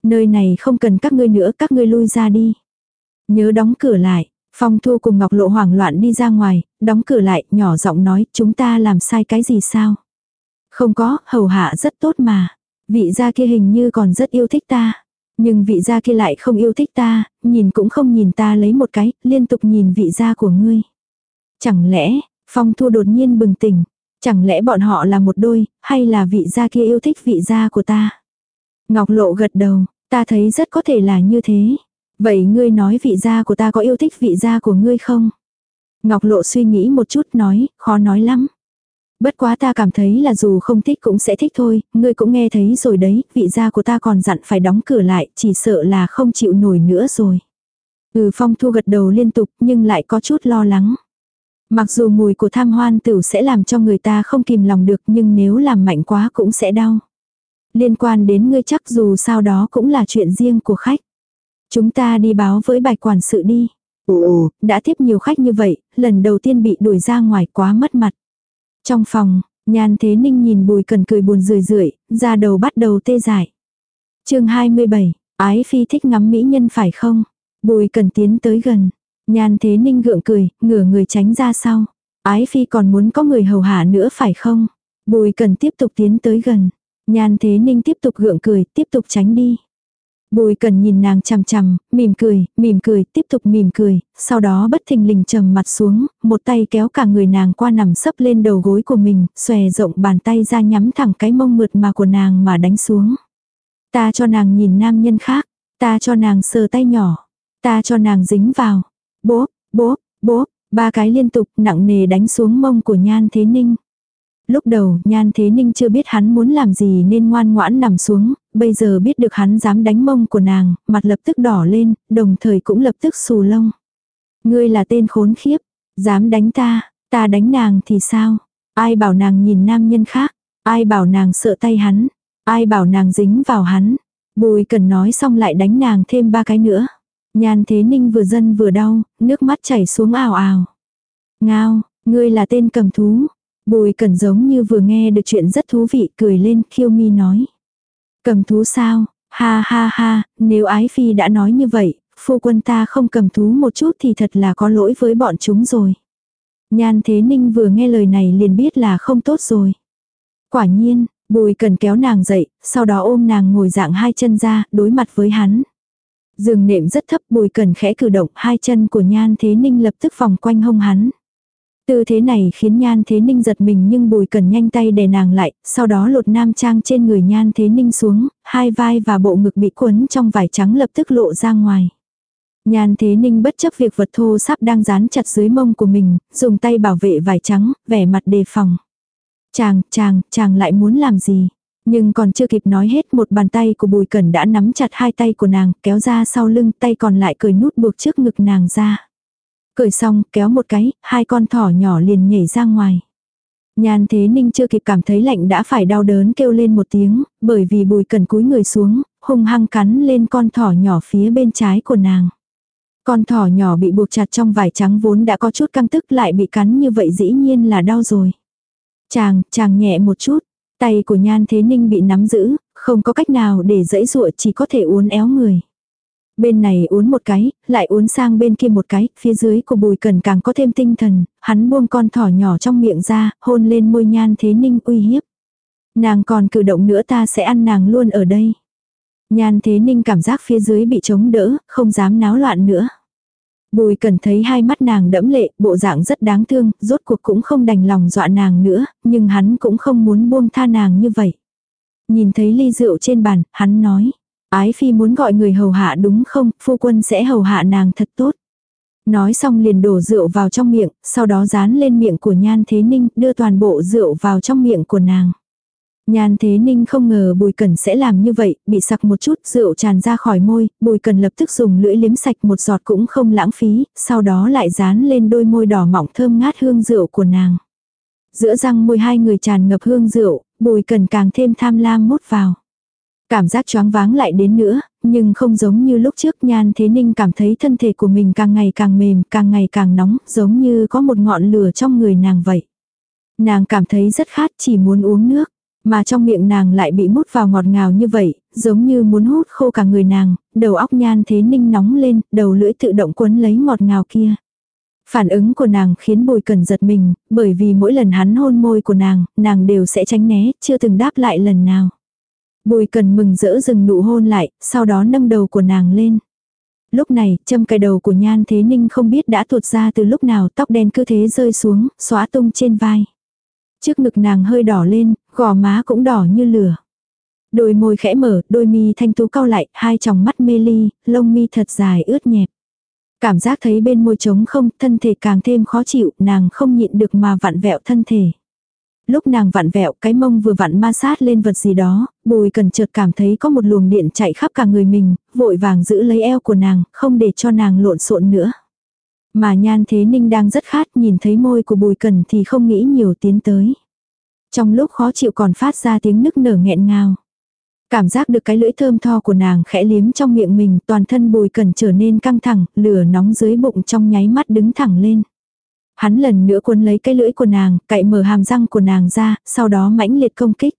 Nơi này không cần các ngươi nữa, các ngươi lui ra đi. Nhớ đóng cửa lại. Phong Thu cùng Ngọc Lộ hoảng loạn đi ra ngoài, đóng cửa lại, nhỏ giọng nói, chúng ta làm sai cái gì sao? Không có, hầu hạ rất tốt mà. Vị gia kia hình như còn rất yêu thích ta. Nhưng vị gia kia lại không yêu thích ta, nhìn cũng không nhìn ta lấy một cái, liên tục nhìn vị gia của ngươi. Chẳng lẽ, Phong Thu đột nhiên bừng tỉnh, chẳng lẽ bọn họ là một đôi, hay là vị gia kia yêu thích vị gia của ta? Ngọc Lộ gật đầu, ta thấy rất có thể là như thế. Vậy ngươi nói vị gia của ta có yêu thích vị gia của ngươi không? Ngọc Lộ suy nghĩ một chút nói, khó nói lắm. Bất quá ta cảm thấy là dù không thích cũng sẽ thích thôi, ngươi cũng nghe thấy rồi đấy, vị gia của ta còn dặn phải đóng cửa lại, chỉ sợ là không chịu nổi nữa rồi. Ừ phong thu gật đầu liên tục nhưng lại có chút lo lắng. Mặc dù mùi của tham hoan tử sẽ làm cho người ta không kìm lòng được nhưng nếu làm mạnh quá cũng sẽ đau. Liên quan đến ngươi chắc dù sao đó cũng là chuyện riêng của khách. Chúng ta đi báo với bạch quản sự đi. Ồ, đã tiếp nhiều khách như vậy, lần đầu tiên bị đuổi ra ngoài quá mất mặt. Trong phòng, Nhan Thế Ninh nhìn Bùi Cần cười buồn rười rượi, ra đầu bắt đầu tê dại. chương 27, Ái Phi thích ngắm mỹ nhân phải không? Bùi Cần tiến tới gần. Nhan Thế Ninh gượng cười, ngửa người tránh ra sau. Ái Phi còn muốn có người hầu hạ nữa phải không? Bùi Cần tiếp tục tiến tới gần. Nhan Thế Ninh tiếp tục gượng cười, tiếp tục tránh đi. Bùi cần nhìn nàng chằm chằm, mỉm cười, mỉm cười, tiếp tục mỉm cười, sau đó bất thình lình trầm mặt xuống, một tay kéo cả người nàng qua nằm sấp lên đầu gối của mình, xòe rộng bàn tay ra nhắm thẳng cái mông mượt mà của nàng mà đánh xuống. Ta cho nàng nhìn nam nhân khác, ta cho nàng sờ tay nhỏ, ta cho nàng dính vào. Bố, bố, bố, ba cái liên tục nặng nề đánh xuống mông của nhan thế ninh. Lúc đầu, Nhan Thế Ninh chưa biết hắn muốn làm gì nên ngoan ngoãn nằm xuống, bây giờ biết được hắn dám đánh mông của nàng, mặt lập tức đỏ lên, đồng thời cũng lập tức xù lông. Ngươi là tên khốn khiếp, dám đánh ta, ta đánh nàng thì sao? Ai bảo nàng nhìn nam nhân khác, ai bảo nàng sợ tay hắn, ai bảo nàng dính vào hắn. Bùi cần nói xong lại đánh nàng thêm ba cái nữa. Nhan Thế Ninh vừa dân vừa đau, nước mắt chảy xuống ào ào. Ngao, ngươi là tên cầm thú, Bùi cẩn giống như vừa nghe được chuyện rất thú vị cười lên khiêu mi nói. Cầm thú sao? Ha ha ha, nếu ái phi đã nói như vậy, phu quân ta không cầm thú một chút thì thật là có lỗi với bọn chúng rồi. Nhan Thế Ninh vừa nghe lời này liền biết là không tốt rồi. Quả nhiên, bùi cần kéo nàng dậy, sau đó ôm nàng ngồi dạng hai chân ra, đối mặt với hắn. Giường nệm rất thấp bùi cần khẽ cử động, hai chân của Nhan Thế Ninh lập tức vòng quanh hông hắn. Tư thế này khiến Nhan Thế Ninh giật mình nhưng Bùi Cần nhanh tay đè nàng lại, sau đó lột nam trang trên người Nhan Thế Ninh xuống, hai vai và bộ ngực bị cuốn trong vải trắng lập tức lộ ra ngoài. Nhan Thế Ninh bất chấp việc vật thô sắp đang dán chặt dưới mông của mình, dùng tay bảo vệ vải trắng, vẻ mặt đề phòng. Chàng, chàng, chàng lại muốn làm gì? Nhưng còn chưa kịp nói hết một bàn tay của Bùi Cẩn đã nắm chặt hai tay của nàng, kéo ra sau lưng, tay còn lại cởi nút buộc trước ngực nàng ra. Cởi xong, kéo một cái, hai con thỏ nhỏ liền nhảy ra ngoài. Nhan Thế Ninh chưa kịp cảm thấy lạnh đã phải đau đớn kêu lên một tiếng, bởi vì bùi cần cúi người xuống, hung hăng cắn lên con thỏ nhỏ phía bên trái của nàng. Con thỏ nhỏ bị buộc chặt trong vải trắng vốn đã có chút căng tức lại bị cắn như vậy dĩ nhiên là đau rồi. Chàng, chàng nhẹ một chút, tay của Nhan Thế Ninh bị nắm giữ, không có cách nào để dẫy dụa chỉ có thể uốn éo người. Bên này uốn một cái, lại uốn sang bên kia một cái, phía dưới của bùi cần càng có thêm tinh thần, hắn buông con thỏ nhỏ trong miệng ra, hôn lên môi nhan thế ninh uy hiếp. Nàng còn cử động nữa ta sẽ ăn nàng luôn ở đây. Nhan thế ninh cảm giác phía dưới bị chống đỡ, không dám náo loạn nữa. Bùi cần thấy hai mắt nàng đẫm lệ, bộ dạng rất đáng thương, rốt cuộc cũng không đành lòng dọa nàng nữa, nhưng hắn cũng không muốn buông tha nàng như vậy. Nhìn thấy ly rượu trên bàn, hắn nói, ái phi muốn gọi người hầu hạ đúng không, phu quân sẽ hầu hạ nàng thật tốt. Nói xong liền đổ rượu vào trong miệng, sau đó dán lên miệng của Nhan Thế Ninh, đưa toàn bộ rượu vào trong miệng của nàng. Nhan Thế Ninh không ngờ Bùi Cần sẽ làm như vậy, bị sặc một chút rượu tràn ra khỏi môi, Bùi Cần lập tức dùng lưỡi liếm sạch một giọt cũng không lãng phí, sau đó lại dán lên đôi môi đỏ mọng thơm ngát hương rượu của nàng. Giữa răng môi hai người tràn ngập hương rượu, Bùi Cần càng thêm tham lam mút vào. Cảm giác choáng váng lại đến nữa, nhưng không giống như lúc trước Nhan Thế Ninh cảm thấy thân thể của mình càng ngày càng mềm, càng ngày càng nóng, giống như có một ngọn lửa trong người nàng vậy. Nàng cảm thấy rất khát chỉ muốn uống nước. Mà trong miệng nàng lại bị mút vào ngọt ngào như vậy, giống như muốn hút khô cả người nàng, đầu óc nhan thế ninh nóng lên, đầu lưỡi tự động quấn lấy ngọt ngào kia. Phản ứng của nàng khiến bùi cần giật mình, bởi vì mỗi lần hắn hôn môi của nàng, nàng đều sẽ tránh né, chưa từng đáp lại lần nào. Bùi cần mừng rỡ dừng nụ hôn lại, sau đó nâng đầu của nàng lên. Lúc này, châm cài đầu của nhan thế ninh không biết đã tuột ra từ lúc nào tóc đen cứ thế rơi xuống, xóa tung trên vai. Trước ngực nàng hơi đỏ lên, gò má cũng đỏ như lửa. Đôi môi khẽ mở, đôi mi thanh tú cau lại, hai tròng mắt mê ly, lông mi thật dài ướt nhẹp. Cảm giác thấy bên môi trống không, thân thể càng thêm khó chịu, nàng không nhịn được mà vặn vẹo thân thể. Lúc nàng vặn vẹo cái mông vừa vặn ma sát lên vật gì đó, bùi cần chợt cảm thấy có một luồng điện chạy khắp cả người mình, vội vàng giữ lấy eo của nàng, không để cho nàng lộn xộn nữa. Mà nhan thế ninh đang rất khát nhìn thấy môi của bùi cần thì không nghĩ nhiều tiến tới. Trong lúc khó chịu còn phát ra tiếng nức nở nghẹn ngào. Cảm giác được cái lưỡi thơm tho của nàng khẽ liếm trong miệng mình toàn thân bùi cần trở nên căng thẳng, lửa nóng dưới bụng trong nháy mắt đứng thẳng lên. Hắn lần nữa cuốn lấy cái lưỡi của nàng, cậy mở hàm răng của nàng ra, sau đó mãnh liệt công kích.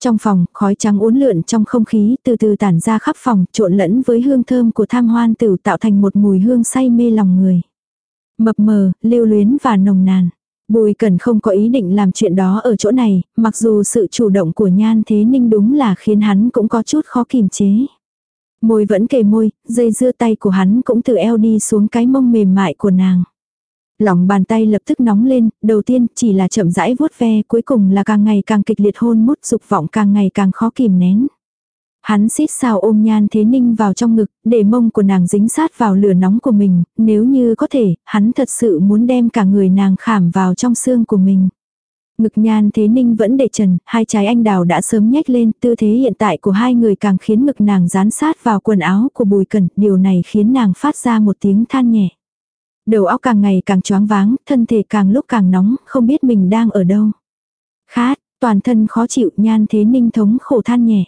Trong phòng, khói trắng uốn lượn trong không khí từ từ tản ra khắp phòng, trộn lẫn với hương thơm của tham hoan tử tạo thành một mùi hương say mê lòng người. Mập mờ, lưu luyến và nồng nàn. Bùi cần không có ý định làm chuyện đó ở chỗ này, mặc dù sự chủ động của nhan thế ninh đúng là khiến hắn cũng có chút khó kiềm chế. Môi vẫn kề môi, dây dưa tay của hắn cũng từ eo đi xuống cái mông mềm mại của nàng. Lòng bàn tay lập tức nóng lên, đầu tiên chỉ là chậm rãi vuốt ve, cuối cùng là càng ngày càng kịch liệt hôn mút dục vọng càng ngày càng khó kìm nén. Hắn xít sao ôm nhan thế ninh vào trong ngực, để mông của nàng dính sát vào lửa nóng của mình, nếu như có thể, hắn thật sự muốn đem cả người nàng khảm vào trong xương của mình. Ngực nhan thế ninh vẫn để trần, hai trái anh đào đã sớm nhếch lên, tư thế hiện tại của hai người càng khiến ngực nàng dán sát vào quần áo của bùi cẩn, điều này khiến nàng phát ra một tiếng than nhẹ. Đầu óc càng ngày càng choáng váng, thân thể càng lúc càng nóng, không biết mình đang ở đâu. Khát, toàn thân khó chịu nhan thế ninh thống khổ than nhẹ.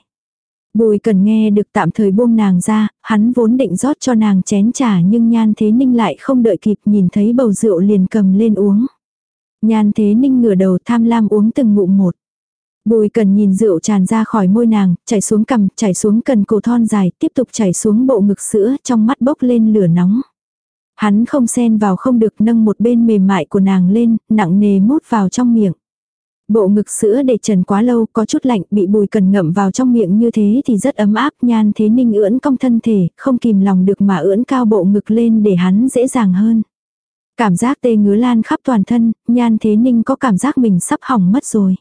Bùi cần nghe được tạm thời buông nàng ra, hắn vốn định rót cho nàng chén trà nhưng nhan thế ninh lại không đợi kịp nhìn thấy bầu rượu liền cầm lên uống. Nhan thế ninh ngửa đầu tham lam uống từng ngụm một. Bùi cần nhìn rượu tràn ra khỏi môi nàng, chảy xuống cằm, chảy xuống cần cổ thon dài, tiếp tục chảy xuống bộ ngực sữa, trong mắt bốc lên lửa nóng. Hắn không xen vào không được nâng một bên mềm mại của nàng lên, nặng nề mút vào trong miệng. Bộ ngực sữa để trần quá lâu có chút lạnh bị bùi cần ngậm vào trong miệng như thế thì rất ấm áp nhan thế ninh ưỡn cong thân thể, không kìm lòng được mà ưỡn cao bộ ngực lên để hắn dễ dàng hơn. Cảm giác tê ngứa lan khắp toàn thân, nhan thế ninh có cảm giác mình sắp hỏng mất rồi.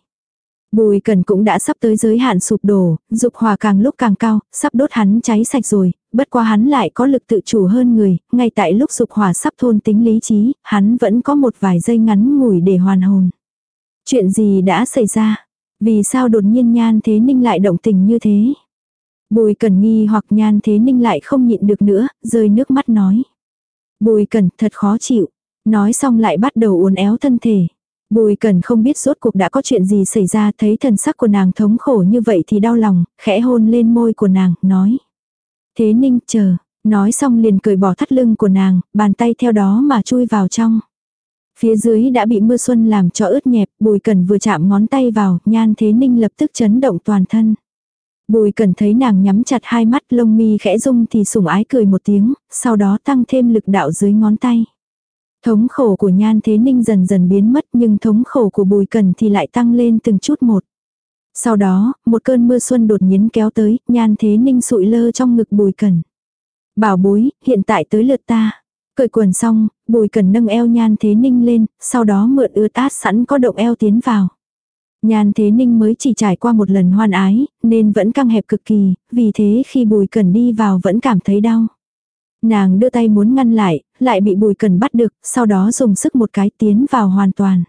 Bùi cần cũng đã sắp tới giới hạn sụp đổ, dục hòa càng lúc càng cao, sắp đốt hắn cháy sạch rồi, bất quá hắn lại có lực tự chủ hơn người, ngay tại lúc dục hòa sắp thôn tính lý trí, hắn vẫn có một vài giây ngắn ngủi để hoàn hồn. Chuyện gì đã xảy ra? Vì sao đột nhiên nhan thế ninh lại động tình như thế? Bùi cần nghi hoặc nhan thế ninh lại không nhịn được nữa, rơi nước mắt nói. Bùi cần thật khó chịu. Nói xong lại bắt đầu uốn éo thân thể. Bùi cần không biết rốt cuộc đã có chuyện gì xảy ra thấy thần sắc của nàng thống khổ như vậy thì đau lòng, khẽ hôn lên môi của nàng, nói. Thế ninh chờ, nói xong liền cởi bỏ thắt lưng của nàng, bàn tay theo đó mà chui vào trong. Phía dưới đã bị mưa xuân làm cho ướt nhẹp, bùi cần vừa chạm ngón tay vào, nhan thế ninh lập tức chấn động toàn thân. Bùi cần thấy nàng nhắm chặt hai mắt lông mi khẽ rung thì sủng ái cười một tiếng, sau đó tăng thêm lực đạo dưới ngón tay. Thống khổ của nhan thế ninh dần dần biến mất nhưng thống khổ của bùi cần thì lại tăng lên từng chút một. Sau đó, một cơn mưa xuân đột nhiên kéo tới, nhan thế ninh sụi lơ trong ngực bùi cần. Bảo bối, hiện tại tới lượt ta. Cởi quần xong, bùi cần nâng eo nhan thế ninh lên, sau đó mượn ưa tát sẵn có động eo tiến vào. Nhan thế ninh mới chỉ trải qua một lần hoan ái, nên vẫn căng hẹp cực kỳ, vì thế khi bùi cần đi vào vẫn cảm thấy đau. Nàng đưa tay muốn ngăn lại, lại bị bùi cần bắt được, sau đó dùng sức một cái tiến vào hoàn toàn.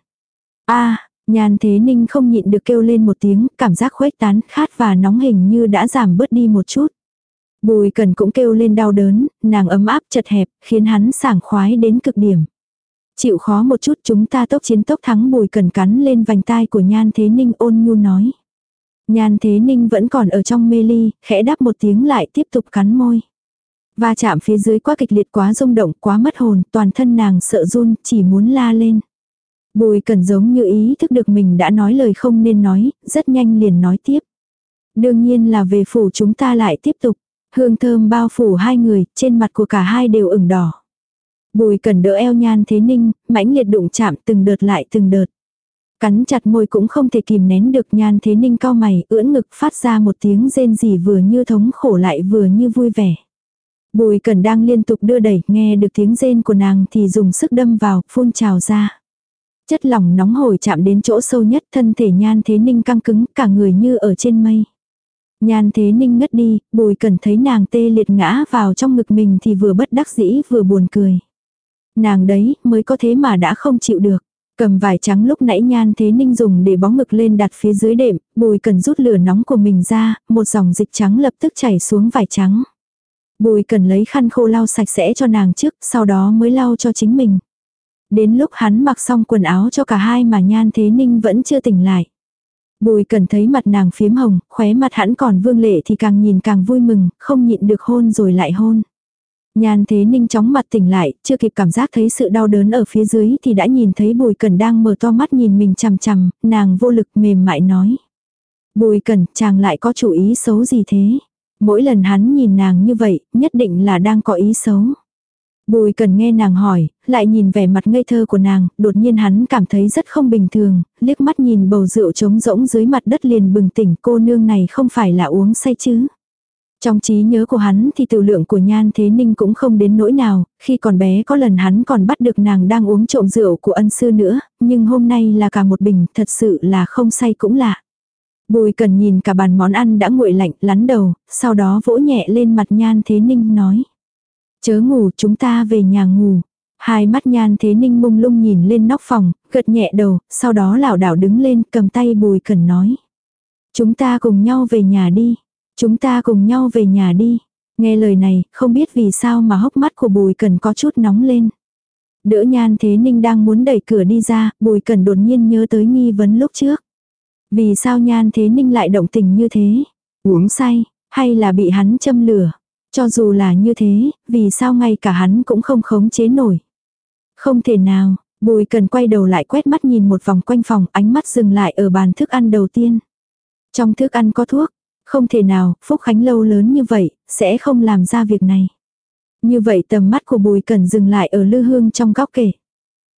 a nhàn thế ninh không nhịn được kêu lên một tiếng, cảm giác khuếch tán, khát và nóng hình như đã giảm bớt đi một chút. Bùi cần cũng kêu lên đau đớn, nàng ấm áp chật hẹp, khiến hắn sảng khoái đến cực điểm. Chịu khó một chút chúng ta tốc chiến tốc thắng bùi cần cắn lên vành tai của nhan thế ninh ôn nhu nói. Nhan thế ninh vẫn còn ở trong mê ly, khẽ đáp một tiếng lại tiếp tục cắn môi. Va chạm phía dưới quá kịch liệt quá rung động quá mất hồn, toàn thân nàng sợ run, chỉ muốn la lên. Bùi cần giống như ý thức được mình đã nói lời không nên nói, rất nhanh liền nói tiếp. Đương nhiên là về phủ chúng ta lại tiếp tục. Hương thơm bao phủ hai người, trên mặt của cả hai đều ửng đỏ. Bùi cần đỡ eo nhan thế ninh, mãnh liệt đụng chạm từng đợt lại từng đợt. Cắn chặt môi cũng không thể kìm nén được nhan thế ninh cao mày, ưỡn ngực phát ra một tiếng rên rỉ vừa như thống khổ lại vừa như vui vẻ. Bùi cần đang liên tục đưa đẩy, nghe được tiếng rên của nàng thì dùng sức đâm vào, phun trào ra. Chất lỏng nóng hổi chạm đến chỗ sâu nhất thân thể nhan thế ninh căng cứng, cả người như ở trên mây. Nhan thế ninh ngất đi, bùi cần thấy nàng tê liệt ngã vào trong ngực mình thì vừa bất đắc dĩ vừa buồn cười. Nàng đấy mới có thế mà đã không chịu được. Cầm vải trắng lúc nãy nhan thế ninh dùng để bóng ngực lên đặt phía dưới đệm, bùi cần rút lửa nóng của mình ra, một dòng dịch trắng lập tức chảy xuống vải trắng. Bùi cần lấy khăn khô lau sạch sẽ cho nàng trước, sau đó mới lau cho chính mình. Đến lúc hắn mặc xong quần áo cho cả hai mà nhan thế ninh vẫn chưa tỉnh lại. Bùi cần thấy mặt nàng phiếm hồng, khóe mặt hắn còn vương lệ thì càng nhìn càng vui mừng, không nhịn được hôn rồi lại hôn. Nhan thế ninh chóng mặt tỉnh lại, chưa kịp cảm giác thấy sự đau đớn ở phía dưới thì đã nhìn thấy bùi cần đang mở to mắt nhìn mình chằm chằm, nàng vô lực mềm mại nói. Bùi cần, chàng lại có chủ ý xấu gì thế? Mỗi lần hắn nhìn nàng như vậy, nhất định là đang có ý xấu. Bùi cần nghe nàng hỏi, lại nhìn vẻ mặt ngây thơ của nàng, đột nhiên hắn cảm thấy rất không bình thường, liếc mắt nhìn bầu rượu trống rỗng dưới mặt đất liền bừng tỉnh cô nương này không phải là uống say chứ. Trong trí nhớ của hắn thì tự lượng của Nhan Thế Ninh cũng không đến nỗi nào, khi còn bé có lần hắn còn bắt được nàng đang uống trộm rượu của ân sư nữa, nhưng hôm nay là cả một bình, thật sự là không say cũng lạ. Bùi cần nhìn cả bàn món ăn đã nguội lạnh, lắn đầu, sau đó vỗ nhẹ lên mặt Nhan Thế Ninh nói. Chớ ngủ, chúng ta về nhà ngủ. Hai mắt Nhan Thế Ninh mông lung nhìn lên nóc phòng, gật nhẹ đầu, sau đó lảo đảo đứng lên, cầm tay Bùi cần nói. Chúng ta cùng nhau về nhà đi. Chúng ta cùng nhau về nhà đi. Nghe lời này, không biết vì sao mà hốc mắt của Bùi Cần có chút nóng lên. Đỡ nhan thế ninh đang muốn đẩy cửa đi ra, Bùi Cần đột nhiên nhớ tới nghi vấn lúc trước. Vì sao nhan thế ninh lại động tình như thế? Uống say, hay là bị hắn châm lửa? Cho dù là như thế, vì sao ngay cả hắn cũng không khống chế nổi? Không thể nào, Bùi Cần quay đầu lại quét mắt nhìn một vòng quanh phòng, ánh mắt dừng lại ở bàn thức ăn đầu tiên. Trong thức ăn có thuốc, không thể nào, Phúc Khánh lâu lớn như vậy, sẽ không làm ra việc này. Như vậy tầm mắt của Bùi Cần dừng lại ở lư hương trong góc kể.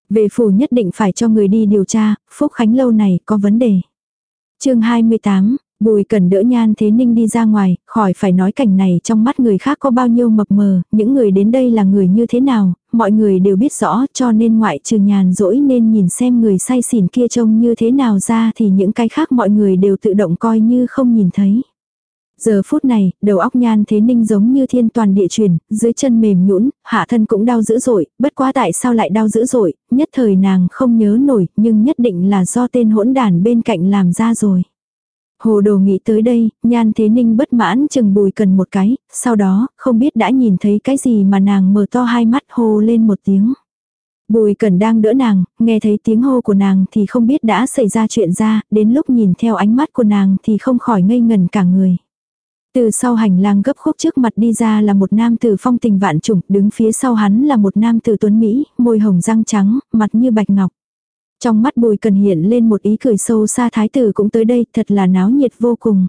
Về phủ nhất định phải cho người đi điều tra, Phúc Khánh lâu này có vấn đề chương 28, Bùi cần đỡ nhan thế ninh đi ra ngoài, khỏi phải nói cảnh này trong mắt người khác có bao nhiêu mập mờ, những người đến đây là người như thế nào, mọi người đều biết rõ cho nên ngoại trừ nhàn rỗi nên nhìn xem người say xỉn kia trông như thế nào ra thì những cái khác mọi người đều tự động coi như không nhìn thấy. Giờ phút này, đầu óc nhan thế ninh giống như thiên toàn địa chuyển, dưới chân mềm nhũn hạ thân cũng đau dữ dội, bất quá tại sao lại đau dữ dội, nhất thời nàng không nhớ nổi, nhưng nhất định là do tên hỗn đàn bên cạnh làm ra rồi. Hồ đồ nghĩ tới đây, nhan thế ninh bất mãn chừng bùi cần một cái, sau đó, không biết đã nhìn thấy cái gì mà nàng mở to hai mắt hô lên một tiếng. Bùi cần đang đỡ nàng, nghe thấy tiếng hô của nàng thì không biết đã xảy ra chuyện ra, đến lúc nhìn theo ánh mắt của nàng thì không khỏi ngây ngần cả người. Từ sau hành lang gấp khúc trước mặt đi ra là một nam tử phong tình vạn trùng, đứng phía sau hắn là một nam tử tuấn Mỹ, môi hồng răng trắng, mặt như bạch ngọc. Trong mắt bùi cần hiện lên một ý cười sâu xa thái tử cũng tới đây, thật là náo nhiệt vô cùng.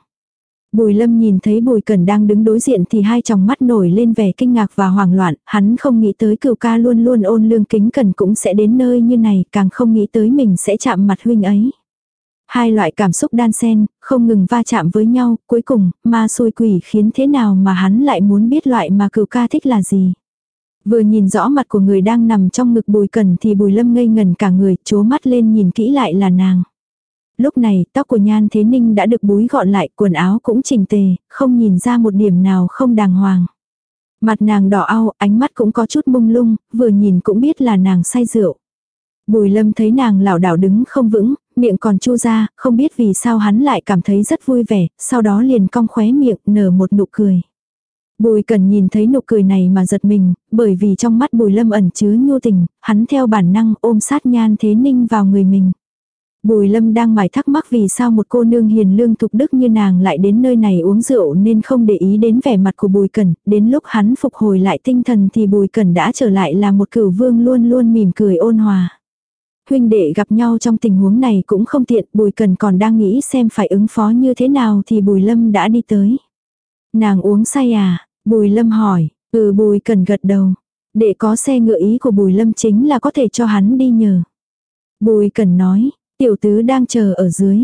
Bùi lâm nhìn thấy bùi cần đang đứng đối diện thì hai tròng mắt nổi lên vẻ kinh ngạc và hoảng loạn, hắn không nghĩ tới cửu ca luôn luôn ôn lương kính cần cũng sẽ đến nơi như này, càng không nghĩ tới mình sẽ chạm mặt huynh ấy. Hai loại cảm xúc đan xen, không ngừng va chạm với nhau, cuối cùng, ma xôi quỷ khiến thế nào mà hắn lại muốn biết loại mà cửu ca thích là gì. Vừa nhìn rõ mặt của người đang nằm trong ngực bùi cần thì bùi lâm ngây ngần cả người, chố mắt lên nhìn kỹ lại là nàng. Lúc này, tóc của Nhan Thế Ninh đã được búi gọn lại, quần áo cũng chỉnh tề, không nhìn ra một điểm nào không đàng hoàng. Mặt nàng đỏ au, ánh mắt cũng có chút mông lung, vừa nhìn cũng biết là nàng say rượu. Bùi lâm thấy nàng lảo đảo đứng không vững, miệng còn chu ra, không biết vì sao hắn lại cảm thấy rất vui vẻ, sau đó liền cong khóe miệng, nở một nụ cười. Bùi cần nhìn thấy nụ cười này mà giật mình, bởi vì trong mắt bùi lâm ẩn chứa nhu tình, hắn theo bản năng ôm sát nhan thế ninh vào người mình. Bùi lâm đang mải thắc mắc vì sao một cô nương hiền lương thục đức như nàng lại đến nơi này uống rượu nên không để ý đến vẻ mặt của bùi cẩn, đến lúc hắn phục hồi lại tinh thần thì bùi cẩn đã trở lại là một cửu vương luôn luôn mỉm cười ôn hòa. Huynh đệ gặp nhau trong tình huống này cũng không tiện, bùi Cần còn đang nghĩ xem phải ứng phó như thế nào thì bùi lâm đã đi tới. Nàng uống say à? Bùi lâm hỏi, ừ bùi Cần gật đầu. Để có xe ngựa ý của bùi lâm chính là có thể cho hắn đi nhờ. Bùi Cần nói, Tiểu tứ đang chờ ở dưới.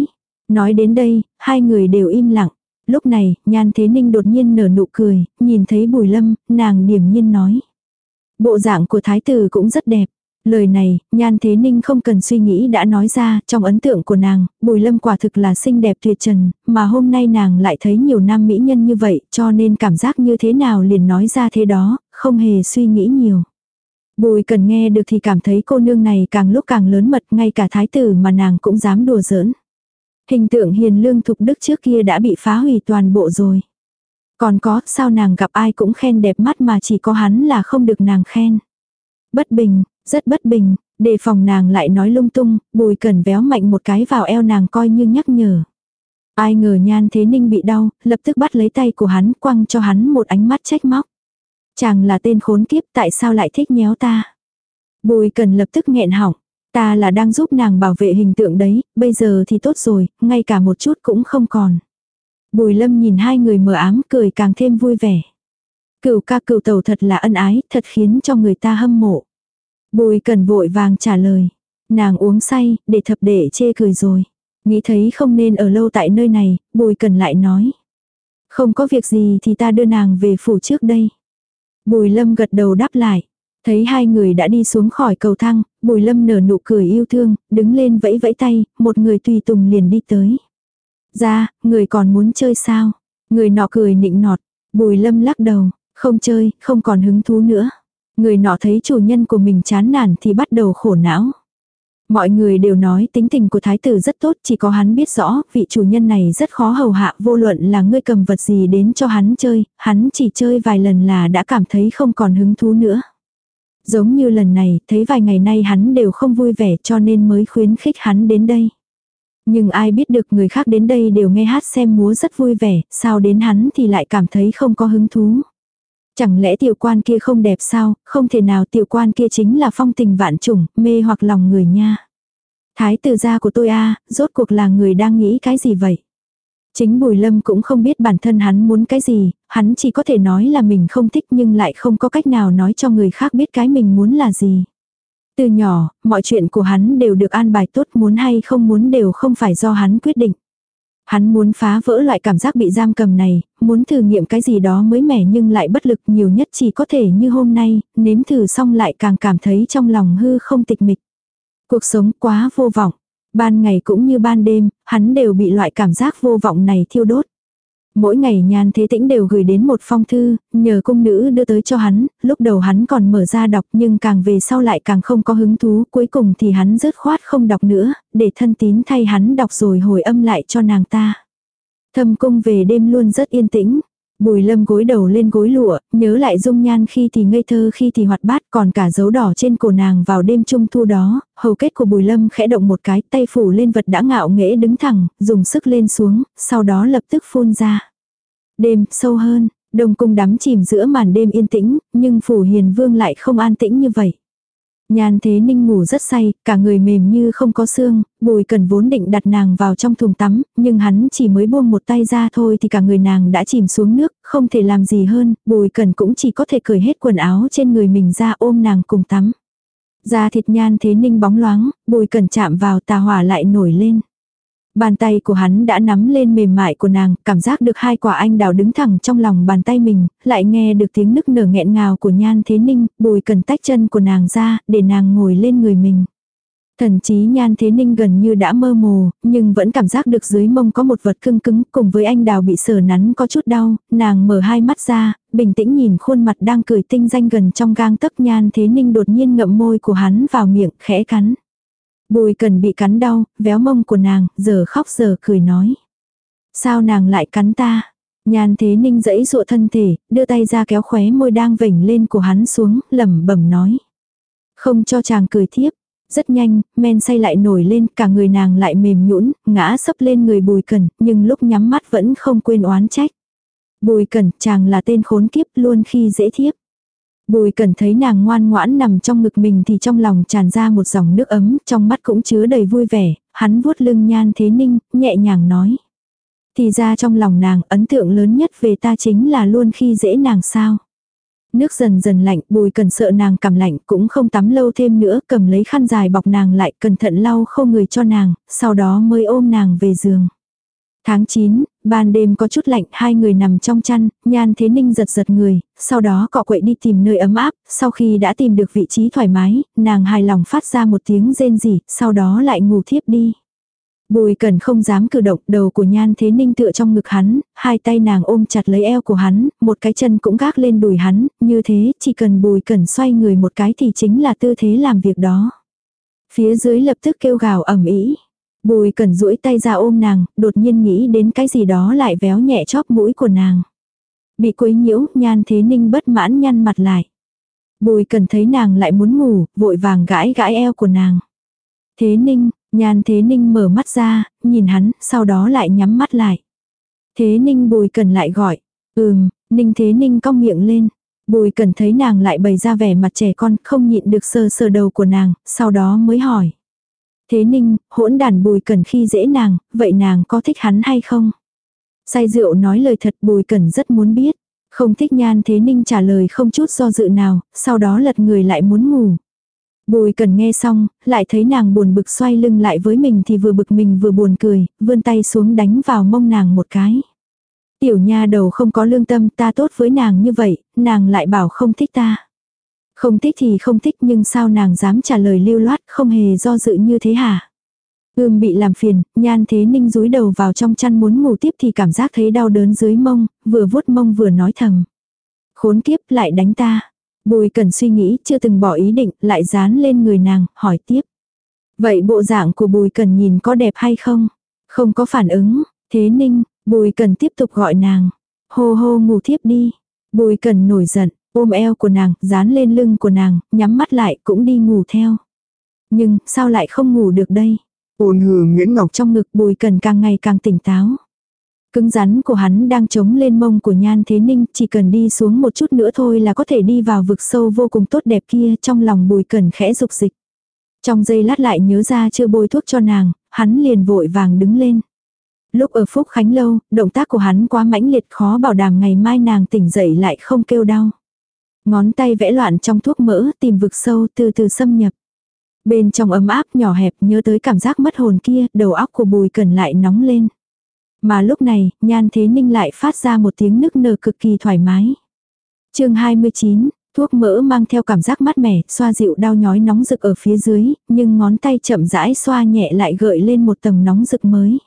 Nói đến đây, hai người đều im lặng. Lúc này, nhan thế ninh đột nhiên nở nụ cười, nhìn thấy bùi lâm, nàng điềm nhiên nói. Bộ dạng của thái tử cũng rất đẹp. Lời này, nhan thế ninh không cần suy nghĩ đã nói ra, trong ấn tượng của nàng, bùi lâm quả thực là xinh đẹp tuyệt trần, mà hôm nay nàng lại thấy nhiều nam mỹ nhân như vậy, cho nên cảm giác như thế nào liền nói ra thế đó, không hề suy nghĩ nhiều. Bùi cần nghe được thì cảm thấy cô nương này càng lúc càng lớn mật ngay cả thái tử mà nàng cũng dám đùa giỡn. Hình tượng hiền lương thục đức trước kia đã bị phá hủy toàn bộ rồi. Còn có sao nàng gặp ai cũng khen đẹp mắt mà chỉ có hắn là không được nàng khen. Bất bình, rất bất bình, đề phòng nàng lại nói lung tung, bùi cần véo mạnh một cái vào eo nàng coi như nhắc nhở. Ai ngờ nhan thế ninh bị đau, lập tức bắt lấy tay của hắn quăng cho hắn một ánh mắt trách móc. Chàng là tên khốn kiếp tại sao lại thích nhéo ta. Bùi cần lập tức nghẹn họng. Ta là đang giúp nàng bảo vệ hình tượng đấy, bây giờ thì tốt rồi, ngay cả một chút cũng không còn. Bùi lâm nhìn hai người mờ ám cười càng thêm vui vẻ. cựu ca cựu tàu thật là ân ái, thật khiến cho người ta hâm mộ. Bùi cần vội vàng trả lời. Nàng uống say, để thập đệ chê cười rồi. Nghĩ thấy không nên ở lâu tại nơi này, bùi cần lại nói. Không có việc gì thì ta đưa nàng về phủ trước đây. Bùi lâm gật đầu đáp lại. Thấy hai người đã đi xuống khỏi cầu thang, bùi lâm nở nụ cười yêu thương, đứng lên vẫy vẫy tay, một người tùy tùng liền đi tới. Ra, người còn muốn chơi sao? Người nọ cười nịnh nọt, bùi lâm lắc đầu, không chơi, không còn hứng thú nữa. Người nọ thấy chủ nhân của mình chán nản thì bắt đầu khổ não. Mọi người đều nói tính tình của thái tử rất tốt, chỉ có hắn biết rõ, vị chủ nhân này rất khó hầu hạ, vô luận là ngươi cầm vật gì đến cho hắn chơi, hắn chỉ chơi vài lần là đã cảm thấy không còn hứng thú nữa. Giống như lần này, thấy vài ngày nay hắn đều không vui vẻ cho nên mới khuyến khích hắn đến đây. Nhưng ai biết được người khác đến đây đều nghe hát xem múa rất vui vẻ, sao đến hắn thì lại cảm thấy không có hứng thú. Chẳng lẽ tiểu quan kia không đẹp sao, không thể nào tiểu quan kia chính là phong tình vạn trùng, mê hoặc lòng người nha. Thái tử gia của tôi a rốt cuộc là người đang nghĩ cái gì vậy? Chính Bùi Lâm cũng không biết bản thân hắn muốn cái gì, hắn chỉ có thể nói là mình không thích nhưng lại không có cách nào nói cho người khác biết cái mình muốn là gì. Từ nhỏ, mọi chuyện của hắn đều được an bài tốt muốn hay không muốn đều không phải do hắn quyết định. Hắn muốn phá vỡ loại cảm giác bị giam cầm này, muốn thử nghiệm cái gì đó mới mẻ nhưng lại bất lực nhiều nhất chỉ có thể như hôm nay, nếm thử xong lại càng cảm thấy trong lòng hư không tịch mịch. Cuộc sống quá vô vọng. Ban ngày cũng như ban đêm, hắn đều bị loại cảm giác vô vọng này thiêu đốt. Mỗi ngày nhan thế tĩnh đều gửi đến một phong thư, nhờ cung nữ đưa tới cho hắn, lúc đầu hắn còn mở ra đọc nhưng càng về sau lại càng không có hứng thú, cuối cùng thì hắn rớt khoát không đọc nữa, để thân tín thay hắn đọc rồi hồi âm lại cho nàng ta. Thâm cung về đêm luôn rất yên tĩnh, Bùi lâm gối đầu lên gối lụa, nhớ lại dung nhan khi thì ngây thơ khi thì hoạt bát còn cả dấu đỏ trên cổ nàng vào đêm trung thu đó, hầu kết của bùi lâm khẽ động một cái tay phủ lên vật đã ngạo nghễ đứng thẳng, dùng sức lên xuống, sau đó lập tức phun ra. Đêm sâu hơn, đông cung đắm chìm giữa màn đêm yên tĩnh, nhưng phủ hiền vương lại không an tĩnh như vậy. Nhan thế ninh ngủ rất say, cả người mềm như không có xương, bùi cần vốn định đặt nàng vào trong thùng tắm, nhưng hắn chỉ mới buông một tay ra thôi thì cả người nàng đã chìm xuống nước, không thể làm gì hơn, bùi cần cũng chỉ có thể cởi hết quần áo trên người mình ra ôm nàng cùng tắm. Da thịt nhan thế ninh bóng loáng, bùi cần chạm vào tà hỏa lại nổi lên. Bàn tay của hắn đã nắm lên mềm mại của nàng, cảm giác được hai quả anh đào đứng thẳng trong lòng bàn tay mình, lại nghe được tiếng nức nở nghẹn ngào của nhan thế ninh, bùi cần tách chân của nàng ra, để nàng ngồi lên người mình. Thần chí nhan thế ninh gần như đã mơ mồ, nhưng vẫn cảm giác được dưới mông có một vật cưng cứng cùng với anh đào bị sờ nắn có chút đau, nàng mở hai mắt ra, bình tĩnh nhìn khuôn mặt đang cười tinh danh gần trong gang tấc nhan thế ninh đột nhiên ngậm môi của hắn vào miệng khẽ cắn. Bùi cần bị cắn đau, véo mông của nàng, giờ khóc giờ cười nói. Sao nàng lại cắn ta? Nhàn thế ninh dẫy dụa thân thể, đưa tay ra kéo khóe môi đang vểnh lên của hắn xuống, lẩm bẩm nói. Không cho chàng cười tiếp. Rất nhanh, men say lại nổi lên, cả người nàng lại mềm nhũn, ngã sấp lên người bùi cần, nhưng lúc nhắm mắt vẫn không quên oán trách. Bùi cần, chàng là tên khốn kiếp luôn khi dễ thiếp. Bùi cần thấy nàng ngoan ngoãn nằm trong ngực mình thì trong lòng tràn ra một dòng nước ấm, trong mắt cũng chứa đầy vui vẻ, hắn vuốt lưng nhan thế ninh, nhẹ nhàng nói. Thì ra trong lòng nàng, ấn tượng lớn nhất về ta chính là luôn khi dễ nàng sao. Nước dần dần lạnh, bùi cần sợ nàng cảm lạnh, cũng không tắm lâu thêm nữa, cầm lấy khăn dài bọc nàng lại, cẩn thận lau khô người cho nàng, sau đó mới ôm nàng về giường. Tháng 9, ban đêm có chút lạnh, hai người nằm trong chăn, nhan thế ninh giật giật người, sau đó cọ quậy đi tìm nơi ấm áp, sau khi đã tìm được vị trí thoải mái, nàng hài lòng phát ra một tiếng rên rỉ, sau đó lại ngủ thiếp đi. Bùi cần không dám cử động, đầu của nhan thế ninh tựa trong ngực hắn, hai tay nàng ôm chặt lấy eo của hắn, một cái chân cũng gác lên đùi hắn, như thế chỉ cần bùi cần xoay người một cái thì chính là tư thế làm việc đó. Phía dưới lập tức kêu gào ẩm ý. Bùi cần duỗi tay ra ôm nàng, đột nhiên nghĩ đến cái gì đó lại véo nhẹ chóp mũi của nàng. Bị quấy nhiễu, nhan thế ninh bất mãn nhăn mặt lại. Bùi cần thấy nàng lại muốn ngủ, vội vàng gãi gãi eo của nàng. Thế ninh, nhan thế ninh mở mắt ra, nhìn hắn, sau đó lại nhắm mắt lại. Thế ninh bùi cần lại gọi. Ừm, ninh thế ninh cong miệng lên. Bùi cần thấy nàng lại bày ra vẻ mặt trẻ con, không nhịn được sờ sờ đầu của nàng, sau đó mới hỏi. Thế ninh, hỗn đàn bùi cần khi dễ nàng, vậy nàng có thích hắn hay không? Say rượu nói lời thật bùi cần rất muốn biết. Không thích nhan thế ninh trả lời không chút do dự nào, sau đó lật người lại muốn ngủ. Bùi cần nghe xong, lại thấy nàng buồn bực xoay lưng lại với mình thì vừa bực mình vừa buồn cười, vươn tay xuống đánh vào mông nàng một cái. Tiểu nha đầu không có lương tâm ta tốt với nàng như vậy, nàng lại bảo không thích ta. Không thích thì không thích nhưng sao nàng dám trả lời lưu loát không hề do dự như thế hả? Ưm bị làm phiền, nhan thế ninh rúi đầu vào trong chăn muốn ngủ tiếp thì cảm giác thấy đau đớn dưới mông, vừa vuốt mông vừa nói thầm. Khốn kiếp lại đánh ta. Bùi cần suy nghĩ, chưa từng bỏ ý định, lại dán lên người nàng, hỏi tiếp. Vậy bộ dạng của bùi cần nhìn có đẹp hay không? Không có phản ứng, thế ninh, bùi cần tiếp tục gọi nàng. Hô hô ngủ thiếp đi. Bùi cần nổi giận, ôm eo của nàng, dán lên lưng của nàng, nhắm mắt lại cũng đi ngủ theo. Nhưng, sao lại không ngủ được đây? Ôn hừ Nguyễn Ngọc trong ngực bùi cần càng ngày càng tỉnh táo. Cứng rắn của hắn đang chống lên mông của Nhan Thế Ninh, chỉ cần đi xuống một chút nữa thôi là có thể đi vào vực sâu vô cùng tốt đẹp kia trong lòng bùi cần khẽ dục dịch. Trong giây lát lại nhớ ra chưa bôi thuốc cho nàng, hắn liền vội vàng đứng lên. Lúc ở Phúc Khánh Lâu, động tác của hắn quá mãnh liệt khó bảo đảm ngày mai nàng tỉnh dậy lại không kêu đau. Ngón tay vẽ loạn trong thuốc mỡ tìm vực sâu từ từ xâm nhập. Bên trong ấm áp nhỏ hẹp nhớ tới cảm giác mất hồn kia, đầu óc của bùi cần lại nóng lên. Mà lúc này, nhan thế ninh lại phát ra một tiếng nức nở cực kỳ thoải mái. chương 29, thuốc mỡ mang theo cảm giác mát mẻ, xoa dịu đau nhói nóng rực ở phía dưới, nhưng ngón tay chậm rãi xoa nhẹ lại gợi lên một tầng nóng rực mới.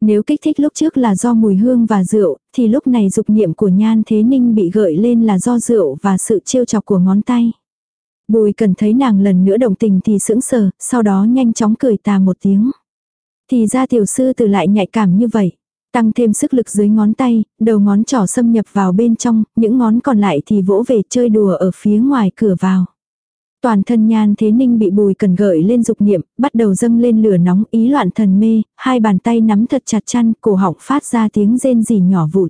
Nếu kích thích lúc trước là do mùi hương và rượu, thì lúc này dục niệm của nhan thế ninh bị gợi lên là do rượu và sự trêu chọc của ngón tay. Bùi cần thấy nàng lần nữa đồng tình thì sững sờ, sau đó nhanh chóng cười tà một tiếng. Thì ra tiểu sư từ lại nhạy cảm như vậy. Tăng thêm sức lực dưới ngón tay, đầu ngón trỏ xâm nhập vào bên trong, những ngón còn lại thì vỗ về chơi đùa ở phía ngoài cửa vào. Toàn thân nhan thế ninh bị bùi cần gợi lên dục niệm, bắt đầu dâng lên lửa nóng ý loạn thần mê, hai bàn tay nắm thật chặt chăn, cổ họng phát ra tiếng rên rỉ nhỏ vụn.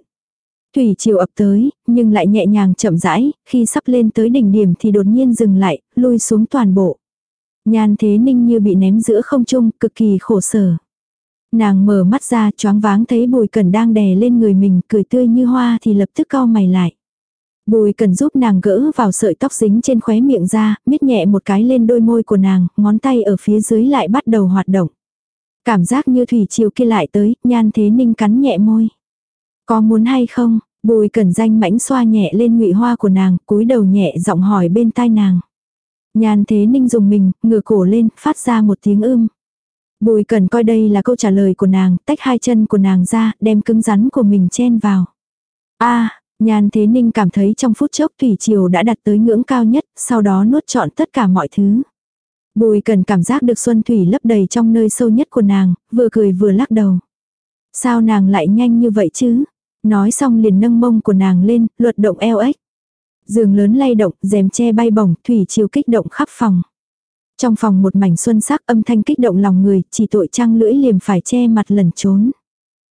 Thủy chiều ập tới, nhưng lại nhẹ nhàng chậm rãi, khi sắp lên tới đỉnh điểm thì đột nhiên dừng lại, lui xuống toàn bộ. Nhan thế ninh như bị ném giữa không trung, cực kỳ khổ sở. Nàng mở mắt ra choáng váng thấy bùi cần đang đè lên người mình cười tươi như hoa thì lập tức cau mày lại. Bùi cần giúp nàng gỡ vào sợi tóc dính trên khóe miệng ra, miết nhẹ một cái lên đôi môi của nàng, ngón tay ở phía dưới lại bắt đầu hoạt động. Cảm giác như thủy chiều kia lại tới, nhan thế ninh cắn nhẹ môi. Có muốn hay không? Bùi Cần danh mãnh xoa nhẹ lên ngụy hoa của nàng, cúi đầu nhẹ giọng hỏi bên tai nàng. Nhan thế ninh dùng mình, ngửa cổ lên, phát ra một tiếng ưm. Bùi Cần coi đây là câu trả lời của nàng, tách hai chân của nàng ra, đem cứng rắn của mình chen vào. a nhan thế ninh cảm thấy trong phút chốc thủy triều đã đặt tới ngưỡng cao nhất, sau đó nuốt trọn tất cả mọi thứ. Bùi cần cảm giác được xuân thủy lấp đầy trong nơi sâu nhất của nàng, vừa cười vừa lắc đầu. Sao nàng lại nhanh như vậy chứ? Nói xong liền nâng mông của nàng lên, luật động eo ếch. Giường lớn lay động, rèm che bay bổng, thủy chiều kích động khắp phòng. Trong phòng một mảnh xuân sắc âm thanh kích động lòng người, chỉ tội trăng lưỡi liềm phải che mặt lẩn trốn.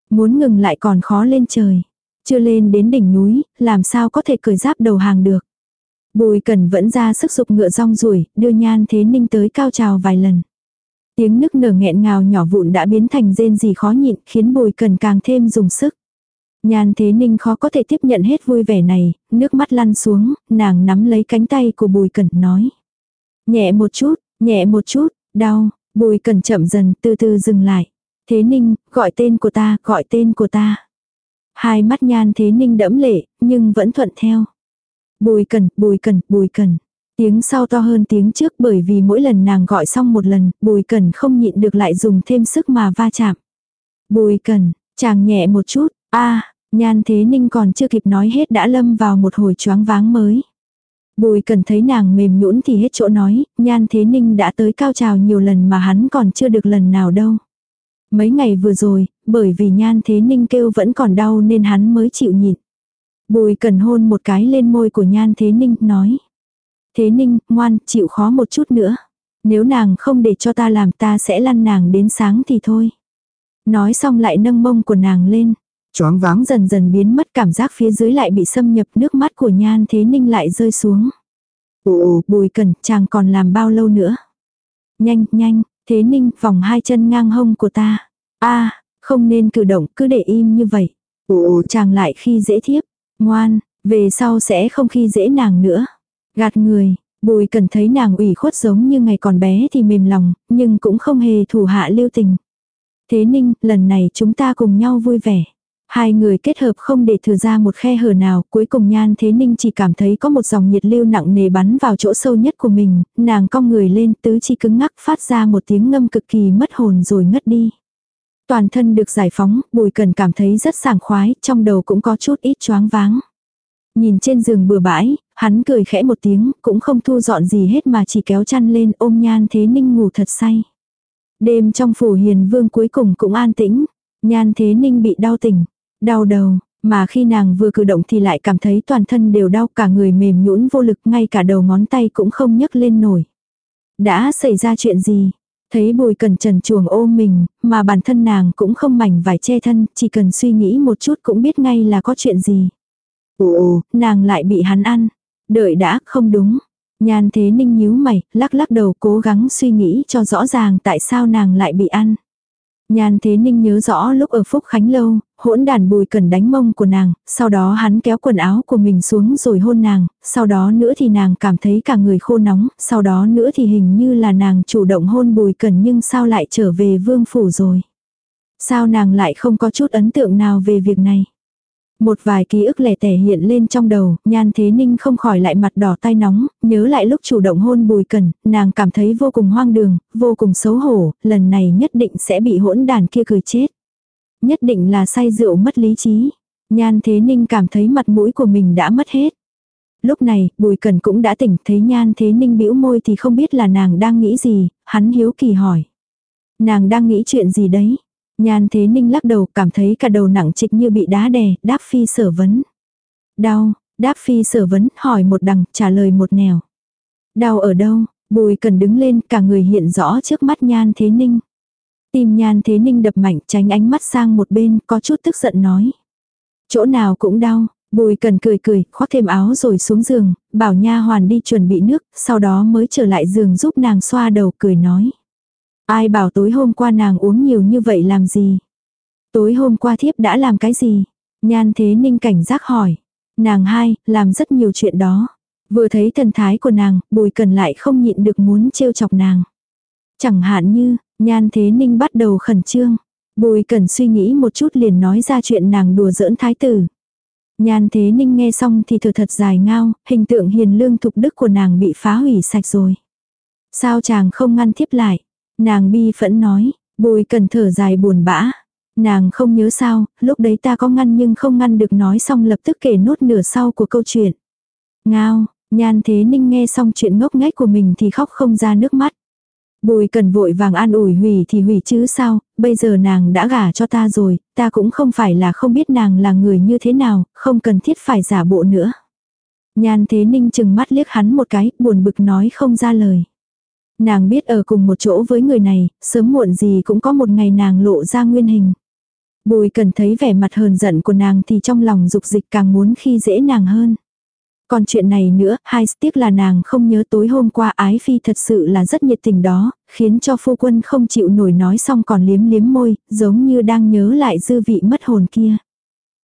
Muốn ngừng lại còn khó lên trời. Chưa lên đến đỉnh núi, làm sao có thể cởi giáp đầu hàng được. Bùi cần vẫn ra sức dục ngựa rong ruổi, đưa nhan thế ninh tới cao trào vài lần. Tiếng nức nở nghẹn ngào nhỏ vụn đã biến thành rên gì khó nhịn, khiến bùi cần càng thêm dùng sức. Nhan thế ninh khó có thể tiếp nhận hết vui vẻ này, nước mắt lăn xuống, nàng nắm lấy cánh tay của bùi cẩn nói. Nhẹ một chút, nhẹ một chút, đau, bùi cẩn chậm dần từ từ dừng lại. Thế ninh, gọi tên của ta, gọi tên của ta. Hai mắt nhan thế ninh đẫm lệ, nhưng vẫn thuận theo. Bùi cần, bùi cần, bùi cần. Tiếng sau to hơn tiếng trước bởi vì mỗi lần nàng gọi xong một lần, bùi cần không nhịn được lại dùng thêm sức mà va chạm. Bùi cần, chàng nhẹ một chút, a nhan thế ninh còn chưa kịp nói hết đã lâm vào một hồi choáng váng mới. Bùi cần thấy nàng mềm nhũn thì hết chỗ nói, nhan thế ninh đã tới cao trào nhiều lần mà hắn còn chưa được lần nào đâu. Mấy ngày vừa rồi, bởi vì nhan thế ninh kêu vẫn còn đau nên hắn mới chịu nhịn. Bùi cần hôn một cái lên môi của nhan thế ninh, nói. Thế ninh, ngoan, chịu khó một chút nữa. Nếu nàng không để cho ta làm ta sẽ lăn nàng đến sáng thì thôi. Nói xong lại nâng mông của nàng lên. Choáng váng dần dần biến mất cảm giác phía dưới lại bị xâm nhập nước mắt của nhan thế ninh lại rơi xuống. Ồ, bùi cần, chàng còn làm bao lâu nữa? Nhanh, nhanh, thế ninh, vòng hai chân ngang hông của ta. a không nên cử động, cứ để im như vậy. Ồ, chàng lại khi dễ thiếp. Ngoan, về sau sẽ không khi dễ nàng nữa. Gạt người, bùi cần thấy nàng ủy khuất giống như ngày còn bé thì mềm lòng, nhưng cũng không hề thủ hạ lưu tình. Thế ninh, lần này chúng ta cùng nhau vui vẻ. Hai người kết hợp không để thừa ra một khe hở nào, cuối cùng nhan thế ninh chỉ cảm thấy có một dòng nhiệt lưu nặng nề bắn vào chỗ sâu nhất của mình, nàng cong người lên tứ chi cứng ngắc phát ra một tiếng ngâm cực kỳ mất hồn rồi ngất đi. Toàn thân được giải phóng, bùi cần cảm thấy rất sảng khoái, trong đầu cũng có chút ít choáng váng. Nhìn trên giường bừa bãi, hắn cười khẽ một tiếng, cũng không thu dọn gì hết mà chỉ kéo chăn lên ôm nhan thế ninh ngủ thật say. Đêm trong phủ hiền vương cuối cùng cũng an tĩnh, nhan thế ninh bị đau tỉnh, đau đầu, mà khi nàng vừa cử động thì lại cảm thấy toàn thân đều đau cả người mềm nhũn vô lực ngay cả đầu ngón tay cũng không nhấc lên nổi. Đã xảy ra chuyện gì? Thấy bùi cần trần chuồng ôm mình, mà bản thân nàng cũng không mảnh vải che thân, chỉ cần suy nghĩ một chút cũng biết ngay là có chuyện gì. Ồ, nàng lại bị hắn ăn. Đợi đã, không đúng. Nhan thế ninh nhíu mày, lắc lắc đầu cố gắng suy nghĩ cho rõ ràng tại sao nàng lại bị ăn. Nhan thế ninh nhớ rõ lúc ở Phúc Khánh Lâu, hỗn đàn bùi cần đánh mông của nàng, sau đó hắn kéo quần áo của mình xuống rồi hôn nàng, sau đó nữa thì nàng cảm thấy cả người khô nóng, sau đó nữa thì hình như là nàng chủ động hôn bùi cần nhưng sao lại trở về vương phủ rồi. Sao nàng lại không có chút ấn tượng nào về việc này. Một vài ký ức lẻ tẻ hiện lên trong đầu, nhan thế ninh không khỏi lại mặt đỏ tay nóng, nhớ lại lúc chủ động hôn bùi cần, nàng cảm thấy vô cùng hoang đường, vô cùng xấu hổ, lần này nhất định sẽ bị hỗn đàn kia cười chết. Nhất định là say rượu mất lý trí. Nhan thế ninh cảm thấy mặt mũi của mình đã mất hết. Lúc này, bùi cần cũng đã tỉnh thấy nhan thế ninh bĩu môi thì không biết là nàng đang nghĩ gì, hắn hiếu kỳ hỏi. Nàng đang nghĩ chuyện gì đấy? Nhan thế ninh lắc đầu cảm thấy cả đầu nặng trịch như bị đá đè, đáp phi sở vấn. Đau, đáp phi sở vấn, hỏi một đằng, trả lời một nẻo. Đau ở đâu, bùi cần đứng lên, cả người hiện rõ trước mắt nhan thế ninh. tìm nhan thế ninh đập mạnh tránh ánh mắt sang một bên, có chút tức giận nói. Chỗ nào cũng đau, bùi cần cười cười, khoác thêm áo rồi xuống giường, bảo nha hoàn đi chuẩn bị nước, sau đó mới trở lại giường giúp nàng xoa đầu cười nói. Ai bảo tối hôm qua nàng uống nhiều như vậy làm gì? Tối hôm qua thiếp đã làm cái gì? Nhan thế ninh cảnh giác hỏi. Nàng hai, làm rất nhiều chuyện đó. Vừa thấy thần thái của nàng, bùi cần lại không nhịn được muốn trêu chọc nàng. Chẳng hạn như, Nhan Thế Ninh bắt đầu khẩn trương. Bùi cần suy nghĩ một chút liền nói ra chuyện nàng đùa giỡn thái tử. Nhan Thế Ninh nghe xong thì thở thật dài ngao, hình tượng hiền lương thục đức của nàng bị phá hủy sạch rồi. Sao chàng không ngăn thiếp lại? Nàng bi phẫn nói, bùi cần thở dài buồn bã. Nàng không nhớ sao, lúc đấy ta có ngăn nhưng không ngăn được nói xong lập tức kể nốt nửa sau của câu chuyện. Ngao, nhan thế ninh nghe xong chuyện ngốc nghếch của mình thì khóc không ra nước mắt. Bùi cần vội vàng an ủi hủy thì hủy chứ sao, bây giờ nàng đã gả cho ta rồi, ta cũng không phải là không biết nàng là người như thế nào, không cần thiết phải giả bộ nữa. Nhan thế ninh chừng mắt liếc hắn một cái, buồn bực nói không ra lời. Nàng biết ở cùng một chỗ với người này, sớm muộn gì cũng có một ngày nàng lộ ra nguyên hình. Bùi cần thấy vẻ mặt hờn giận của nàng thì trong lòng dục dịch càng muốn khi dễ nàng hơn. Còn chuyện này nữa, hai tiếc là nàng không nhớ tối hôm qua ái phi thật sự là rất nhiệt tình đó, khiến cho phu quân không chịu nổi nói xong còn liếm liếm môi, giống như đang nhớ lại dư vị mất hồn kia.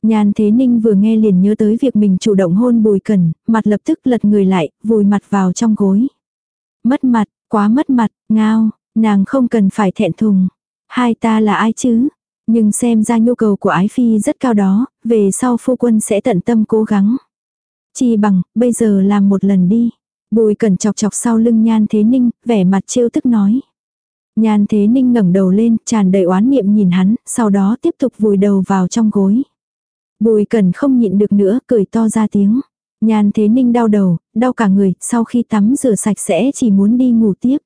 nhàn Thế Ninh vừa nghe liền nhớ tới việc mình chủ động hôn bùi cần, mặt lập tức lật người lại, vùi mặt vào trong gối. Mất mặt, quá mất mặt, ngao, nàng không cần phải thẹn thùng. Hai ta là ai chứ? Nhưng xem ra nhu cầu của ái phi rất cao đó, về sau phu quân sẽ tận tâm cố gắng. Chi bằng, bây giờ làm một lần đi. Bùi cẩn chọc chọc sau lưng nhan thế ninh, vẻ mặt trêu tức nói. Nhan thế ninh ngẩng đầu lên, tràn đầy oán niệm nhìn hắn, sau đó tiếp tục vùi đầu vào trong gối. Bùi cẩn không nhịn được nữa, cười to ra tiếng. Nhan thế ninh đau đầu, đau cả người, sau khi tắm rửa sạch sẽ chỉ muốn đi ngủ tiếp.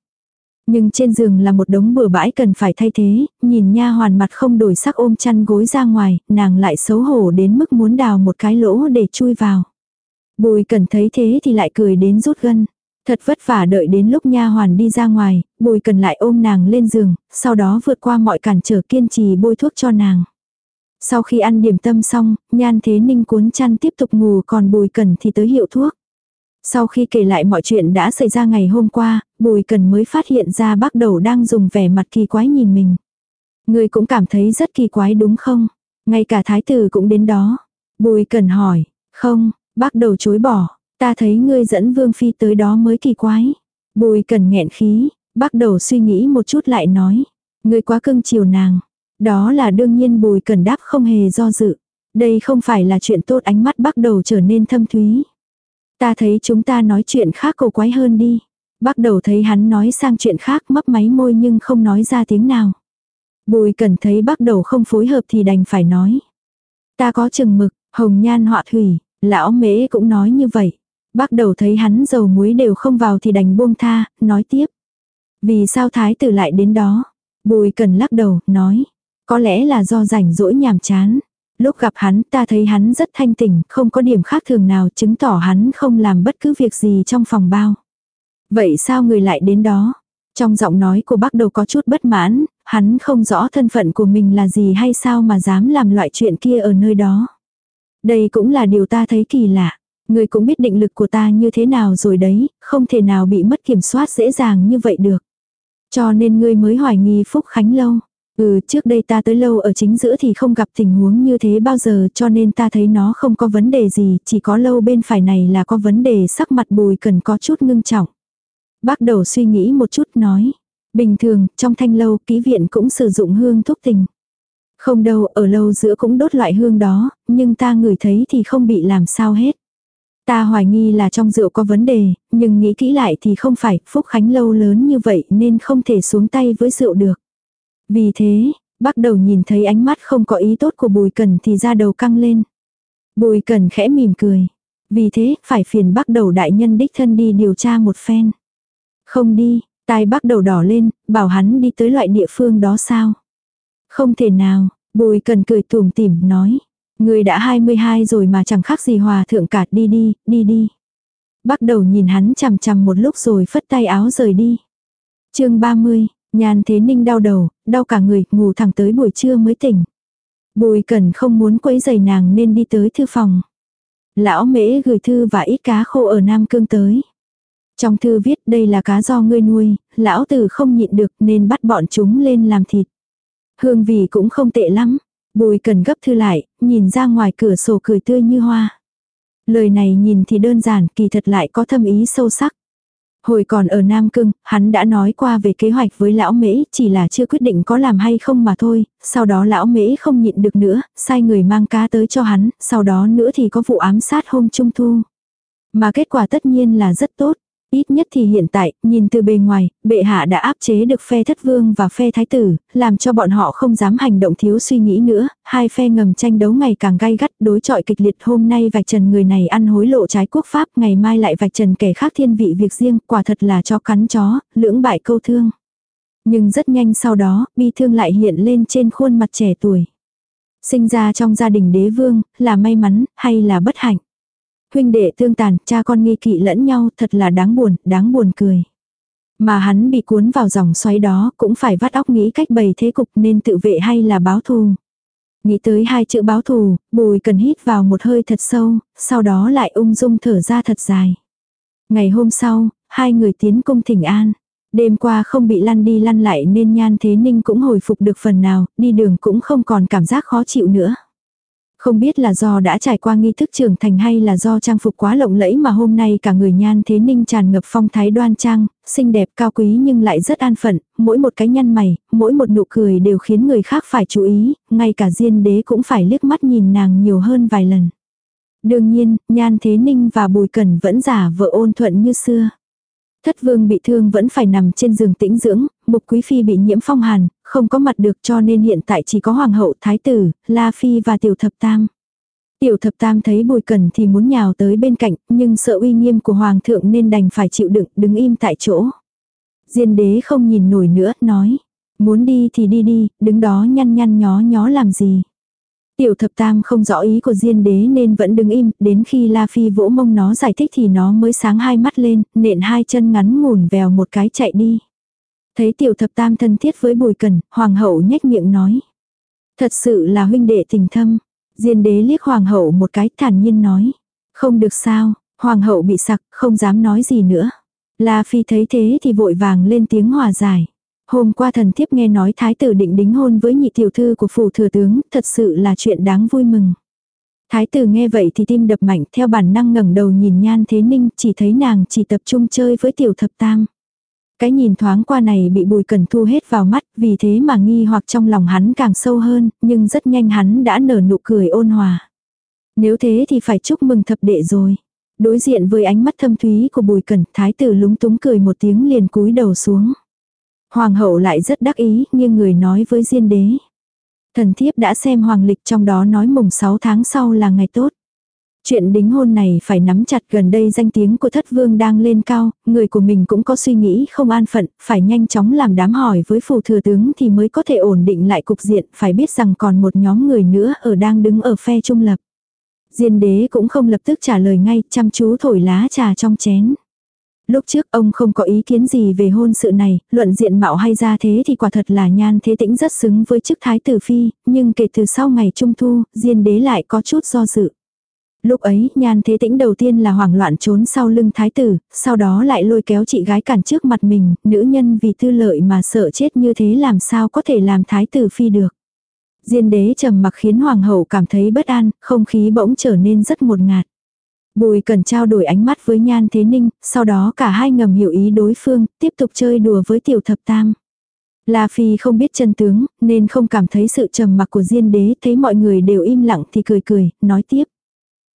Nhưng trên giường là một đống bừa bãi cần phải thay thế, nhìn nha hoàn mặt không đổi sắc ôm chăn gối ra ngoài, nàng lại xấu hổ đến mức muốn đào một cái lỗ để chui vào. Bùi cần thấy thế thì lại cười đến rút gân. Thật vất vả đợi đến lúc nha hoàn đi ra ngoài, bùi cần lại ôm nàng lên giường, sau đó vượt qua mọi cản trở kiên trì bôi thuốc cho nàng. Sau khi ăn điểm tâm xong, nhan thế ninh cuốn chăn tiếp tục ngủ còn bùi cần thì tới hiệu thuốc. Sau khi kể lại mọi chuyện đã xảy ra ngày hôm qua, bùi cần mới phát hiện ra bác đầu đang dùng vẻ mặt kỳ quái nhìn mình. Người cũng cảm thấy rất kỳ quái đúng không? Ngay cả thái tử cũng đến đó. Bùi cần hỏi, không, bác đầu chối bỏ, ta thấy ngươi dẫn vương phi tới đó mới kỳ quái. Bùi cần nghẹn khí, bác đầu suy nghĩ một chút lại nói, ngươi quá cưng chiều nàng. Đó là đương nhiên bùi cần đáp không hề do dự. Đây không phải là chuyện tốt ánh mắt bắt đầu trở nên thâm thúy. Ta thấy chúng ta nói chuyện khác cổ quái hơn đi. Bắt đầu thấy hắn nói sang chuyện khác mấp máy môi nhưng không nói ra tiếng nào. Bùi cần thấy bắt đầu không phối hợp thì đành phải nói. Ta có chừng mực, hồng nhan họa thủy, lão mễ cũng nói như vậy. Bắt đầu thấy hắn dầu muối đều không vào thì đành buông tha, nói tiếp. Vì sao thái tử lại đến đó? Bùi cần lắc đầu, nói. Có lẽ là do rảnh rỗi nhàm chán. Lúc gặp hắn ta thấy hắn rất thanh tỉnh, không có điểm khác thường nào chứng tỏ hắn không làm bất cứ việc gì trong phòng bao. Vậy sao người lại đến đó? Trong giọng nói của bác đầu có chút bất mãn, hắn không rõ thân phận của mình là gì hay sao mà dám làm loại chuyện kia ở nơi đó. Đây cũng là điều ta thấy kỳ lạ. Người cũng biết định lực của ta như thế nào rồi đấy, không thể nào bị mất kiểm soát dễ dàng như vậy được. Cho nên ngươi mới hoài nghi Phúc Khánh lâu. Ừ, trước đây ta tới lâu ở chính giữa thì không gặp tình huống như thế bao giờ cho nên ta thấy nó không có vấn đề gì, chỉ có lâu bên phải này là có vấn đề sắc mặt bùi cần có chút ngưng trọng. Bác đầu suy nghĩ một chút nói, bình thường, trong thanh lâu, ký viện cũng sử dụng hương thuốc tình. Không đâu, ở lâu giữa cũng đốt loại hương đó, nhưng ta ngửi thấy thì không bị làm sao hết. Ta hoài nghi là trong rượu có vấn đề, nhưng nghĩ kỹ lại thì không phải, Phúc Khánh lâu lớn như vậy nên không thể xuống tay với rượu được. Vì thế, bắt đầu nhìn thấy ánh mắt không có ý tốt của Bùi Cần thì ra đầu căng lên. Bùi Cần khẽ mỉm cười. Vì thế, phải phiền bắt đầu đại nhân đích thân đi điều tra một phen. Không đi, tai bắt đầu đỏ lên, bảo hắn đi tới loại địa phương đó sao. Không thể nào, Bùi Cần cười tủm tỉm nói. Người đã 22 rồi mà chẳng khác gì hòa thượng cả đi đi, đi đi. Bắt đầu nhìn hắn chằm chằm một lúc rồi phất tay áo rời đi. chương 30, Nhan Thế Ninh đau đầu, đau cả người, ngủ thẳng tới buổi trưa mới tỉnh. Bùi Cần không muốn quấy giày nàng nên đi tới thư phòng. Lão mễ gửi thư và ít cá khô ở Nam Cương tới. Trong thư viết đây là cá do ngươi nuôi, lão tử không nhịn được nên bắt bọn chúng lên làm thịt. Hương vị cũng không tệ lắm. Bùi cần gấp thư lại, nhìn ra ngoài cửa sổ cười tươi như hoa. Lời này nhìn thì đơn giản, kỳ thật lại có thâm ý sâu sắc. Hồi còn ở Nam cương hắn đã nói qua về kế hoạch với lão mễ, chỉ là chưa quyết định có làm hay không mà thôi, sau đó lão mễ không nhịn được nữa, sai người mang cá tới cho hắn, sau đó nữa thì có vụ ám sát hôm trung thu. Mà kết quả tất nhiên là rất tốt. Ít nhất thì hiện tại, nhìn từ bề ngoài, bệ hạ đã áp chế được phe thất vương và phe thái tử, làm cho bọn họ không dám hành động thiếu suy nghĩ nữa, hai phe ngầm tranh đấu ngày càng gay gắt đối chọi kịch liệt hôm nay vạch trần người này ăn hối lộ trái quốc pháp, ngày mai lại vạch trần kẻ khác thiên vị việc riêng, quả thật là cho cắn chó, lưỡng bại câu thương. Nhưng rất nhanh sau đó, bi thương lại hiện lên trên khuôn mặt trẻ tuổi. Sinh ra trong gia đình đế vương, là may mắn, hay là bất hạnh. Huynh đệ tương tàn, cha con nghi kỵ lẫn nhau, thật là đáng buồn, đáng buồn cười. Mà hắn bị cuốn vào dòng xoáy đó, cũng phải vắt óc nghĩ cách bày thế cục nên tự vệ hay là báo thù. Nghĩ tới hai chữ báo thù, bùi cần hít vào một hơi thật sâu, sau đó lại ung dung thở ra thật dài. Ngày hôm sau, hai người tiến cung thỉnh an. Đêm qua không bị lăn đi lăn lại nên nhan thế ninh cũng hồi phục được phần nào, đi đường cũng không còn cảm giác khó chịu nữa. Không biết là do đã trải qua nghi thức trưởng thành hay là do trang phục quá lộng lẫy mà hôm nay cả người nhan thế ninh tràn ngập phong thái đoan trang, xinh đẹp cao quý nhưng lại rất an phận, mỗi một cái nhăn mày, mỗi một nụ cười đều khiến người khác phải chú ý, ngay cả diên đế cũng phải liếc mắt nhìn nàng nhiều hơn vài lần. Đương nhiên, nhan thế ninh và bùi cẩn vẫn giả vợ ôn thuận như xưa. Thất vương bị thương vẫn phải nằm trên giường tĩnh dưỡng, mục quý phi bị nhiễm phong hàn, không có mặt được cho nên hiện tại chỉ có hoàng hậu, thái tử, la phi và tiểu thập tam. Tiểu thập tam thấy bùi cần thì muốn nhào tới bên cạnh, nhưng sợ uy nghiêm của hoàng thượng nên đành phải chịu đựng, đứng im tại chỗ. Diên đế không nhìn nổi nữa, nói. Muốn đi thì đi đi, đứng đó nhăn nhăn nhó nhó làm gì. Tiểu thập tam không rõ ý của diên đế nên vẫn đứng im, đến khi La Phi vỗ mông nó giải thích thì nó mới sáng hai mắt lên, nện hai chân ngắn ngủn vèo một cái chạy đi. Thấy tiểu thập tam thân thiết với bùi cần, hoàng hậu nhếch miệng nói. Thật sự là huynh đệ tình thâm. Diên đế liếc hoàng hậu một cái thản nhiên nói. Không được sao, hoàng hậu bị sặc, không dám nói gì nữa. La Phi thấy thế thì vội vàng lên tiếng hòa giải. Hôm qua thần thiếp nghe nói thái tử định đính hôn với nhị tiểu thư của phủ thừa tướng, thật sự là chuyện đáng vui mừng. Thái tử nghe vậy thì tim đập mạnh theo bản năng ngẩng đầu nhìn nhan thế ninh chỉ thấy nàng chỉ tập trung chơi với tiểu thập tam. Cái nhìn thoáng qua này bị bùi cần thu hết vào mắt vì thế mà nghi hoặc trong lòng hắn càng sâu hơn nhưng rất nhanh hắn đã nở nụ cười ôn hòa. Nếu thế thì phải chúc mừng thập đệ rồi. Đối diện với ánh mắt thâm thúy của bùi cần thái tử lúng túng cười một tiếng liền cúi đầu xuống. Hoàng hậu lại rất đắc ý, nhưng người nói với Diên đế. Thần thiếp đã xem hoàng lịch trong đó nói mùng 6 tháng sau là ngày tốt. Chuyện đính hôn này phải nắm chặt gần đây danh tiếng của thất vương đang lên cao, người của mình cũng có suy nghĩ không an phận, phải nhanh chóng làm đám hỏi với phù thừa tướng thì mới có thể ổn định lại cục diện, phải biết rằng còn một nhóm người nữa ở đang đứng ở phe trung lập. Diên đế cũng không lập tức trả lời ngay, chăm chú thổi lá trà trong chén. Lúc trước ông không có ý kiến gì về hôn sự này, luận diện mạo hay ra thế thì quả thật là nhan thế tĩnh rất xứng với chức thái tử phi, nhưng kể từ sau ngày trung thu, diên đế lại có chút do dự. Lúc ấy, nhan thế tĩnh đầu tiên là hoảng loạn trốn sau lưng thái tử, sau đó lại lôi kéo chị gái cản trước mặt mình, nữ nhân vì tư lợi mà sợ chết như thế làm sao có thể làm thái tử phi được. Diên đế trầm mặc khiến hoàng hậu cảm thấy bất an, không khí bỗng trở nên rất ngột ngạt. Bùi cần trao đổi ánh mắt với Nhan Thế Ninh, sau đó cả hai ngầm hiểu ý đối phương, tiếp tục chơi đùa với tiểu thập tam. La Phi không biết chân tướng, nên không cảm thấy sự trầm mặc của Diên đế, thấy mọi người đều im lặng thì cười cười, nói tiếp.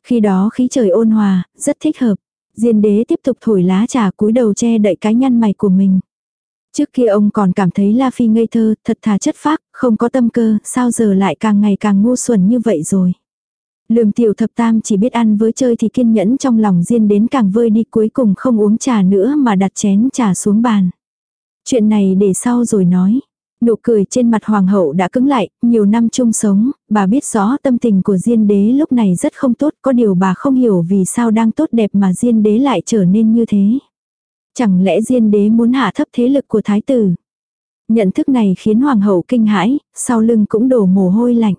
Khi đó khí trời ôn hòa, rất thích hợp. Diên đế tiếp tục thổi lá trà cúi đầu che đậy cái nhăn mày của mình. Trước kia ông còn cảm thấy La Phi ngây thơ, thật thà chất phác, không có tâm cơ, sao giờ lại càng ngày càng ngu xuẩn như vậy rồi. Lương tiểu thập tam chỉ biết ăn với chơi thì kiên nhẫn trong lòng riêng đến càng vơi đi cuối cùng không uống trà nữa mà đặt chén trà xuống bàn. Chuyện này để sau rồi nói. Nụ cười trên mặt hoàng hậu đã cứng lại, nhiều năm chung sống, bà biết rõ tâm tình của Diên đế lúc này rất không tốt, có điều bà không hiểu vì sao đang tốt đẹp mà Diên đế lại trở nên như thế. Chẳng lẽ Diên đế muốn hạ thấp thế lực của thái tử? Nhận thức này khiến hoàng hậu kinh hãi, sau lưng cũng đổ mồ hôi lạnh.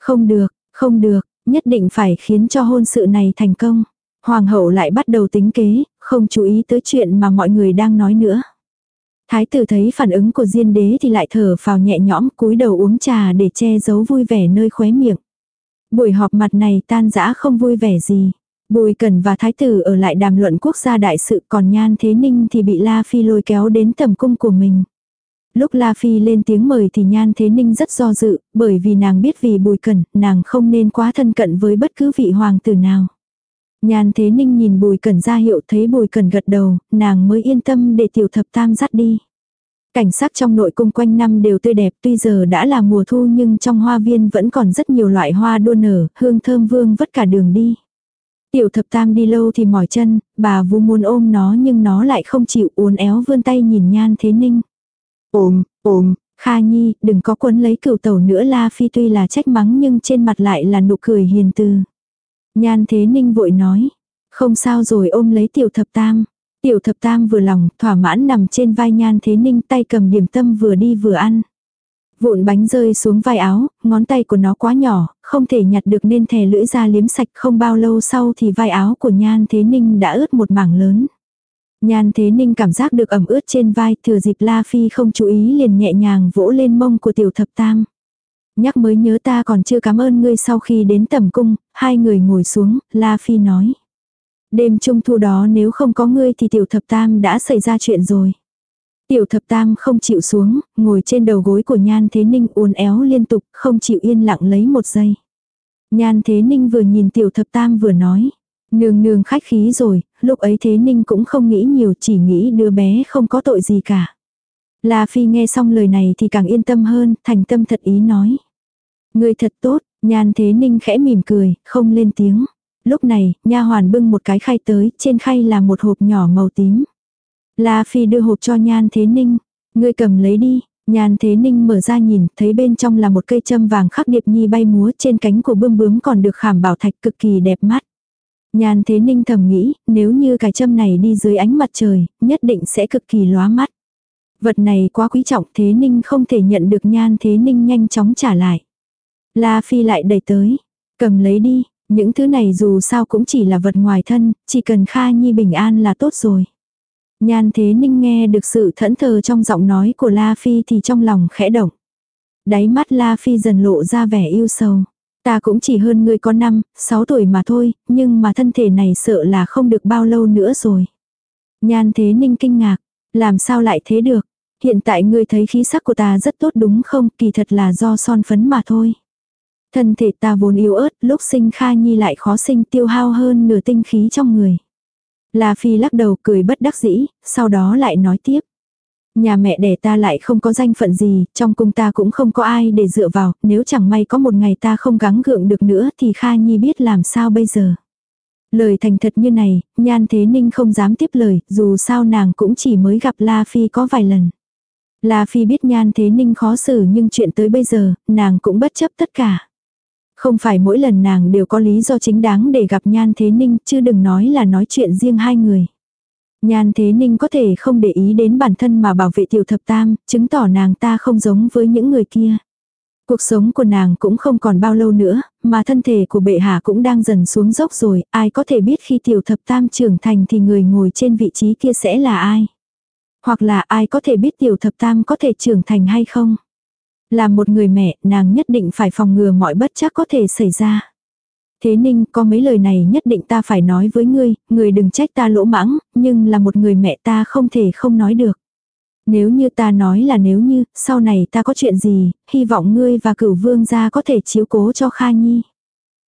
Không được, không được, nhất định phải khiến cho hôn sự này thành công. Hoàng hậu lại bắt đầu tính kế, không chú ý tới chuyện mà mọi người đang nói nữa. Thái tử thấy phản ứng của Diên đế thì lại thở vào nhẹ nhõm cúi đầu uống trà để che giấu vui vẻ nơi khóe miệng. Buổi họp mặt này tan dã không vui vẻ gì. Bùi Cẩn và Thái tử ở lại đàm luận quốc gia đại sự còn Nhan Thế Ninh thì bị La Phi lôi kéo đến tầm cung của mình. Lúc La Phi lên tiếng mời thì Nhan Thế Ninh rất do dự, bởi vì nàng biết vì Bùi Cẩn, nàng không nên quá thân cận với bất cứ vị hoàng tử nào. Nhan Thế Ninh nhìn Bùi Cẩn ra hiệu thấy Bùi Cẩn gật đầu, nàng mới yên tâm để tiểu thập tam dắt đi. Cảnh sắc trong nội cung quanh năm đều tươi đẹp tuy giờ đã là mùa thu nhưng trong hoa viên vẫn còn rất nhiều loại hoa đua nở, hương thơm vương vất cả đường đi. Tiểu thập tam đi lâu thì mỏi chân, bà vu muốn ôm nó nhưng nó lại không chịu uốn éo vươn tay nhìn nhan thế ninh. Ôm, ôm, Kha Nhi, đừng có quấn lấy cửu tẩu nữa La Phi tuy là trách mắng nhưng trên mặt lại là nụ cười hiền từ. Nhan Thế Ninh vội nói, không sao rồi ôm lấy tiểu thập tam. Tiểu thập tam vừa lòng, thỏa mãn nằm trên vai Nhan Thế Ninh tay cầm điểm tâm vừa đi vừa ăn. Vụn bánh rơi xuống vai áo, ngón tay của nó quá nhỏ, không thể nhặt được nên thè lưỡi ra liếm sạch không bao lâu sau thì vai áo của Nhan Thế Ninh đã ướt một mảng lớn. Nhan Thế Ninh cảm giác được ẩm ướt trên vai thừa dịp La Phi không chú ý liền nhẹ nhàng vỗ lên mông của tiểu thập tam. Nhắc mới nhớ ta còn chưa cảm ơn ngươi sau khi đến tầm cung, hai người ngồi xuống, La Phi nói. Đêm trung thu đó nếu không có ngươi thì tiểu thập tam đã xảy ra chuyện rồi. Tiểu thập tam không chịu xuống, ngồi trên đầu gối của Nhan Thế Ninh uốn éo liên tục, không chịu yên lặng lấy một giây. Nhan Thế Ninh vừa nhìn tiểu thập tam vừa nói. Nương nương khách khí rồi, lúc ấy Thế Ninh cũng không nghĩ nhiều chỉ nghĩ đứa bé không có tội gì cả. La Phi nghe xong lời này thì càng yên tâm hơn, thành tâm thật ý nói. Người thật tốt, Nhan Thế Ninh khẽ mỉm cười, không lên tiếng. Lúc này, nha hoàn bưng một cái khay tới, trên khay là một hộp nhỏ màu tím. La Phi đưa hộp cho Nhan Thế Ninh. Ngươi cầm lấy đi. Nhan Thế Ninh mở ra nhìn, thấy bên trong là một cây châm vàng khắc điệp nhi bay múa trên cánh của bươm bướm còn được khảm bảo thạch cực kỳ đẹp mắt. Nhan Thế Ninh thầm nghĩ, nếu như cái châm này đi dưới ánh mặt trời, nhất định sẽ cực kỳ lóa mắt. Vật này quá quý trọng Thế Ninh không thể nhận được Nhan Thế Ninh nhanh chóng trả lại. La Phi lại đẩy tới. Cầm lấy đi, những thứ này dù sao cũng chỉ là vật ngoài thân, chỉ cần Kha Nhi bình an là tốt rồi. Nhan Thế Ninh nghe được sự thẫn thờ trong giọng nói của La Phi thì trong lòng khẽ động. Đáy mắt La Phi dần lộ ra vẻ yêu sầu. Ta cũng chỉ hơn ngươi có năm, sáu tuổi mà thôi, nhưng mà thân thể này sợ là không được bao lâu nữa rồi. Nhan Thế Ninh kinh ngạc. Làm sao lại thế được? Hiện tại ngươi thấy khí sắc của ta rất tốt đúng không? Kỳ thật là do son phấn mà thôi. Thân thể ta vốn yếu ớt, lúc sinh Kha Nhi lại khó sinh tiêu hao hơn nửa tinh khí trong người. La Phi lắc đầu cười bất đắc dĩ, sau đó lại nói tiếp. Nhà mẹ đẻ ta lại không có danh phận gì, trong cung ta cũng không có ai để dựa vào, nếu chẳng may có một ngày ta không gắng gượng được nữa thì Kha Nhi biết làm sao bây giờ. Lời thành thật như này, Nhan Thế Ninh không dám tiếp lời, dù sao nàng cũng chỉ mới gặp La Phi có vài lần. La Phi biết Nhan Thế Ninh khó xử nhưng chuyện tới bây giờ, nàng cũng bất chấp tất cả. Không phải mỗi lần nàng đều có lý do chính đáng để gặp Nhan Thế Ninh, chứ đừng nói là nói chuyện riêng hai người. Nhan Thế Ninh có thể không để ý đến bản thân mà bảo vệ tiểu thập tam, chứng tỏ nàng ta không giống với những người kia. Cuộc sống của nàng cũng không còn bao lâu nữa, mà thân thể của bệ hạ cũng đang dần xuống dốc rồi, ai có thể biết khi tiểu thập tam trưởng thành thì người ngồi trên vị trí kia sẽ là ai. Hoặc là ai có thể biết tiểu thập tam có thể trưởng thành hay không. Là một người mẹ, nàng nhất định phải phòng ngừa mọi bất chắc có thể xảy ra. Thế ninh, có mấy lời này nhất định ta phải nói với ngươi, ngươi đừng trách ta lỗ mãng, nhưng là một người mẹ ta không thể không nói được. Nếu như ta nói là nếu như, sau này ta có chuyện gì, hy vọng ngươi và cửu vương gia có thể chiếu cố cho Kha Nhi.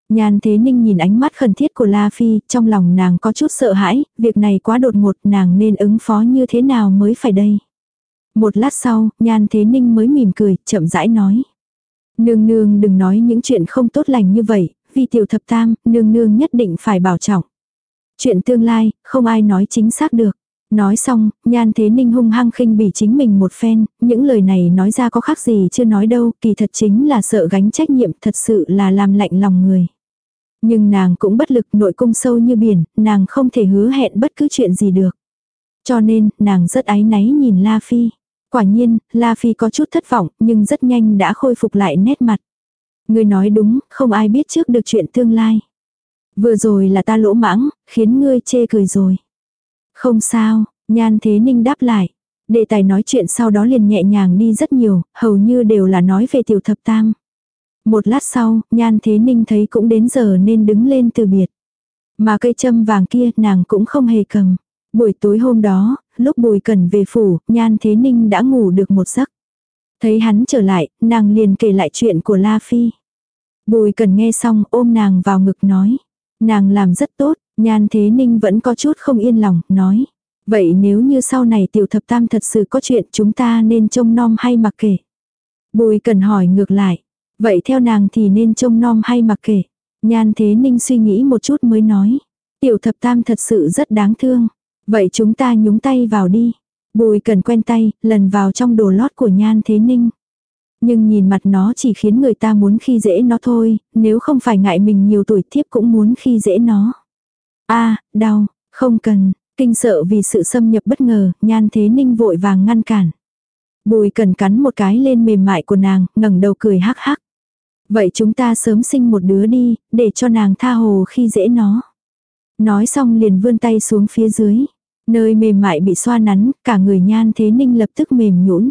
Nhan Thế Ninh nhìn ánh mắt khẩn thiết của La Phi, trong lòng nàng có chút sợ hãi, việc này quá đột ngột, nàng nên ứng phó như thế nào mới phải đây. Một lát sau, Nhan Thế Ninh mới mỉm cười, chậm rãi nói. Nương nương đừng nói những chuyện không tốt lành như vậy, vì tiểu thập tam, nương nương nhất định phải bảo trọng. Chuyện tương lai, không ai nói chính xác được. Nói xong, nhan thế ninh hung hăng khinh bỉ chính mình một phen, những lời này nói ra có khác gì chưa nói đâu, kỳ thật chính là sợ gánh trách nhiệm thật sự là làm lạnh lòng người. Nhưng nàng cũng bất lực nội cung sâu như biển, nàng không thể hứa hẹn bất cứ chuyện gì được. Cho nên, nàng rất áy náy nhìn La Phi. Quả nhiên, La Phi có chút thất vọng, nhưng rất nhanh đã khôi phục lại nét mặt. Ngươi nói đúng, không ai biết trước được chuyện tương lai. Vừa rồi là ta lỗ mãng, khiến ngươi chê cười rồi. Không sao, nhan thế ninh đáp lại. Đề tài nói chuyện sau đó liền nhẹ nhàng đi rất nhiều, hầu như đều là nói về tiểu thập tam. Một lát sau, nhan thế ninh thấy cũng đến giờ nên đứng lên từ biệt. Mà cây châm vàng kia nàng cũng không hề cầm. Buổi tối hôm đó, lúc Bùi Cần về phủ, Nhan Thế Ninh đã ngủ được một giấc. Thấy hắn trở lại, nàng liền kể lại chuyện của La Phi. Bùi Cần nghe xong ôm nàng vào ngực nói. Nàng làm rất tốt, Nhan Thế Ninh vẫn có chút không yên lòng, nói. Vậy nếu như sau này tiểu thập tam thật sự có chuyện chúng ta nên trông nom hay mặc kệ? Bùi Cần hỏi ngược lại. Vậy theo nàng thì nên trông nom hay mặc kệ? Nhan Thế Ninh suy nghĩ một chút mới nói. Tiểu thập tam thật sự rất đáng thương. Vậy chúng ta nhúng tay vào đi. Bùi cần quen tay, lần vào trong đồ lót của Nhan Thế Ninh. Nhưng nhìn mặt nó chỉ khiến người ta muốn khi dễ nó thôi, nếu không phải ngại mình nhiều tuổi thiếp cũng muốn khi dễ nó. a đau, không cần, kinh sợ vì sự xâm nhập bất ngờ, Nhan Thế Ninh vội vàng ngăn cản. Bùi cần cắn một cái lên mềm mại của nàng, ngẩng đầu cười hắc hắc. Vậy chúng ta sớm sinh một đứa đi, để cho nàng tha hồ khi dễ nó. Nói xong liền vươn tay xuống phía dưới. Nơi mềm mại bị xoa nắn, cả người nhan thế ninh lập tức mềm nhũn.